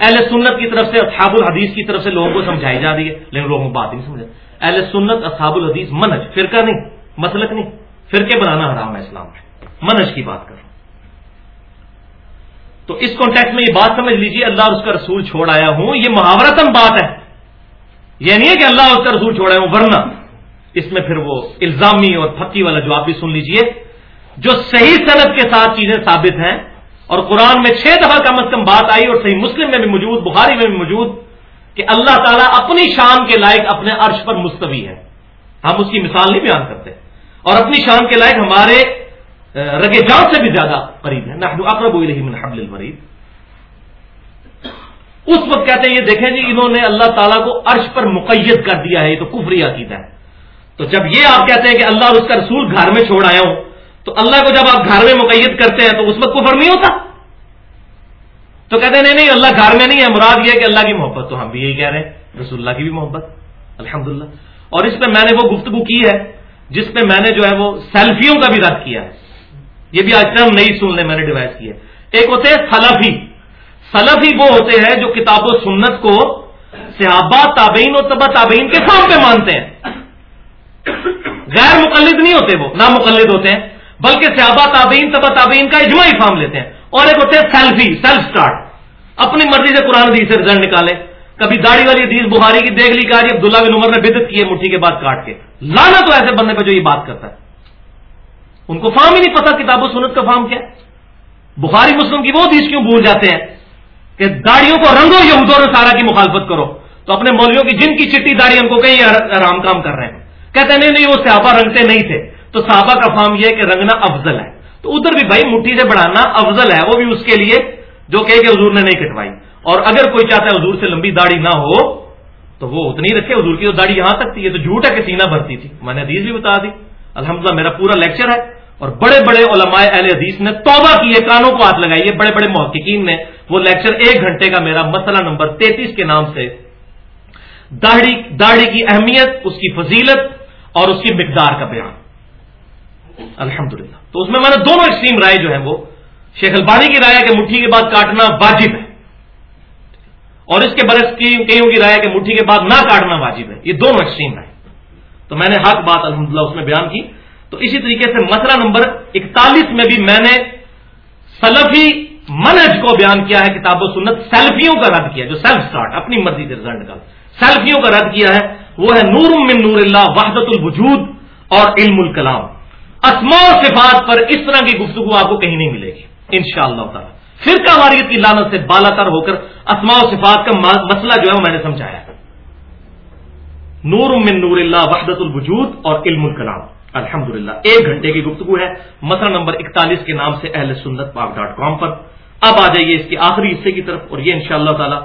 اہل سنت کی طرف سے، اصحاب الحدیث کی طرف سے لوگوں کو سمجھائی جا رہی ہے، لیکن لوگوں کو بات نہیں سمجھ اہل سنت، اصحاب الحدیث منج فرقہ نہیں، مسلک نہیں۔ فرقے بنانا حرام ہے اسلام میں۔ منج کی بات کر تو اس کانٹیکٹ میں یہ بات سمجھ لیجیے اللہ اور اس کا رسول چھوڑ آیا ہوں، یہ محاورتم بات ہے۔ یہ نہیں ہے کہ اللہ اور اس کا رسول چھوڑ آیا ہوں، ورنہ۔ اس میں پھر وہ الزامی اور پھکی والا جواب بھی سن لیجیے۔ جو صحیح صنعت کے ساتھ چیزیں ثابت ہیں، اور قرآن میں چھ دفعہ کم از کم بات آئی، اور صحیح مسلم میں بھی موجود، بخاری میں بھی موجود، کہ اللہ تعالیٰ اپنی شان کے لائق اپنے عرش پر مستوی ہے۔ ہم اس کی مثال نہیں بیان کرتے۔ اور اپنی شان کے لائق ہمارے رگے جان سے بھی زیادہ قریب ہے نحن اقرب من حبل الورید۔ اس وقت کہتے ہیں، یہ دیکھیں جی انہوں نے اللہ تعالیٰ کو عرش پر مقید کر دیا ہے، یہ تو کفری عقیدہ ہے۔ تو جب یہ آپ کہتے ہیں کہ اللہ اور اس کا رسول گھر میں چھوڑ آیا ہوں، تو اللہ کو جب آپ گھر میں مقید کرتے ہیں، تو اس وقت کفر نہیں ہوتا؟ تو کہتے ہیں، نہیں نہیں، اللہ گھر میں نہیں ہے۔ مراد یہ کہ اللہ کی محبت، تو ہم بھی یہی کہہ رہے ہیں، رسول اللہ کی بھی محبت الحمد اور اس پہ میں نے وہ گفتگو کی ہے جس پہ میں نے جو ہے وہ سیلفیوں کا بھی رد کیا ہے۔ یہ بھی آج ٹرم نہیں سن لیں میں نے ڈیوائز کی ہے۔ ایک ہوتے ہیں سلفی۔ سلفی وہ ہوتے ہیں جو کتاب و سنت کو صحابہ، تابعین اور تبا تابعین کے سام پہ مانتے ہیں۔ غیر مقلد نہیں ہوتے وہ نہ مقلد ہوتے ہیں، بلکہ صحابہ، تابعین تبا تابعین کا اجماعی فارم لیتے ہیں۔ اور ایک ہوتے ہیں سیلفی سیلف سٹارٹ اپنی مرضی سے قرآن حدیث سے رزلٹ نکالے کبھی داڑھی والی حدیث بخاری کی دیکھ لی، کہ عبداللہ بن عمر نے بدت کی ہے مٹھی کے بعد کاٹ کے۔ لانا تو ایسے بندے پہ جو یہ بات کرتا ہے۔ ان کو فارم ہی نہیں پتا کتاب و سنت کا فارم کیا۔ بخاری مسلم کی وہ حدیث کیوں بھول جاتے ہیں کہ داڑیوں کو رنگو یہودوں نے سارا کی مخالفت کرو۔ تو اپنے مولویوں کی جن کی چٹی داڑھی ان کو کہیں آرام کام کر رہے ہیں۔ کہتے ہیں نہیں نہیں، وہ صحابہ رنگتے نہیں تھے۔ تو صحابہ کا فارم یہ کہ رنگنا افضل ہے۔ تو ادھر بھی بھائی مٹھی سے بڑھانا افضل ہے، وہ بھی اس کے لیے جو کہ حضور نے نہیں کٹوائی۔ اور اگر کوئی چاہتا ہے حضور سے لمبی داڑھی نہ ہو تو وہ اتنی رکھے، حضور کی تو داڑھی یہاں تک تھی، یہ تو جھوٹ ہے کہ سینہ بھرتی تھی۔ میں نے حدیث بھی بتا دی۔ الحمدللہ، میرا پورا لیکچر ہے۔ اور بڑے بڑے علماء اہل حدیث نے توبہ کی ہے کانوں کو ہاتھ لگائی ہے بڑے بڑے محققین نے۔ وہ لیکچر ایک گھنٹے کا میرا مسئلہ نمبر تینتیس کے نام سے۔ داڑھی داڑھی کی اہمیت، اس کی فضیلت اور اس کی مقدار کا بیان۔ الحمد تو اس میں میں نے دونوں ایکسٹریم رائے جو ہے وہ، شیخ البانی کی رائے کہ مٹھی کے بعد کاٹنا واجب ہے۔ اور اس کے برس کی کئیوں کی رائے کہ مٹھی کے بعد نہ کاٹنا واجب ہے۔ یہ دونوں ایکسٹریم رائے تو میں نے حق بات الحمدللہ اس میں بیان کی۔ تو اسی طریقے سے مسئلہ نمبر اکتالیس میں بھی میں نے سلفی منج کو بیان کیا ہے، کتاب و سنت سیلفیوں کا رد کیا، جو سیلف اسٹارٹ اپنی مرضی سے رزلٹ کا۔ سیلفیوں کا رد کیا ہے، وہ ہے نور من نور اللہ وحدت الوجود اور علم الکلام۔ اسما و صفات پر اس طرح کی گفتگو آپ کو کہیں نہیں ملے گی ان شاء اللہ تعالیٰ۔ پھر کا واریت کی لانت سے بالا تر ہو کر اسما و صفات کا مسئلہ جو ہے وہ میں نے سمجھایا۔ نور من نور اللہ وحدت الوجود اور علم الکلام۔ الحمد ایک گھنٹے کی گفتگو ہے۔ مسئلہ نمبر اکتالیس کے نام سے اہل سنت پاک ڈاٹ کام پر۔ اب آ جائیے اس کے آخری حصے کی طرف اور یہ ان شاء اللہ تعالی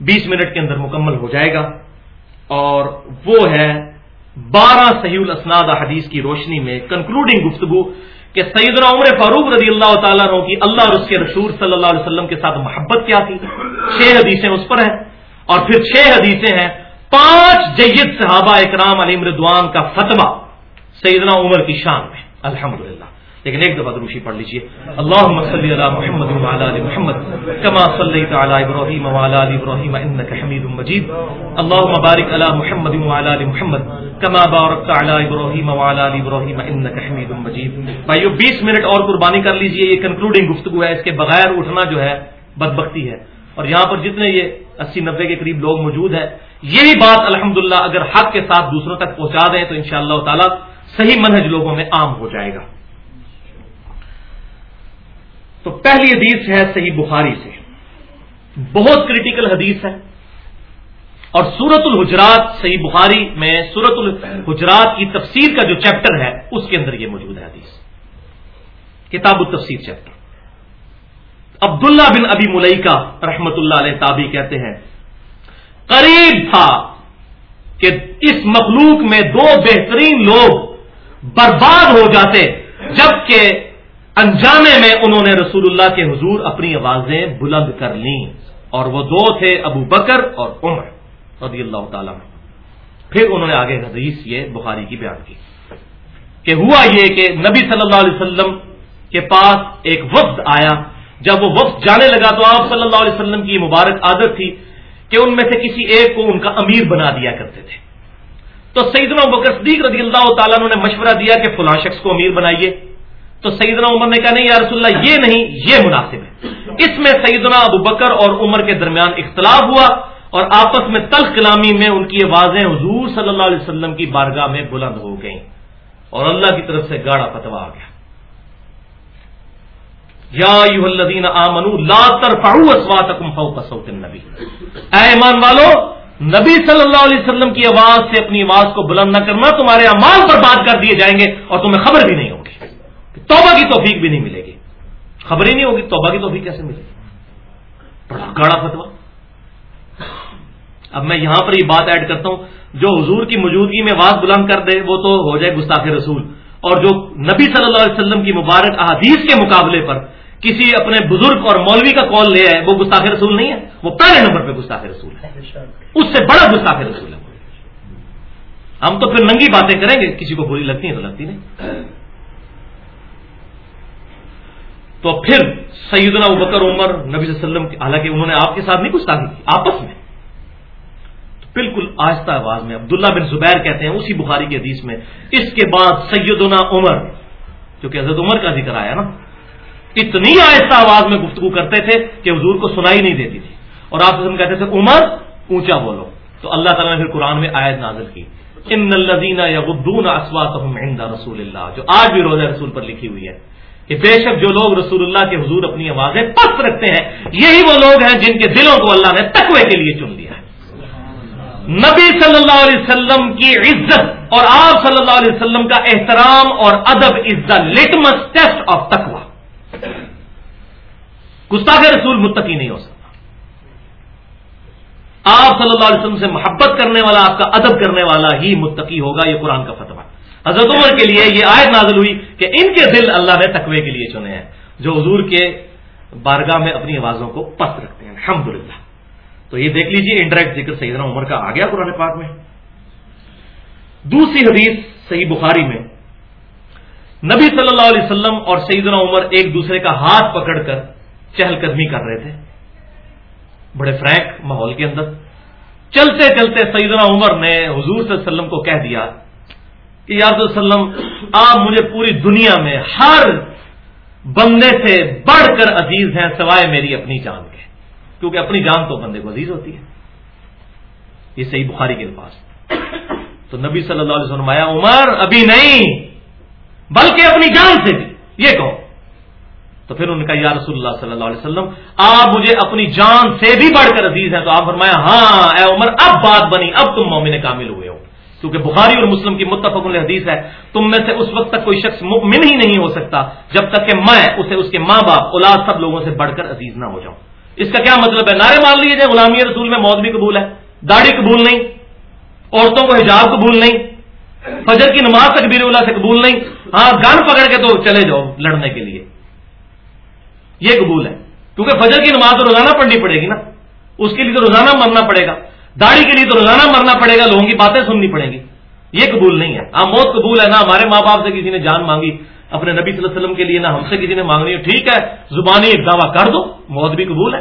بیس منٹ کے اندر مکمل ہو جائے گا۔ اور وہ ہے بارہ صحیح الاسناد حدیث کی روشنی میں کنکلوڈنگ گفتگو۔ کہ سیدنا عمر فاروق رضی اللہ تعالیٰ عنہ کی اللہ اور اس کے رسول صلی اللہ علیہ وسلم کے ساتھ محبت کیا تھی؟ چھ حدیثیں اس پر ہیں۔ اور پھر چھ حدیثیں ہیں۔ پانچ جید صحابہ اکرام علی مردوان کا فتویٰ سیدنا عمر کی شان میں۔ الحمدللہ۔ لیکن ایک دفعہ دروشی پڑھ لیجیے اللہ صلی علی محمد وعلى ال محمد كما صليت على ابراهيم وعلى ال ابراهيم انك حميد مجيد اللهم بارك على محمد وعلى ال محمد كما باركت على ابراهيم وعلى ال ابراهيم انك حميد مجيد بھائیو 20 منٹ اور قربانی کر لیجیے، یہ کنکلوڈنگ گفتگو ہے۔ اس کے بغیر اٹھنا جو ہے، بدبختی ہے۔ اور یہاں پر جتنے یہ اسی نبے کے قریب لوگ موجود ہیں یہی بات الحمدللہ اگر حق کے ساتھ دوسروں تک پہنچا دیں تو انشاءاللہ تعالی صحیح منہج لوگوں میں عام ہو جائے گا۔ تو پہلی حدیث ہے صحیح بخاری سے۔ بہت کریٹیکل حدیث ہے۔ اور سورت الحجرات صحیح بخاری میں سورت الحجرات کی تفسیر کا جو چیپٹر ہے، اس کے اندر یہ موجود ہے حدیث۔ کتاب التفسیر چیپٹر عبداللہ بن ابی ملئی کا رحمت اللہ علیہ تابی کہتے ہیں، قریب تھا کہ اس مخلوق میں دو بہترین لوگ برباد ہو جاتے، جبکہ انجانے میں انہوں نے رسول اللہ کے حضور اپنی آوازیں بلند کر لیں اور وہ دو تھے ابو بکر اور عمر رضی اللہ تعالیٰ پھر انہوں نے آگے حدیث یہ بخاری کی بیان کی کہ ہوا یہ کہ نبی صلی اللہ علیہ وسلم کے پاس ایک وقت آیا۔ جب وہ وقت جانے لگا تو آپ صلی اللہ علیہ وسلم کی مبارک عادت تھی کہ ان میں سے کسی ایک کو ان کا امیر بنا دیا کرتے تھے۔ تو سیدنا بکر صدیق رضی اللہ تعالیٰ نے مشورہ دیا کہ فلاں شخص کو امیر بنائیے۔ تو سیدنا عمر نے کہا، نہیں یا رسول اللہ، یہ نہیں، یہ مناسب ہے۔ اس میں سیدنا ابو بکر اور عمر کے درمیان اختلاف ہوا اور آپس میں تلخ کلامی میں ان کی آوازیں حضور صلی اللہ علیہ وسلم کی بارگاہ میں بلند ہو گئیں اور اللہ کی طرف سے گاڑا فتوا آ گیا۔ یا آمنو، لا ترفعوا اصواتکم فوق صوت النبی۔ اے ایمان والو، نبی صلی اللہ علیہ وسلم کی آواز سے اپنی آواز کو بلند نہ کرنا، تمہارے اعمال پر بات کر دیے جائیں گے اور تمہیں خبر بھی نہیں ہوگی۔ توبہ کی توفیق بھی نہیں ملے گی۔ خبر ہی نہیں ہوگی، توبہ کی توفیق کیسے ملے گی؟ بڑا گاڑا فتوا اب میں یہاں پر یہ بات ایڈ کرتا ہوں، جو حضور کی موجودگی میں آواز بلند کر دے، وہ تو ہو جائے گستاخ رسول۔ اور جو نبی صلی اللہ علیہ وسلم کی مبارک احادیث کے مقابلے پر کسی اپنے بزرگ اور مولوی کا کال لے آئے، وہ گستاخ رسول نہیں ہے، وہ پہلے نمبر پہ گستاخ رسول ہے۔ اس سے بڑا گستاخ رسول ہے ہم تو پھر ننگی باتیں کریں گے، کسی کو بری لگتی ہیں تو لگتی نہیں۔ تو پھر سیدنا ابکر عمر نبی صلی اللہ علیہ وسلم حالانکہ انہوں نے آپ کے ساتھ نہیں گستاخی کی، آپس میں۔ تو بالکل آہستہ آواز میں عبداللہ بن زبیر کہتے ہیں، اسی بخاری کی حدیث میں، اس کے بعد سیدنا عمر، جو کہ حضرت عمر کا ذکر آیا نا، اتنی آہستہ آواز میں گفتگو کرتے تھے کہ حضور کو سنائی نہیں دیتی تھی۔ اور آپ کہتے تھے، عمر، اونچا بولو۔ تو اللہ تعالیٰ نے پھر قرآن میں آیت نازل کی۔ ان الدین یا بدون رسول اللہ، جو آج بھی روزہ رسول پر لکھی ہوئی ہے۔ کہ بے شک جو لوگ رسول اللہ کے حضور اپنی آوازیں پست رکھتے ہیں، یہی وہ لوگ ہیں جن کے دلوں کو اللہ نے تقوی کے لیے چن لیا ہے۔ نبی صلی اللہ علیہ وسلم کی عزت اور آپ صلی اللہ علیہ وسلم کا احترام اور ادب is the litmus test of تکوا گستاخ رسول متقی نہیں ہو سکتا۔ آپ صلی اللہ علیہ وسلم سے محبت کرنے والا، آپ کا ادب کرنے والا ہی متقی ہوگا، یہ قرآن کا فتوا حضرت عمر کے لیے یہ آیت نازل ہوئی کہ ان کے دل اللہ نے تقوی کے لیے چنے ہیں، جو حضور کے بارگاہ میں اپنی آوازوں کو پست رکھتے ہیں۔ الحمد تو یہ دیکھ لیجیے انڈائریکٹ ذکر سیدنا عمر کا آ گیا قرآن پاک میں۔ دوسری حدیث صحیح بخاری میں، نبی صلی اللہ علیہ وسلم اور سیدنا عمر ایک دوسرے کا ہاتھ پکڑ کر چہل قدمی کر رہے تھے۔ بڑے فرینک ماحول کے اندر۔ چلتے چلتے سیدنا عمر نے حضور صلی اللہ علیہ وسلم کو کہہ دیا کہ یاد وسلم، آپ مجھے پوری دنیا میں ہر بندے سے بڑھ کر عزیز ہیں سوائے میری اپنی جان کے، کیونکہ اپنی جان تو بندے کو عزیز ہوتی ہے۔ یہ صحیح بخاری کے پاس۔ تو نبی صلی اللہ علیہ وسلم آیا عمر ابھی نہیں، بلکہ اپنی جان سے بھی، یہ کہو۔ تو پھر انہوں نے کہا، یا رسول اللہ صلی اللہ علیہ وسلم، آپ مجھے اپنی جان سے بھی بڑھ کر عزیز ہیں۔ تو آپ فرمایا ہاں اے عمر، اب بات بنی، اب تم مومن کامل ہوئے ہو۔ کیونکہ بخاری اور مسلم کی متفق حدیث ہے، تم میں سے اس وقت تک کوئی شخص مؤمن ہی نہیں ہو سکتا جب تک کہ میں اسے، اس کے ماں باپ اولاد سب لوگوں سے بڑھ کر عزیز نہ ہو جاؤں۔ اس کا کیا مطلب ہے؟ نعرے مان لیجیے غلامی رسول میں موت بھی قبول ہے، داڑھی قبول نہیں، عورتوں کو حجاب قبول نہیں، فجر کی نماز تکبیر اللہ سے قبول نہیں۔ ہاں گن پکڑ کے تو چلے جاؤ لڑنے کے لیے۔ یہ قبول ہے۔ کیونکہ فجر کی نماز تو روزانہ پڑھنی پڑے گی نا۔ اس کے لیے تو روزانہ مرنا پڑے گا۔ داڑھی کے لیے تو روزانہ مرنا پڑے گا، لوگوں کی باتیں سننی پڑیں گی۔ یہ قبول نہیں ہے۔ ہاں موت قبول ہے نا ہمارے ماں باپ سے کسی نے جان مانگی، اپنے نبی صلی اللہ علیہ وسلم کے لیے، نہ ہم سے کسی نے مانگنی۔ ہے ٹھیک ہے، زبانی ایک دعویٰ کر دو، موت بھی قبول ہے۔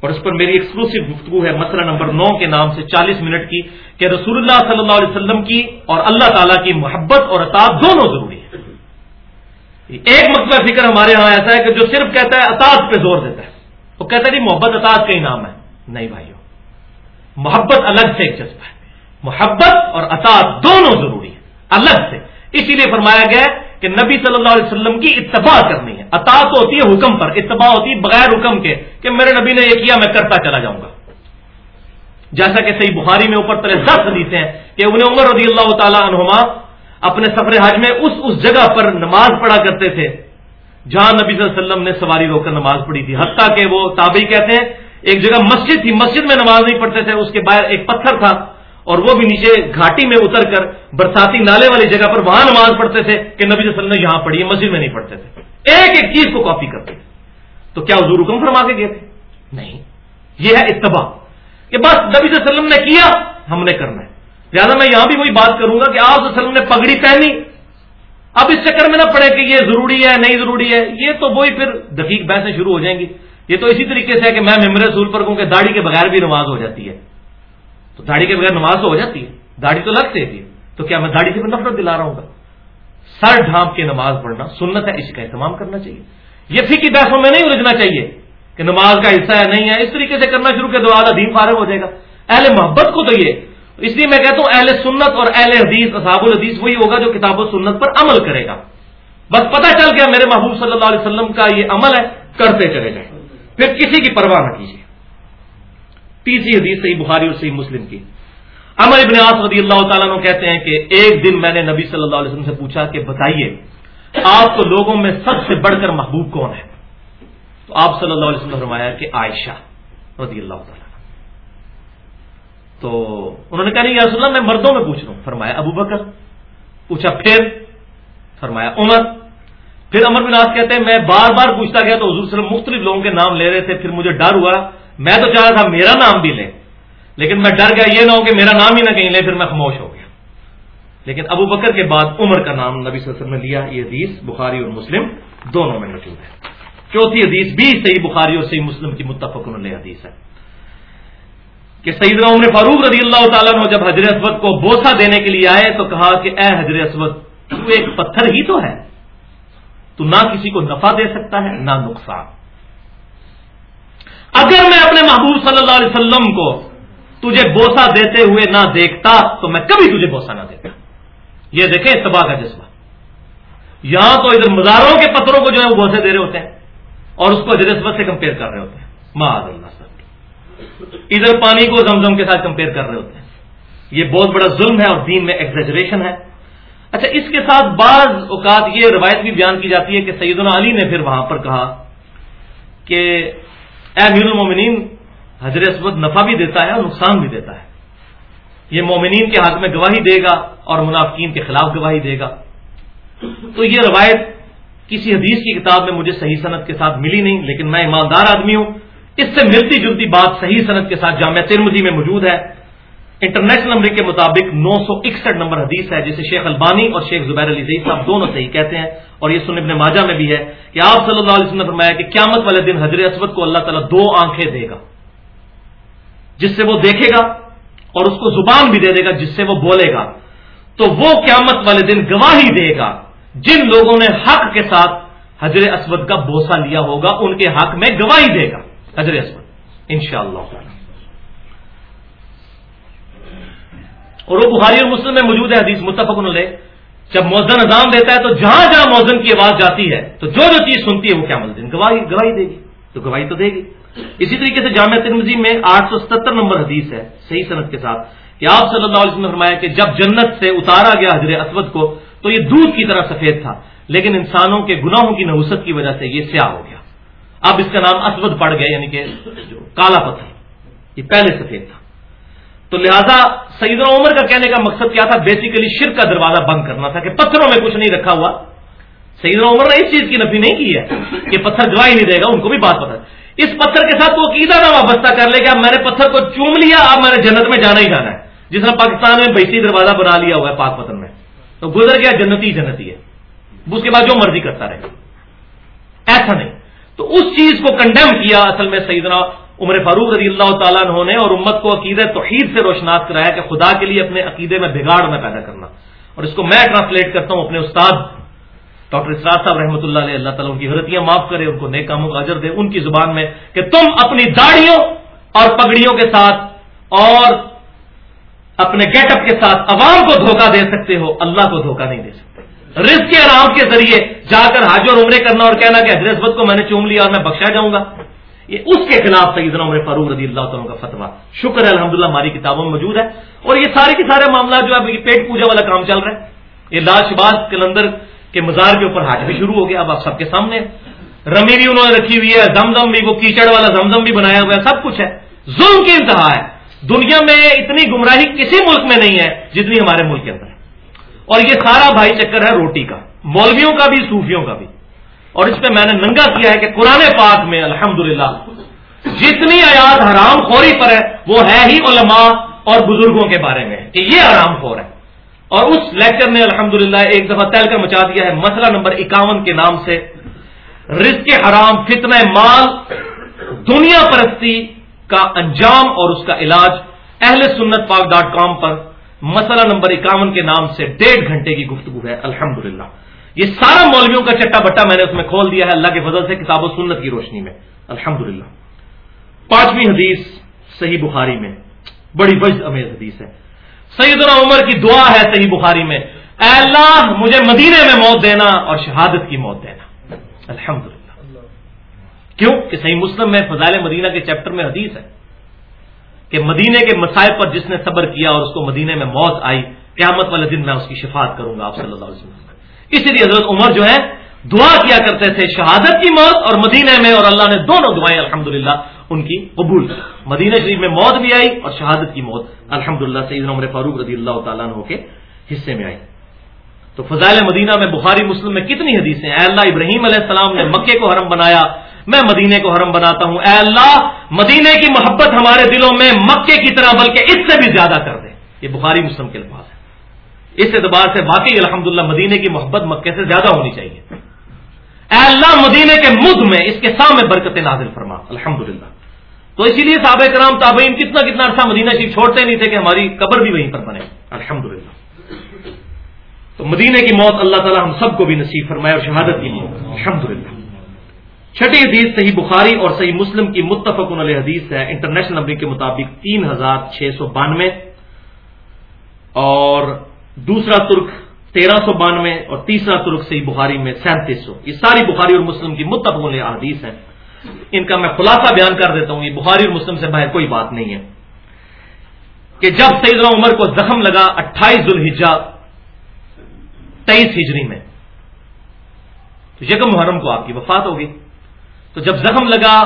اور اس پر میری ایکسکلوسو گفتگو ہے مسئلہ نمبر نو کے نام سے، چالیس منٹ کی، کہ رسول اللہ صلی اللہ علیہ وسلم کی اور اللہ تعالیٰ کی محبت اور اطاعت دونوں ضروری ہے ایک مسئلہ فکر ہمارے ہاں ایسا ہے کہ جو صرف کہتا ہے، اطاعت پہ زور دیتا ہے۔ وہ کہتا ہے جی محبت اطاعت کا ہی نام ہے۔ نہیں بھائیو، محبت الگ سے ایک جذبہ ہے۔ محبت اور اطاعت دونوں ضروری ہے الگ سے۔ اسی لیے فرمایا گیا کہ نبی صلی اللہ علیہ وسلم کی اتباع کرنی ہے۔ اطاعت ہوتی ہے حکم پر، اتباع ہوتی ہے بغیر حکم کے کہ میرے نبی نے یہ کیا، میں کرتا چلا جاؤں گا۔ جیسا کہ صحیح بخاری میں اوپر طرح دس حدیثیں ہیں کہ انہیں عمر رضی اللہ تعالیٰ عنہما اپنے سفر حج میں اس اس جگہ پر نماز پڑھا کرتے تھے۔ جہاں نبی صلی اللہ علیہ وسلم نے سواری روک کر نماز پڑھی تھی۔ حتیٰ کہ وہ تابعی کہتے ہیں، ایک جگہ مسجد تھی، مسجد میں نماز نہیں پڑھتے تھے، اس کے باہر ایک پتھر تھا اور وہ بھی نیچے گھاٹی میں اتر کر برساتی نالے والی جگہ پر وہاں نماز پڑھتے تھے کہ نبی صلی اللہ علیہ وسلم نے یہاں پڑھی ہے مسجد میں نہیں پڑھتے تھے۔ ایک ایک چیز کو کاپی کرتے تھے۔ تو کیا حضور حکم فرما کے گئے تھے؟ نہیں۔ یہ ہے اتباع۔ کہ بس نبی صلی اللہ علیہ وسلم نے کیا، ہم نے کرنا ہے۔ لہٰذا میں یہاں بھی وہی بات کروں گا کہ آپ وسلم نے پگڑی پہنی اب اس چکر میں نہ پڑے کہ یہ ضروری ہے، نہیں ضروری ہے، یہ تو وہی پھر دقیق بحثیں شروع ہو جائیں گی۔ یہ تو اسی طریقے سے ہے کہ میں ممبر رسول پر کہوں کہ داڑھی کے بغیر بھی نماز ہو جاتی ہے۔ تو داڑھی کے بغیر نماز تو ہو جاتی ہے۔ داڑھی تو لگ سکتی ہے۔ تو کیا میں داڑھی سے نفرت دلا رہا ہوں گا؟ سر ڈھانپ کے نماز پڑھنا سنت ہے، اس کا اہتمام کرنا چاہیے۔ یہ فکی بحثوں میں نہیں الجھنا چاہیے کہ نماز کا حصہ ہے، نہیں ہے۔ اس طریقے سے کرنا شروع کر دو آدھا دین فارغ ہو جائے گا۔ اہل محبت کو تو یہ اس لیے میں کہتا ہوں اہل سنت اور اہل حدیث، اصحاب الحدیث وہی ہوگا جو کتاب و سنت پر عمل کرے گا۔ بس پتہ چل گیا میرے محبوب صلی اللہ علیہ وسلم کا یہ عمل ہے، کرتے چلے جائیں۔ پھر کسی کی پرواہ نہ کیجیے۔ تیسری حدیث صحیح بخاری اور صحیح مسلم کی۔ امر ابن آس رضی اللہ تعالیٰ نے کہتے ہیں کہ ایک دن میں نے نبی صلی اللہ علیہ وسلم سے پوچھا کہ بتائیے، آپ کو لوگوں میں سب سے بڑھ کر محبوب کون ہے؟ تو آپ صلی اللہ علیہ وسلم نے فرمایا کہ عائشہ رضی اللہ تعالیٰ تو انہوں نے کہا، نہیں رسول اللہ، میں مردوں میں پوچھ رہا ہوں۔ فرمایا ابو بکر، پوچھا پھر، فرمایا عمر۔ پھر امر بن آس کہتے ہیں، میں بار بار پوچھتا گیا تو حضور صلی اللہ مختلف لوگوں کے نام لے رہے تھے، پھر مجھے ڈر ہوا۔ میں تو چاہ رہا تھا میرا نام بھی لے، لیکن میں ڈر گیا، یہ نہ ہو کہ میرا نام ہی نہ کہیں لے، پھر میں خاموش ہو گیا۔ لیکن ابو بکر کے بعد عمر کا نام نبی صلی اللہ علیہ وسلم نے لیا۔ یہ حدیث بخاری اور مسلم دونوں میں موجود ہے۔ چوتھی حدیث بھی صحیح بخاری اور صحیح مسلم کی متفق حدیث ہے۔ کہ سعید عمر فاروق رضی اللہ تعالیٰ نے جب حضرت اسود کو بوسا دینے کے لیے آئے تو کہا کہ اے حضرت اسود، تو ایک پتھر ہی تو ہے۔ تو نہ کسی کو نفع دے سکتا ہے، نہ نقصان۔ اگر میں اپنے محبوب صلی اللہ علیہ وسلم کو تجھے بوسا دیتے ہوئے نہ دیکھتا، تو میں کبھی تجھے بوسا نہ دیتا۔ یہ دیکھیں، اتباع کا جذبہ۔ یہاں تو ادھر مزاروں کے پتھروں کو جو ہے وہ بوسے دے رہے ہوتے ہیں اور اس کو جذبت سے کمپیئر کر رہے ہوتے ہیں۔ معاذ اللہ۔ ادھر پانی کو زمزم کے ساتھ کمپیئر کر رہے ہوتے ہیں۔ یہ بہت بڑا ظلم ہے اور دین میں ایگزیجریشن ہے۔ اچھا اس کے ساتھ بعض اوقات یہ روایت بھی بیان کی جاتی ہے کہ سیدنا علی نے پھر وہاں پر کہا کہ اے امیر المومنین، حضرت اسود نفع بھی دیتا ہے اور نقصان بھی دیتا ہے۔ یہ مومنین کے حق میں گواہی دے گا اور منافقین کے خلاف گواہی دے گا۔ تو یہ روایت کسی حدیث کی کتاب میں مجھے صحیح صنعت کے ساتھ ملی نہیں، لیکن میں ایماندار آدمی ہوں۔ اس سے ملتی جلتی بات صحیح صنعت کے ساتھ جامعہ ترمزی میں موجود ہے۔ انٹرنیشنل نمبر کے مطابق نو سو اکسٹھ نمبر حدیث ہے، جسے شیخ البانی اور شیخ زبیر علی زئی صاحب دونوں صحیح کہتے ہیں۔ اور یہ سن ابن ماجہ میں بھی ہے کہ آپ صلی اللہ علیہ وسلم نے فرمایا کہ قیامت والے دن حضرت اسود کو اللہ تعالیٰ دو آنکھیں دے گا، جس سے وہ دیکھے گا اور اس کو زبان بھی دے دے گا، جس سے وہ بولے گا۔ تو وہ قیامت والے دن گواہی دے گا جن لوگوں نے حق کے ساتھ حضرت اسود کا بوسا لیا ہوگا، ان کے حق میں گواہی دے گا۔ حضرت اسود ان شاء اللہ اور وہ بخاری اور مسلم میں موجود ہے حدیث، متفق علیہ۔ جب موزن نظام دیتا ہے تو جہاں جہاں موزن کی آواز جاتی ہے، تو جو جو چیز سنتی ہے وہ کیا ملتی گواہی گواہی دے گی۔ تو گواہی تو دے گی۔ اسی طریقے سے جامعہ ترمزی میں آٹھ سو ستر نمبر حدیث ہے، صحیح صنعت کے ساتھ، کہ آپ صلی اللہ علیہ وسلم نے فرمایا کہ جب جنت سے اتارا گیا حضرت اسود کو، تو یہ دودھ کی طرح سفید تھا۔ لیکن انسانوں کے گناہوں کی نوسط کی وجہ سے یہ سیاہ ہو گیا۔ اب اس کا نام اسود پڑ گیا یعنی کہ جو کالا پتھر۔ یہ پہلے سفید تھا تو لہذا سعید عمر کا کہنے کا مقصد کیا تھا؟ بیسیکلی شرک کا دروازہ بند کرنا تھا کہ پتھروں میں کچھ نہیں رکھا ہوا۔ سعید عمر نے اس چیز کی نفی نہیں کی ہے کہ پتھر گواہی نہیں دے گا، ان کو بھی بات پتہ اس پتھر کے ساتھ وہ عقیدہ نہ وابستہ کر لے کہ اب میں نے پتھر کو چوم لیا، اب میں نے جنت میں جانا ہی جانا ہے۔ جس نے پاکستان میں بیسی دروازہ بنا لیا ہوا ہے پاک پتھر میں۔ تو گزر گیا جنتی جنتی ہے۔ اس کے بعد جو مرضی کرتا رہے۔ ایسا نہیں۔ تو اس چیز کو کنڈیم کیا اصل میں سیدنا عمر فاروق رضی اللہ تعالیٰ نے اور امت کو عقید توحید سے روشناس کرایا کہ خدا کے لیے اپنے عقیدے میں بگاڑ میں پیدا کرنا۔ اور اس کو میں ٹرانسلیٹ کرتا ہوں اپنے استاد ڈاکٹر اسرار صاحب رحمۃ اللہ علیہ، اللہ تعالیٰ ان کی غلطیاں معاف کرے، ان کو نئے کاموں کا اجر دے، ان کی زبان میں کہ تم اپنی داڑھیوں اور پگڑیوں کے ساتھ اور اپنے گیٹ اپ کے ساتھ عوام کو دھوکہ دے سکتے ہو، اللہ کو دھوکہ نہیں دے سکتے۔ رزق کے آرام کے ذریعے جا کر حاج اور عمرے کرنا اور کہنا کہ حضرت کو میں نے چوم لیا اور میں بخشا جاؤں گا۔ یہ اس کے خلاف سیدنا عمر فاروق رضی اللہ تعالیٰ کا فتوا شکر ہے، الحمدللہ، ہماری کتابوں میں موجود ہے۔ اور یہ سارے کے سارے معاملات جو ہے پیٹ پوجا والا کام چل رہا ہے، یہ لاش شباز کلندر کے مزار کے اوپر حاج بھی شروع ہو گیا۔ اب آپ سب کے سامنے رمی بھی انہوں نے رکھی ہوئی ہے، زمزم بھی، وہ کیچڑ والا زمزم بھی بنایا ہوا ہے، سب کچھ ہے۔ ظلم کی انتہا ہے۔ دنیا میں اتنی گمراہی کسی ملک میں نہیں ہے جتنی ہمارے ملک کے اندر۔ اور یہ سارا بھائی چکر ہے روٹی کا، مولویوں کا بھی، صوفیوں کا بھی۔ اور اس پہ میں نے ننگا کیا ہے کہ قرآن پاک میں الحمدللہ جتنی آیات حرام خوری پر ہے، وہ ہے ہی علماء اور بزرگوں کے بارے میں کہ یہ حرام خور ہے۔ اور اس لیکچر نے الحمدللہ ایک دفعہ تیل کر مچا دیا ہے مسئلہ نمبر اکاون کے نام سے۔ رزق حرام، فتنہ مال، دنیا پرستی کا انجام اور اس کا علاج۔ اہل سنت پاک ڈاٹ کام پر مسئلہ نمبر اکاون کے نام سے ڈیڑھ گھنٹے کی گفتگو ہے الحمد یہ سارا مولویوں کا چٹا بٹا میں نے اس میں کھول دیا ہے، اللہ کے فضل سے کتاب و سنت کی روشنی میں۔ الحمد پانچویں حدیث صحیح بخاری میں۔ بڑی وجد امیز حدیث ہے۔ سیدنا عمر کی دعا ہے صحیح بخاری میں۔ اے اللہ، مجھے مدینے میں موت دینا اور شہادت کی موت دینا۔ الحمد کیوں؟ کہ صحیح مسلم میں فضائل مدینہ کے چیپٹر میں حدیث ہے۔ کہ مدینے کے مسائل پر جس نے صبر کیا اور اس کو مدینے میں موت آئی، قیامت والے دن میں اس کی شفاعت کروں گا آپ صلی اللہ علیہ وسلم اسی لیے حضرت عمر جو ہے، دعا کیا کرتے تھے شہادت کی موت اور مدینے میں اور اللہ نے دونوں دعائیں الحمد ان کی قبول مدینہ شریف میں موت بھی آئی اور شہادت کی موت الحمد للہ سعید عمر فاروق رضی اللہ تعالیٰ عنہ کے حصے میں آئی۔ تو فضائل مدینہ میں بخاری مسلم میں کتنی حدیثیں اے اللہ ابراہیم علیہ السلام نے مکے کو حرم بنایا میں مدینے کو حرم بناتا ہوں۔ اے اللہ، مدینے کی محبت ہمارے دلوں میں مکے کی طرح، بلکہ اس سے بھی زیادہ کر دے۔ یہ بخاری مسلم کے الفاظ ہے اس اعتبار سے واقعی الحمد مدینے کی محبت مکے سے زیادہ ہونی چاہیے۔ اے اللہ، مدینے کے مد میں اس کے سامنے برکت نازل فرما۔ الحمد تو اسی لیے صحابہ کرام، تابعین، کتنا کتنا عرصہ مدینہ شریف چھوڑتے نہیں تھے کہ ہماری قبر بھی وہیں پر بنے۔ الحمد تو مدینے کی موت اللہ تعالی ہم سب کو بھی نصیب فرمائے اور شہادت کی موت الحمد چھٹی حدیث صحیح بخاری اور صحیح مسلم کی متفق علیہ حدیث ہے۔ انٹرنیشنل نمبر کے مطابق تین ہزار چھ سو بانوے اور دوسرا ترک تیرہ سو بانوے اور تیسرا ترک صحیح بخاری میں سینتیس سو۔ یہ ساری بخاری اور مسلم کی متفق علیہ حدیث ہیں۔ ان کا میں خلاصہ بیان کر دیتا ہوں۔ یہ بخاری اور مسلم سے باہر کوئی بات نہیں ہے۔ کہ جب سیدنا عمر کو زخم لگا اٹھائیس الحجا تیئیس ہجری میں، تو یکم محرم کو آپ کی وفات ہوگی۔ تو جب زخم لگا،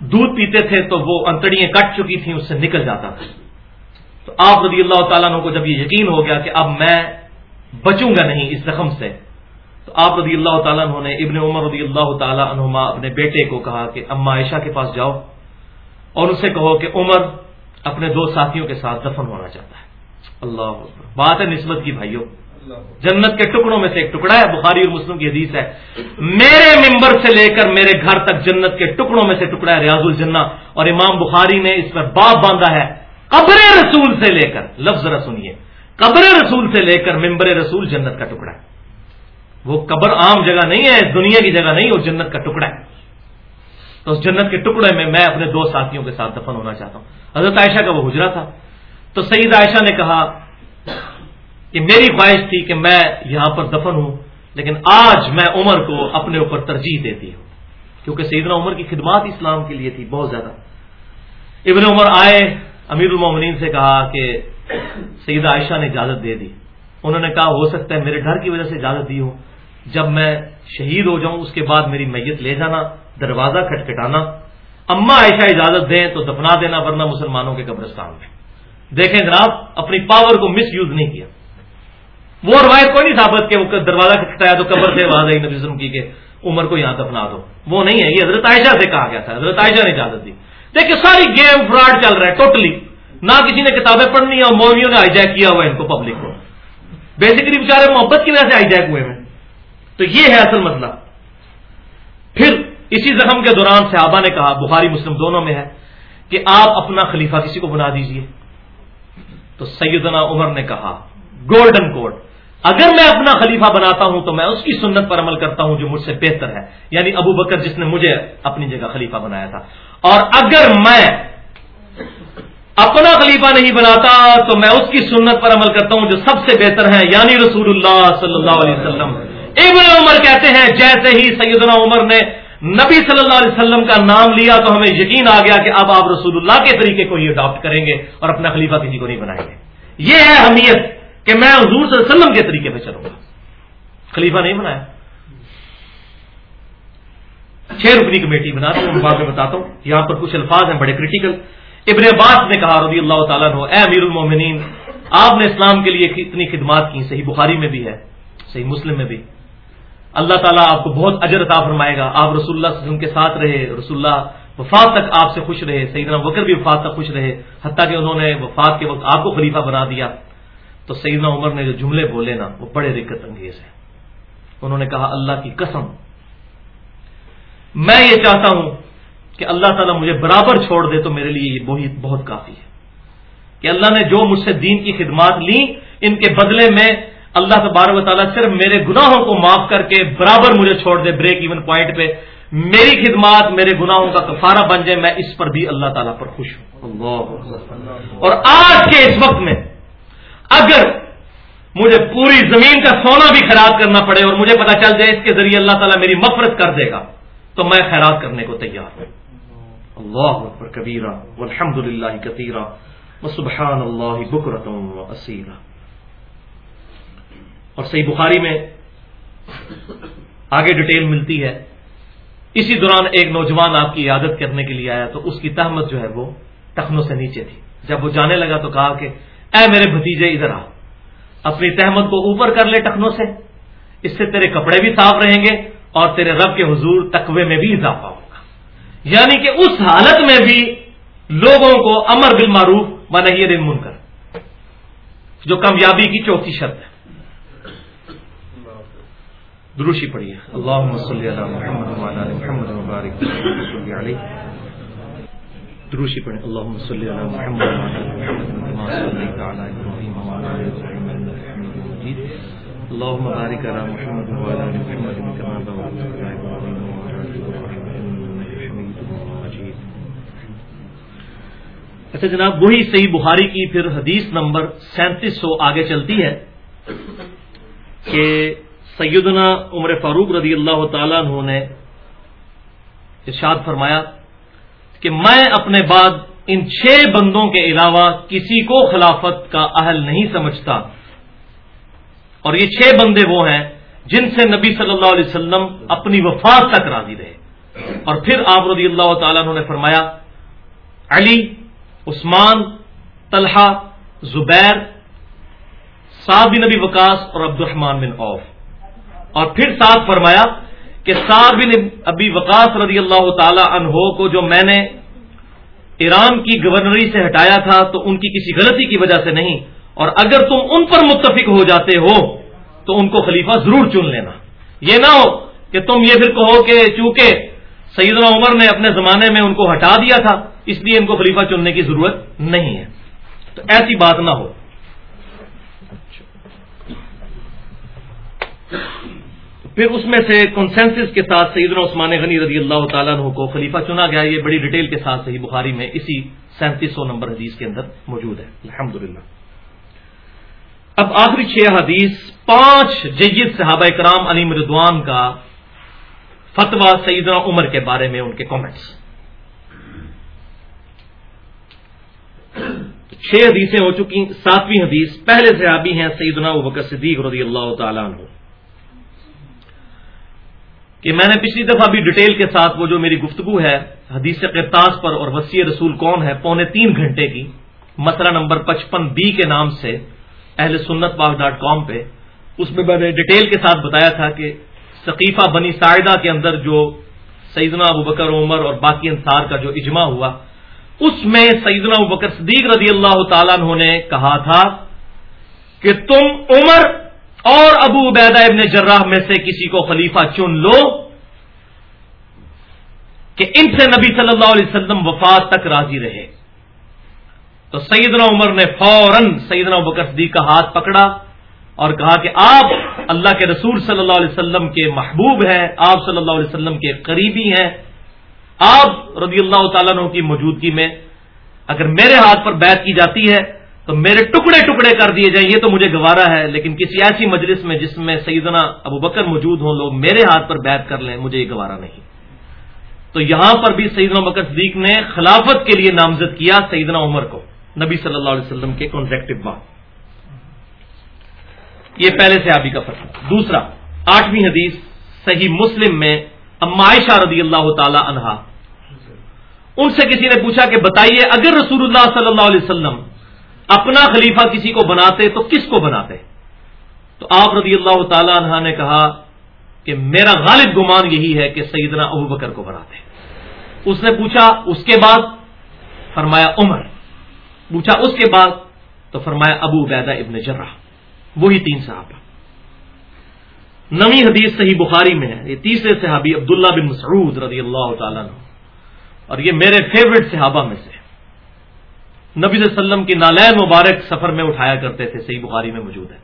دودھ پیتے تھے تو وہ انتڑیاں کٹ چکی تھیں، اس سے نکل جاتا تھا۔ تو آپ رضی اللہ تعالیٰ عنہ کو جب یہ یقین ہو گیا کہ اب میں بچوں گا نہیں اس زخم سے، تو آپ رضی اللہ تعالیٰ عنہ نے ابن عمر رضی اللہ تعالیٰ عنہما اپنے بیٹے کو کہا کہ اما عائشہ کے پاس جاؤ اور اسے کہو کہ عمر اپنے دو ساتھیوں کے ساتھ دفن ہونا چاہتا ہے۔ اللہ بات ہے نسبت کی بھائیوں جنت کے ٹکڑوں میں سے ایک ٹکڑا ہے، بخاری اور مسلم کی حدیث ہے۔ میرے ممبر سے لے کر میرے گھر تک جنت کے ٹکڑوں میں سے ٹکڑا ہے ریاض الجنہ۔ اور امام بخاری نے اس پر باپ باندھا ہے، قبر رسول سے لے کر۔ لفظ ذرا سنیے۔ قبر رسول سے لے کر ممبر رسول جنت کا ٹکڑا ہے۔ وہ قبر عام جگہ نہیں ہے، دنیا کی جگہ نہیں، وہ جنت کا ٹکڑا ہے۔ تو اس جنت کے ٹکڑے میں میں اپنے دو ساتھیوں کے ساتھ دفن ہونا چاہتا ہوں۔ حضرت عائشہ کا وہ حجرا تھا۔ تو سعید عائشہ نے کہا کہ میری خواہش تھی کہ میں یہاں پر دفن ہوں، لیکن آج میں عمر کو اپنے اوپر ترجیح دیتی ہوں۔ کیونکہ سیدنا عمر کی خدمات اسلام کے لیے تھی بہت زیادہ۔ ابن عمر آئے امیر المومنین سے کہا کہ سیدہ عائشہ نے اجازت دے دی۔ انہوں نے کہا، ہو سکتا ہے میرے ڈر کی وجہ سے اجازت دی ہوں۔ جب میں شہید ہو جاؤں، اس کے بعد میری میت لے جانا، دروازہ کھٹکھٹانا۔ اما عائشہ اجازت دیں تو دفنا دینا، ورنہ مسلمانوں کے قبرستان میں۔ دیکھیں جناب، اپنی پاور کو مس یوز نہیں کیا۔ وہ روایت کوئی نہیں ثابت کہ وہ دروازہ کھٹکھٹایا تو قبر سے آواز آئی نبی وسلم کی کہ عمر کو یہاں دفنا دو۔ وہ نہیں ہے، یہ حضرت عائشہ سے کہا گیا تھا۔ حضرت عائشہ نے اجازت دی۔ دیکھیے، ساری گیم فراڈ چل رہا ہے، ٹوٹلی۔ نہ کسی نے کتابیں پڑھنی اور مولویوں نے ہائی جیک کیا ہوا ہے ان کو پبلک کو۔ بیسکلی بےچارے محبت کی وجہ سے ہائی جیک ہوئے ہیں۔ تو یہ ہے اصل مسئلہ۔ پھر اسی زخم کے دوران صحابہ نے کہا، بخاری، مسلم دونوں میں ہے کہ آپ اپنا خلیفہ کسی کو بنا دیجیے۔ تو سیدنا عمر نے کہا گولڈن کوڈ اگر میں اپنا خلیفہ بناتا ہوں تو میں اس کی سنت پر عمل کرتا ہوں جو مجھ سے بہتر ہے یعنی ابو بکر جس نے مجھے اپنی جگہ خلیفہ بنایا تھا۔ اور اگر میں اپنا خلیفہ نہیں بناتا تو میں اس کی سنت پر عمل کرتا ہوں جو سب سے بہتر ہے یعنی رسول اللہ صلی اللہ علیہ وسلم۔ ابن عمر کہتے ہیں، جیسے ہی سیدنا عمر نے نبی صلی اللہ علیہ وسلم کا نام لیا تو ہمیں یقین آ گیا کہ اب آپ رسول اللہ کے طریقے کو ہی اڈاپٹ کریں گے اور اپنا خلیفہ کسی کو نہیں بنائیں گے۔ یہ ہے اہمیت۔ کہ میں حضور صلی اللہ علیہ وسلم کے طریقے پہ چلوں گا۔ خلیفہ نہیں بنایا۔ چھ رکنی کمیٹی بنا دوں بعد میں بتاتا ہوں۔ یہاں پر کچھ الفاظ ہیں، بڑے کریٹیکل ابن عباس نے کہا رضی اللہ تعالیٰ اے امیر المومنین، آپ نے اسلام کے لیے اتنی خدمات کی، صحیح بخاری میں بھی ہے، صحیح مسلم میں بھی۔ اللہ تعالیٰ آپ کو بہت اجر عطا فرمائے گا۔ آپ رسول اللہ وسلم کے ساتھ رہے، رسول اللہ وفات تک آپ سے خوش رہے، سیدنا وکر بھی وفات تک خوش رہے، حتیٰ کہ انہوں نے وفات کے وقت آپ کو خلیفہ بنا دیا۔ تو سیدنا عمر نے جو جملے بولے نا وہ بڑے رکت انگیز ہیں۔ انہوں نے کہا اللہ کی قسم میں یہ چاہتا ہوں کہ اللہ تعالیٰ مجھے برابر چھوڑ دے تو میرے لیے یہ وہی بہت کافی ہے۔ کہ اللہ نے جو مجھ سے دین کی خدمات لی ان کے بدلے میں اللہ تبارک و تعالیٰ صرف میرے گناہوں کو معاف کر کے برابر مجھے چھوڑ دے بریک ایون پوائنٹ پہ۔ میری خدمات میرے گناہوں کا کفارہ بن جائے میں اس پر بھی اللہ تعالیٰ پر خوش ہوں۔ اور آج کے اس وقت میں اگر مجھے پوری زمین کا سونا بھی خیرات کرنا پڑے اور مجھے پتا چل جائے اس کے ذریعے اللہ تعالیٰ میری مفرت کر دے گا، تو میں خیرات کرنے کو تیار ہوں۔ اللہ اکبر کبیرہ الحمد للہ کثیرہ سبحان اللہ بکرتم اسیرہ اور صحیح بخاری میں آگے ڈیٹیل ملتی ہے، اسی دوران ایک نوجوان آپ کی عادت کرنے کے لیے آیا تو اس کی تہمت جو ہے وہ ٹخنوں سے نیچے تھی۔ جب وہ جانے لگا تو کہا کہ اے میرے بھتیجے، ادھر آ اپنی تحمت کو اوپر کر لے ٹخنوں سے۔ اس سے تیرے کپڑے بھی صاف رہیں گے اور تیرے رب کے حضور تقوی میں بھی اضافہ ہوگا۔ یعنی کہ اس حالت میں بھی لوگوں کو امر بالمعروف معروف دن من کر جو کامیابی کی چوتھی شرط ہے۔ دروشی پڑھیے۔ اللہ دروشی پڑھیں اللہم صلی اللہ اللهم بارك على محمد وعلى ال محمد كما باركت على ابراهيم وعلى ال ابراهيم انك حميد مجيد اچھا جناب وہی صحیح بخاری کی پھر حدیث نمبر سینتیس سو آگے چلتی ہے کہ سیدنا عمر فاروق رضی اللہ تعالیٰ عنہ نے ارشاد فرمایا کہ میں اپنے بعد ان چھ بندوں کے علاوہ کسی کو خلافت کا اہل نہیں سمجھتا۔ اور یہ چھ بندے وہ ہیں جن سے نبی صلی اللہ علیہ وسلم اپنی وفات تک راضی رہے۔ اور پھر آپ رضی اللہ تعالیٰ نے فرمایا، علی، عثمان، طلحہ، زبیر، سعد بن نبی وکاس اور عبد الرحمان بن اوف اور پھر ساتھ فرمایا کہ سعد بن ابی وکاس رضی اللہ تعالی عنہ کو جو میں نے ایران کی گورنری سے ہٹایا تھا تو ان کی کسی غلطی کی وجہ سے نہیں۔ اور اگر تم ان پر متفق ہو جاتے ہو تو ان کو خلیفہ ضرور چن لینا۔ یہ نہ ہو کہ تم یہ پھر کہو کہ چونکہ سیدنا عمر نے اپنے زمانے میں ان کو ہٹا دیا تھا، اس لیے ان کو خلیفہ چننے کی ضرورت نہیں ہے۔ تو ایسی بات نہ ہو۔ پھر اس میں سے کنسنسس کے ساتھ سیدنا عثمان غنی رضی اللہ تعالیٰ عنہ کو خلیفہ چنا گیا. یہ بڑی ڈیٹیل کے ساتھ صحیح بخاری میں اسی سینتیس سو نمبر حدیث کے اندر موجود ہے. الحمدللہ. اب آخری چھ حدیث، پانچ جید صحابہ کرام علی مردوان کا فتویٰ سیدنا عمر کے بارے میں ان کے کامنٹس چھ حدیثیں ہو چکی، ساتویں حدیث، پہلے صحابی ہیں سیدنا ابکر صدیق رضی اللہ تعالیٰ عنہ. کہ میں نے پچھلی دفعہ بھی ڈیٹیل کے ساتھ وہ جو میری گفتگو ہے، حدیث قرطاس پر اور وسیع رسول کون ہے، پونے تین گھنٹے کی مسئلہ نمبر پچپن بی کے نام سے، اہل سنت پاک ڈاٹ کام پہ، اس میں میں نے ڈیٹیل کے ساتھ بتایا تھا کہ ثقیفہ بنی سائدہ کے اندر جو سیدنا ابو بکر، عمر اور باقی انصار کا جو اجماع ہوا، اس میں سیدنا ابو بکر صدیق رضی اللہ تعالیٰ نے کہا تھا کہ تم عمر اور ابو عبیدہ ابن جراح میں سے کسی کو خلیفہ چن لو کہ ان سے نبی صلی اللہ علیہ وسلم وفات تک راضی رہے۔ تو سیدنا عمر نے فوراً سیدنا بکر صدیق کا ہاتھ پکڑا اور کہا کہ آپ اللہ کے رسول صلی اللہ علیہ وسلم کے محبوب ہیں، آپ صلی اللہ علیہ وسلم کے قریبی ہیں۔ آپ رضی اللہ تعالیٰ عنہ کی موجودگی میں اگر میرے ہاتھ پر بیت کی جاتی ہے تو میرے ٹکڑے ٹکڑے کر دیے جائیں، یہ تو مجھے گوارا ہے، لیکن کسی ایسی مجلس میں جس میں سیدنا ابو بکر موجود ہوں، لوگ میرے ہاتھ پر بیت کر لیں، مجھے یہ گوارا نہیں۔ تو یہاں پر بھی سیدنا بکر صدیق نے خلافت کے لیے نامزد کیا سیدنا عمر کو، نبی صلی اللہ علیہ وسلم کے کانزیکٹو بات یہ پہلے سے آبی کا فتح دوسرا، آٹھویں حدیث صحیح مسلم میں عائشہ رضی اللہ تعالی عنہا۔ ان سے کسی نے پوچھا کہ بتائیے، اگر رسول اللہ صلی اللہ علیہ وسلم اپنا خلیفہ کسی کو بناتے تو کس کو بناتے؟ تو آپ رضی اللہ تعالی عنہ نے کہا کہ میرا غالب گمان یہی ہے کہ سیدنا ابو بکر کو بناتے۔ اس نے پوچھا، اس کے بعد؟ فرمایا عمر۔ پوچھا، اس کے بعد؟ تو فرمایا ابو عبیدہ ابن جرہ۔ وہی تین صحابہ۔ نوی حدیث صحیح بخاری میں ہے۔ یہ تیسرے صحابی عبداللہ بن مسعود رضی اللہ تعالیٰ اور یہ میرے فیوریٹ صحابہ میں سے۔ نبی صلی اللہ علیہ وسلم کی نالین مبارک سفر میں اٹھایا کرتے تھے، صحیح بخاری میں موجود ہے۔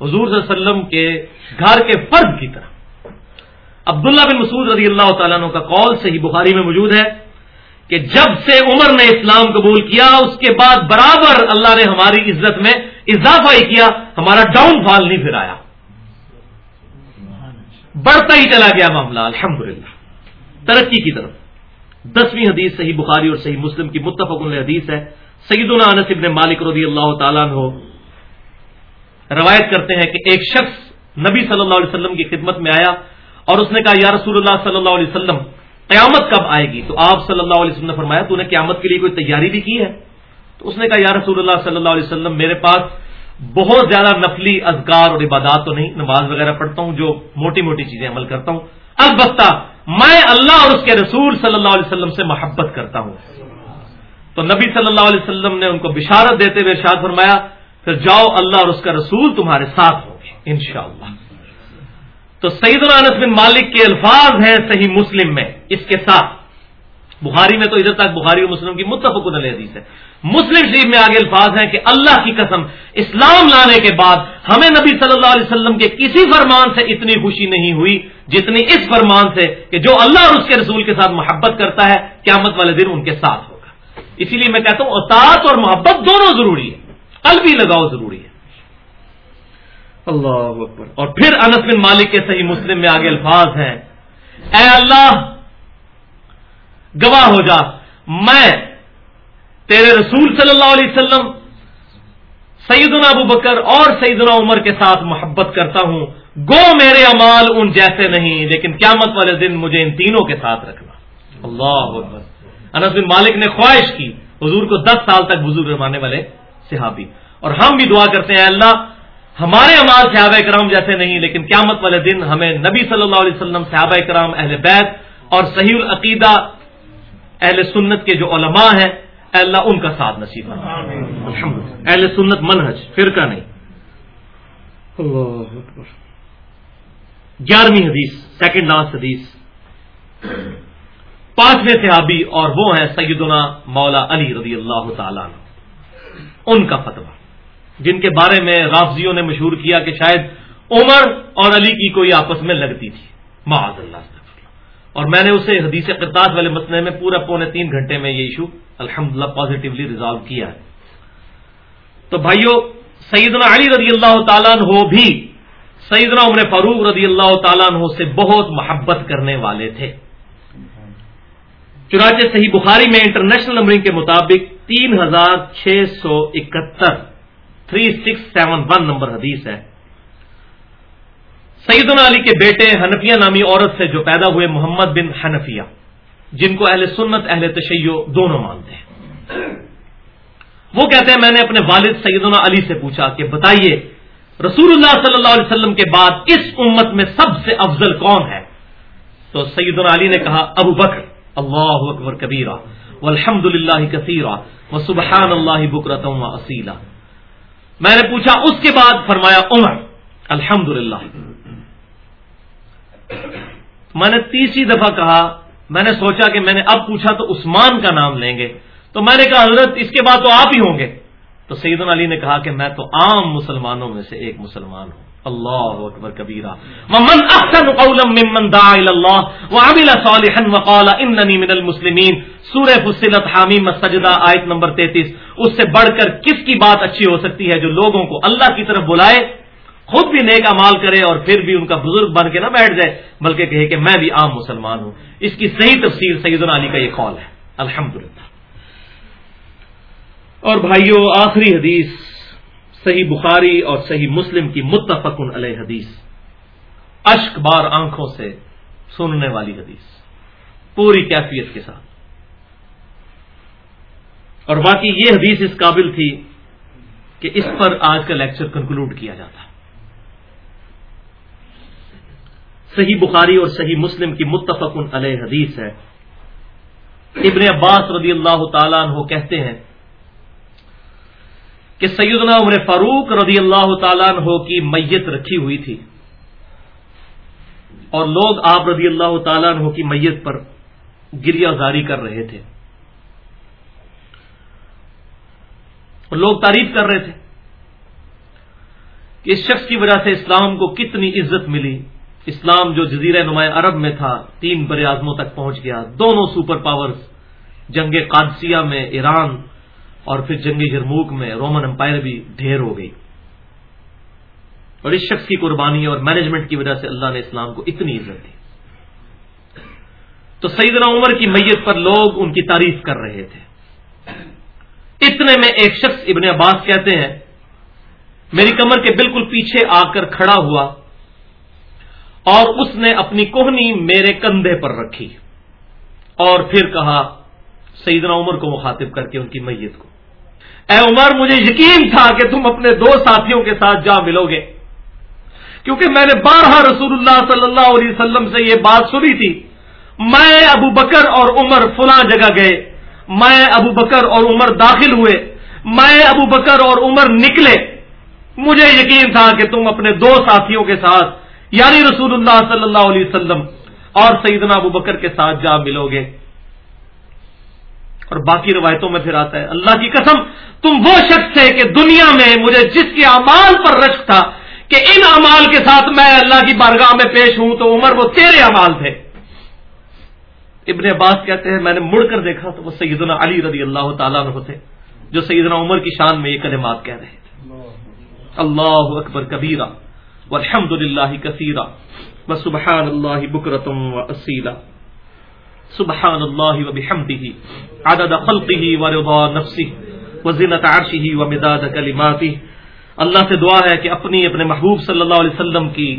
حضور صلی اللہ علیہ وسلم کے گھر کے فرد کی طرح۔ عبداللہ بن مسعود رضی اللہ تعالیٰ عنہ کا قول صحیح بخاری میں موجود ہے کہ جب سے عمر نے اسلام قبول کیا، اس کے بعد برابر اللہ نے ہماری عزت میں اضافہ ہی کیا، ہمارا ڈاؤن فال نہیں پھر آیا۔ بڑھتا ہی چلا گیا معاملہ، الحمدللہ۔ ترقی کی طرف۔ دسویں حدیث صحیح بخاری اور صحیح مسلم کی متفق حدیث ہے۔ سعید انس ابن مالک رضی اللہ تعالیٰ عنہ روایت کرتے ہیں کہ ایک شخص نبی صلی اللہ علیہ وسلم کی خدمت میں آیا اور اس نے کہا، یا رسول اللہ صلی اللہ علیہ وسلم، قیامت کب آئے گی؟ تو آپ صلی اللہ علیہ وسلم نے فرمایا، تو نے قیامت کے لیے کوئی تیاری بھی کی ہے؟ تو اس نے کہا، یا رسول اللہ صلی اللہ علیہ وسلم، میرے پاس بہت زیادہ نفلی اذکار اور عبادات تو نہیں، نماز وغیرہ پڑھتا ہوں، جو موٹی موٹی چیزیں عمل کرتا ہوں۔ البتہ، میں اللہ اور اس کے رسول صلی اللہ علیہ وسلم سے محبت کرتا ہوں۔ تو نبی صلی اللہ علیہ وسلم نے ان کو بشارت دیتے ہوئے شاد فرمایا، پھر جاؤ اللہ اور اس کا رسول تمہارے ساتھ ہوں گے ان تو سعید الانس بن مالک کے الفاظ ہیں صحیح مسلم میں، اس کے ساتھ۔ بخاری میں تو ادھر تک، بخاری اور مسلم کی متفق علیہ حدیث ہے۔ مسلم شریف میں آگے الفاظ ہیں کہ اللہ کی قسم، اسلام لانے کے بعد ہمیں نبی صلی اللہ علیہ وسلم کے کسی فرمان سے اتنی خوشی نہیں ہوئی جتنی اس فرمان سے کہ جو اللہ اور اس کے رسول کے ساتھ محبت کرتا ہے، قیامت والے دن ان کے ساتھ ہوگا۔ اسی لیے میں کہتا ہوں اطاعت اور محبت دونوں ضروری ہے۔ قلبی لگاؤ ضروری ہے۔ اللہ اکبر۔ اور پھر انس بن مالک کے صحیح مسلم میں آگے الفاظ ہیں۔ اے اللہ، گواہ ہو جا۔ میں تیرے رسول صلی اللہ علیہ وسلم، سیدنا ابو بکر اور سیدنا عمر کے ساتھ محبت کرتا ہوں۔ گو میرے امال ان جیسے نہیں، لیکن قیامت والے دن مجھے ان تینوں کے ساتھ رکھنا۔ اللہ اکبر۔ انس بن مالک نے خواہش کی حضور کو دس سال تک بزرگ روانے والے صحابی۔ اور ہم بھی دعا کرتے ہیں اللہ ہمارے امال صحابہ کرام جیسے نہیں لیکن قیامت والے دن ہمیں نبی صلی اللہ علیہ وسلم صحابہ کرام اہل بیت اور صحیح العقیدہ اہل سنت کے جو علماء ہیں اللہ ان کا ساتھ نصیب اہل سنت منہج فرقہ نہیں۔ گیارہویں حدیث سیکنڈ لاسٹ حدیث۔ پانچویں صحابی اور وہ ہیں سیدنا مولا علی رضی اللہ تعالیٰ ان کا فتویٰ۔ جن کے بارے میں رافضیوں نے مشہور کیا کہ شاید عمر اور علی کی کوئی آپس میں لگتی تھی۔ معاذ اللہ۔ اور میں نے اسے حدیث قرطاس والے مسئلے میں پورا پونے تین گھنٹے میں یہ ایشو الحمد للہ پازیٹیولی ریزالو کیا ہے۔ تو بھائیو، سیدنا علی رضی اللہ تعالیٰ ہو بھی سیدنا عمر فاروق رضی اللہ تعالیٰ عنہ سے بہت محبت کرنے والے تھے۔ چنانچہ صحیح بخاری میں انٹرنیشنل نمبرنگ کے مطابق تین ہزار چھ سو اکہتر، three six seven one number حدیث ہے۔ سیدنا علی کے بیٹے حنفیہ نامی عورت سے جو پیدا ہوئے محمد بن حنفیہ، جن کو اہل سنت، اہل تشیع دونوں مانتے ہیں۔ وہ کہتے ہیں، میں نے اپنے والد سیدنا علی سے پوچھا کہ بتائیے رسول اللہ صلی اللہ علیہ وسلم کے بعد اس امت میں سب سے افضل کون ہے؟ تو سیدنا علی نے کہا، ابو بکر۔ اللہ اکبر کبیرہ والحمد للہ کثیرہ و سبحان اللہ بکرتم و اصیلہ میں نے پوچھا اس کے بعد فرمایا عمر الحمد میں نے تیسری دفعہ کہا میں نے سوچا کہ میں نے اب پوچھا تو عثمان کا نام لیں گے تو میں نے کہا حضرت اس کے بعد تو آپ ہی ہوں گے تو سعید علی نے کہا کہ میں تو عام مسلمانوں میں سے ایک مسلمان ہوں. اللہ اکبر کبیرہ ومن احسن قولا ممن دعا الى الله وعمل صالحا وقال انني من المسلمين سورہ فصلت حامیم السجدہ آیت نمبر 33 اس سے بڑھ کر کس کی بات اچھی ہو سکتی ہے جو لوگوں کو اللہ کی طرف بلائے خود بھی نیک امال کرے اور پھر بھی ان کا بزرگ بن کے نہ بیٹھ جائے بلکہ کہے کہ میں بھی عام مسلمان ہوں اس کی صحیح تفسیر سیدنا علی کا یہ قول ہے الحمدللہ اور بھائیوں آخری حدیث صحیح بخاری اور صحیح مسلم کی متفق علیہ حدیث۔ اشک بار آنکھوں سے سننے والی حدیث۔ پوری کیفیت کے ساتھ۔ اور باقی یہ حدیث اس قابل تھی کہ اس پر آج کا لیکچر کنکلوڈ کیا جاتا۔ صحیح بخاری اور صحیح مسلم کی متفق علیہ حدیث ہے۔ ابن عباس رضی اللہ تعالیٰ عنہ کہتے ہیں کہ سیدنا عمر فاروق رضی اللہ تعالیٰ عنہ کی میت رکھی ہوئی تھی۔ اور لوگ آپ رضی اللہ تعالیٰ عنہ کی میت پر گریا زاری کر رہے تھے۔ اور لوگ تعریف کر رہے تھے کہ اس شخص کی وجہ سے اسلام کو کتنی عزت ملی۔ اسلام جو جزیرہ نمایاں عرب میں تھا، تین بر اعظموں تک پہنچ گیا۔ دونوں سپر پاورز، جنگ قادسیہ میں ایران اور پھر جنگ جرموک میں رومن امپائر بھی ڈھیر ہو گئی۔ اور اس شخص کی قربانی اور مینجمنٹ کی وجہ سے اللہ نے اسلام کو اتنی عزت دی۔ تو سیدنا عمر کی میت پر لوگ ان کی تعریف کر رہے تھے۔ اتنے میں ایک شخص ابن عباس کہتے ہیں، میری کمر کے بالکل پیچھے آ کر کھڑا ہوا اور اس نے اپنی کوہنی میرے کندھے پر رکھی اور پھر کہا، سیدنا عمر کو مخاطب کر کے ان کی میت کو۔ اے عمر، مجھے یقین تھا کہ تم اپنے دو ساتھیوں کے ساتھ جا ملو گے۔ کیونکہ میں نے بارہ رسول اللہ صلی اللہ علیہ وسلم سے یہ بات سنی تھی۔ میں، ابو بکر اور عمر فلاں جگہ گئے۔ میں، ابو بکر اور عمر داخل ہوئے۔ میں، ابو بکر اور عمر نکلے۔ مجھے یقین تھا کہ تم اپنے دو ساتھیوں کے ساتھ یعنی رسول اللہ صلی اللہ علیہ وسلم اور سیدنا ابو بکر کے ساتھ جا ملو گے۔ اور باقی روایتوں میں پھر آتا ہے، اللہ کی قسم، تم وہ شخص تھے کہ دنیا میں مجھے جس کے امال پر رشک تھا کہ ان امال کے ساتھ میں اللہ کی بارگاہ میں پیش ہوں تو عمر وہ تیرے امال تھے۔ ابن عباس کہتے ہیں، میں نے مڑ کر دیکھا تو وہ سیدنا علی رضی اللہ تعالیٰ عنہ تھے، جو سیدنا عمر کی شان میں یہ کلمات کہہ رہے تھے۔ اللہ اکبر کبیرہ والحمد للہ کثیرہ و سبحان اللہ بکرتم و اسیلہ سبحان اللہ و بحمدہ، عدد خلقہ و رضا نفسہ، و زنت عرشہ اللہ سے دعا ہے کہ اپنی، اپنے محبوب صلی اللہ علیہ وسلم کی،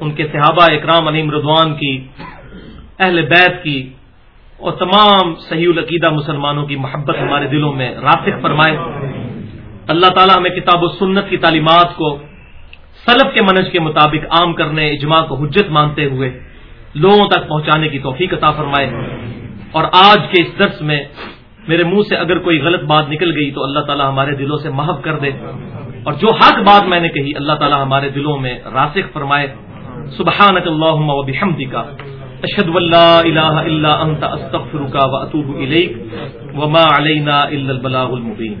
ان کے صحابہ اکرام علیم رضوان کی، اہل بیت کی، اور تمام صحیح العقیدہ مسلمانوں کی محبت ہمارے دلوں میں راسخ فرمائے۔ اللہ تعالیٰ ہمیں کتاب و سنت کی تعلیمات کو، سلف کے منج کے مطابق عام کرنے، اجماع کو حجت مانتے ہوئے لوگوں تک پہنچانے کی توفیق عطا فرمائے۔ اور آج کے اس درس میں میرے منہ سے اگر کوئی غلط بات نکل گئی تو اللہ تعالیٰ ہمارے دلوں سے محب کر دے۔ اور جو حق بات میں نے کہی، اللہ تعالیٰ ہمارے دلوں میں راسخ فرمائے۔ سبحانک اللہم و بحمدک۔ اشهد ان لا اله الا انت استغفرك واتوب اليك وما علينا الا البلاغ المبين